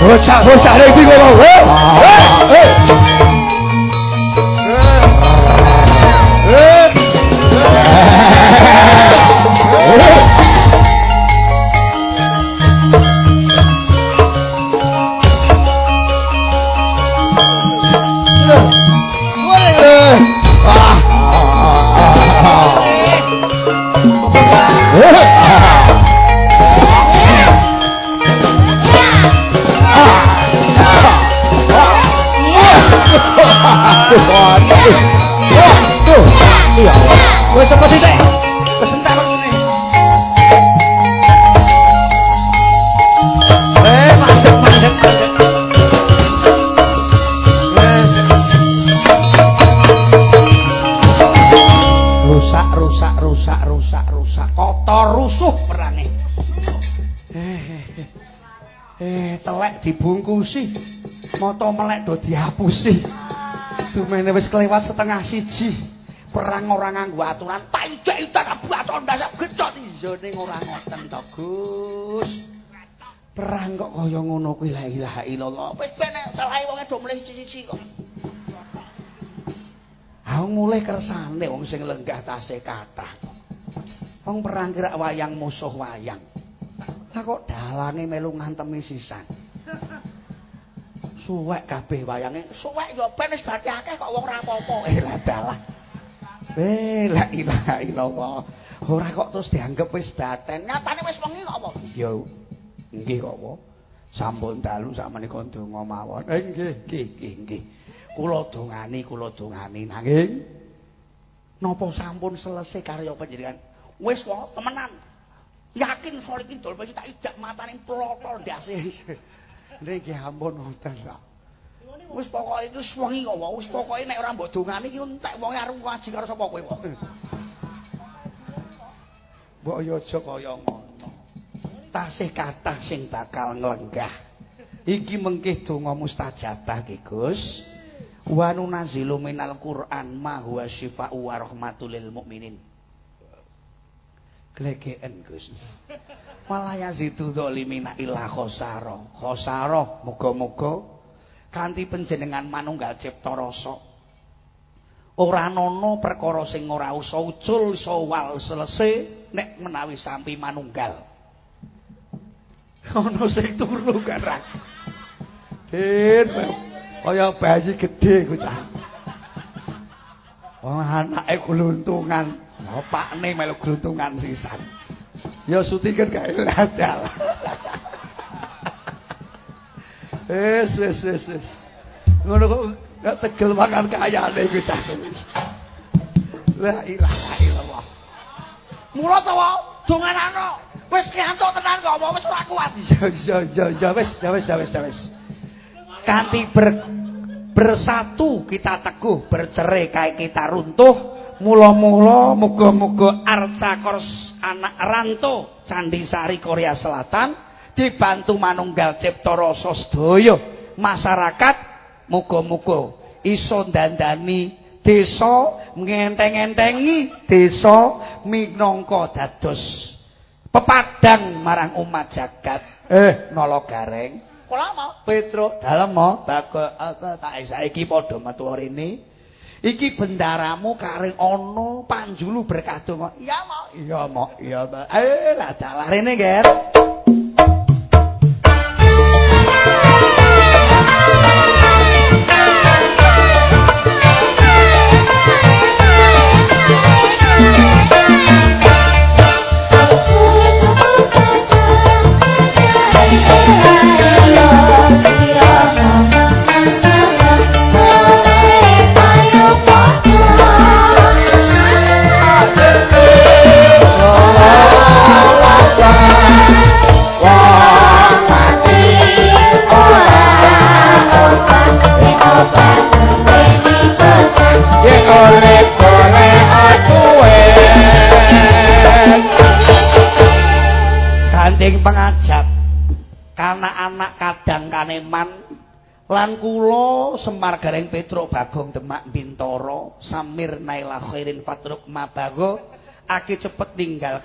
rocha, rocha, rey, digo, eh, eh, eh. Dihapusi. Dumene wis kelewat setengah siji. Perang ora nganggo aturan, tak kabaton dasar gecot ijone ora ngoten to, Gus. Perang kok kaya ngono kuwi la ilaha illallah. Wis benek salahe wong do mulih siji kok. Ah mulih kersane wong sing lenggah tasih kathah. Wong perang kira wayang musuh wayang. Lah kok dalange melu ngantemi sisan. Suwek kabeh wayange. Suwek ya ben wis bati akeh kok wong ora apa-apa. Eh lah dalah. Eh la ilaha illallah. Ora kok terus dianggep wis baten. Nyatane wis wengi kok apa? Ya nggih kok apa. Sampun dalu sakmenika donga mawon. Eh nggih, nggih, nggih, nggih. Kula dongani, kula dongani nanging napa sampun selesai karya panjenengan? Wis wae temenan. Yakin soal iki dol tak idak matane plotol ndase. Niki ampun wonten ta. Wis pokoke iki wis wengi kok, wis pokoke nek ora mbok dongani iki entek wong arep ngaji karo sapa kowe kok. Mbok yo aja kaya ngono. Tasih kathah sing bakal nglenggah. Iki mengkih donga mustajabah ki Gus. Wa nunazilu minal Qur'an ma huwa syifaa'u wa rahmatul lil mukminin. Glegeken Gus. Wala yazidu zalimina illa khosara. Khosara muga-muga kanthi panjenengan manunggal cipta rasa ora ana perkara sing ora usah ucul sawal selese nek menawi sampi manunggal. Ana sing turu karang. Den kaya bayi gedhe cah. Wong anake gluntungan, bapakne melu gluntungan sisan. Ya syutingan gak ladal. Wis wis wis wis. Ngono kok gak tegel makan kayane iku cah. La ilaha illallah. Mula to donganano. Wis kiantuk tenan kok wis ora kuat. Ya ya ya wis ya wis ya wis ya wis. Kanthi ber, bersatu kita teguh, bercerai kayak kita runtuh. Mula-mula muga-muga arca kors anak ranto Candi Sari Korea Selatan dibantu manunggal cipta rasa sedaya. Masyarakat muga-muga iso dandani desa ngenteng-entengi desa minangka dados pepadang marang umat jagat eh. Nala gareng. Kula mau. Petro dalem mau. Bago tak saiki padha metu rene Iki bendaramu karing ana panjulu berkah donga. Iya, Mak. Iya, Mak. Iya, Mak. Eh, lah dalah rene, Ger. Kana anak kadang kaneman lan kula Semar Gareng Petro Bagong Demak Bintoro Samir Naila Khairin Fatruk Mabago aki cepet ninggal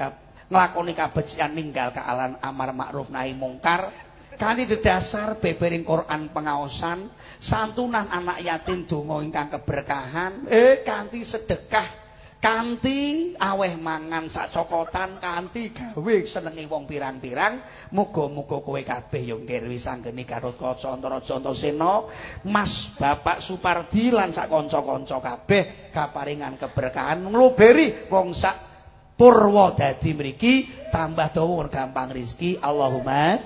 nglakoni kabecikan ninggal kaalan amar makruf nahi mungkar kanthi dasar bebering Quran pengaosan santunan anak yatim donga ingkang keberkahan eh kanthi sedekah kanthi aweh mangan sak cokotan kanthi gawe senenge wong pirang-pirang muga-muga kowe kabeh yo ngirwi sanggeni karo kaca Antaraja Antasena Mas Bapak Supardi lan sak kanca-kanca kabeh kaparingan keberkahan ngluberi wong sak purwa dadi mriki tambah dawa gampang rezeki. Allahumma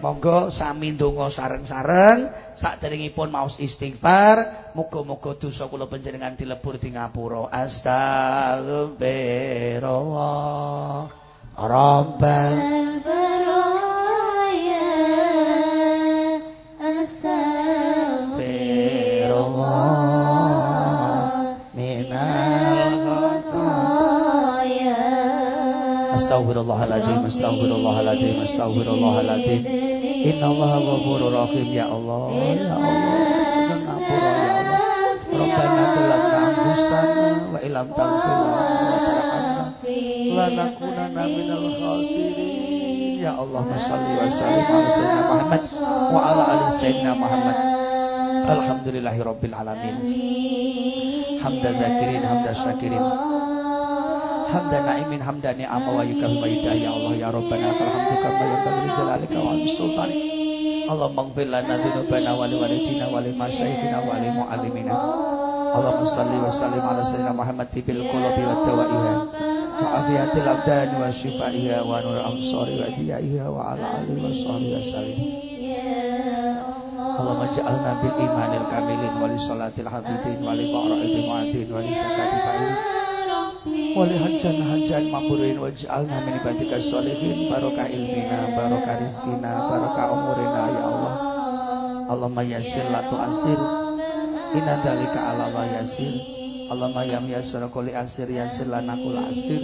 monggo sami ndonga sareng-sareng Saderengipun maos istighfar, muga-muga dosa kula panjenengan dilebur di ngapura. Astagfirullah. Rabbal Astagfirullahaladzim Astagfirullahaladzim Astagfirullahaladzim Innallaha ghafurur rahim ya Allah ya Allah ngapura ya Allah. Rabbana tulakna anfusana wa ilam taghfir lana wa lanakunanna minal khasirin. Ya Allah shalli wa sallim ala sayyidina Muhammad wa ala ali sayyidina Muhammad. Alhamdulillahirabbil alamin. Hamdan zakirin hamdan syakirin hamdan na'imin hamdan ni'ama wa yukam wa ya Allah ya Rabbana alhamdu kama yanbaghi li jalalika wa sultani. Allahumma ighfir lana dhunubana wa liwalidina wa limasyayikhina wa limuallimina. Allahumma salli wa sallim ala sayyidina Muhammad tibil qulubi wa dawaiha. Wa afiyatil abdani wa shifaiha wa nur amsari wa diyaiha wa ala alihi wa sahbihi wa sallim. Allahumma ja'alna bil imanil kamilin wa li salatil hafidin wa li qara'il mu'adin wa li sakatil fa'ilin Wali hajan hajan maburin waj'alna min ibadika sholihin barokah ilmina barokah rizkina barokah umurina ya Allah. Allahumma yasir la tu'asir. Inna dalika ala Allah yasir Allahumma yam yasir kuli asir yasir lana kula asir.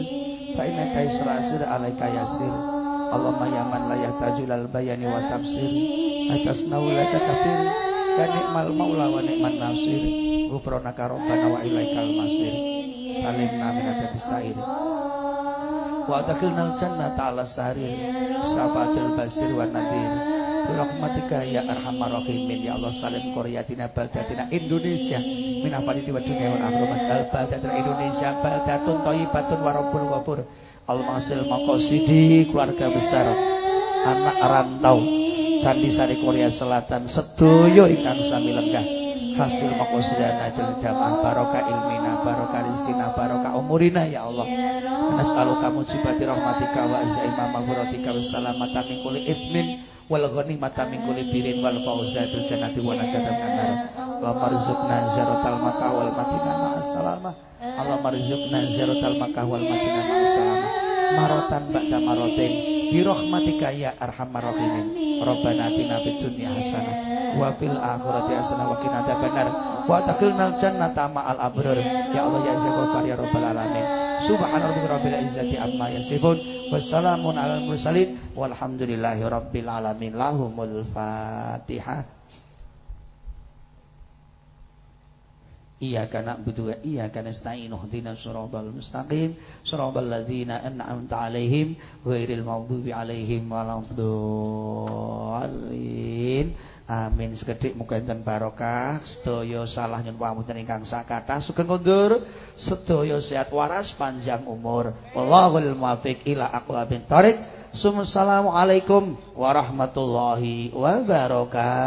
Fa inna kaisra asir alaika yasir Allahumma yaman la yahtajul al bayani wa tafsir atas naulaka kafir ya ni'mal maula wa nasir. Ghufranaka rabbana wa ilaikal masir salimna min adabi sa'ir wa adkhilna al-jannata 'ala sarir sabatul basir wa nadir. Rahmatika ya arhamar rahimin. Ya Allah salim qaryatina baldatina Indonesia. Min afani wa dunya wa akhirat masal baldatina Indonesia. Baldatun thayyibatun wa rabbul ghafur. Al-masil maqasidi keluarga besar. Anak rantau. Candi Sari Korea Selatan. Sedoyo ingkang sami lenggah hasil makosidana jal jamaah. Barokah ilmina barokah rizkina barokah umurina ya Allah. Nas'alu kamu cibati rahmatika wa azzaima maghfiratika wa salamata min kulli ithmin wal ghanimata min kulli birin wal fawza bil jannati wa najata minan wa marzuqna zaratal makkah wal madinah Allah marzuqna zaratal makkah wal madinah marotan ba'da marotin. Bi rahmatika ya arhamar rahimin. Rabbana atina fid dunya hasanah wa fil akhirati hasanah wa qina adzabannar. Wa adkhilnal jannata ma'al abrar ya Allah ya Ghafar ya rabbal alamin. Subhana rabbika rabbil izzati amma yasifun. Wassalamun alal mursalin. Walhamdulillahi rabbil alamin. Lahumul fatihah Iyyaka na'budu wa iyyaka nasta'in ihdinas siratal mustaqim siratal ladzina an'amta 'alaihim ghairil maghdubi 'alaihim waladdallin Amin. Sekedhik muga enten barokah sedaya salah nyuwun pamunten ingkang sakathah sugeng kondur sedaya sehat waras panjang umur. Wallahul muwaffiq ila aqwamit thoriq Assalamualaikum warahmatullahi wabarakatuh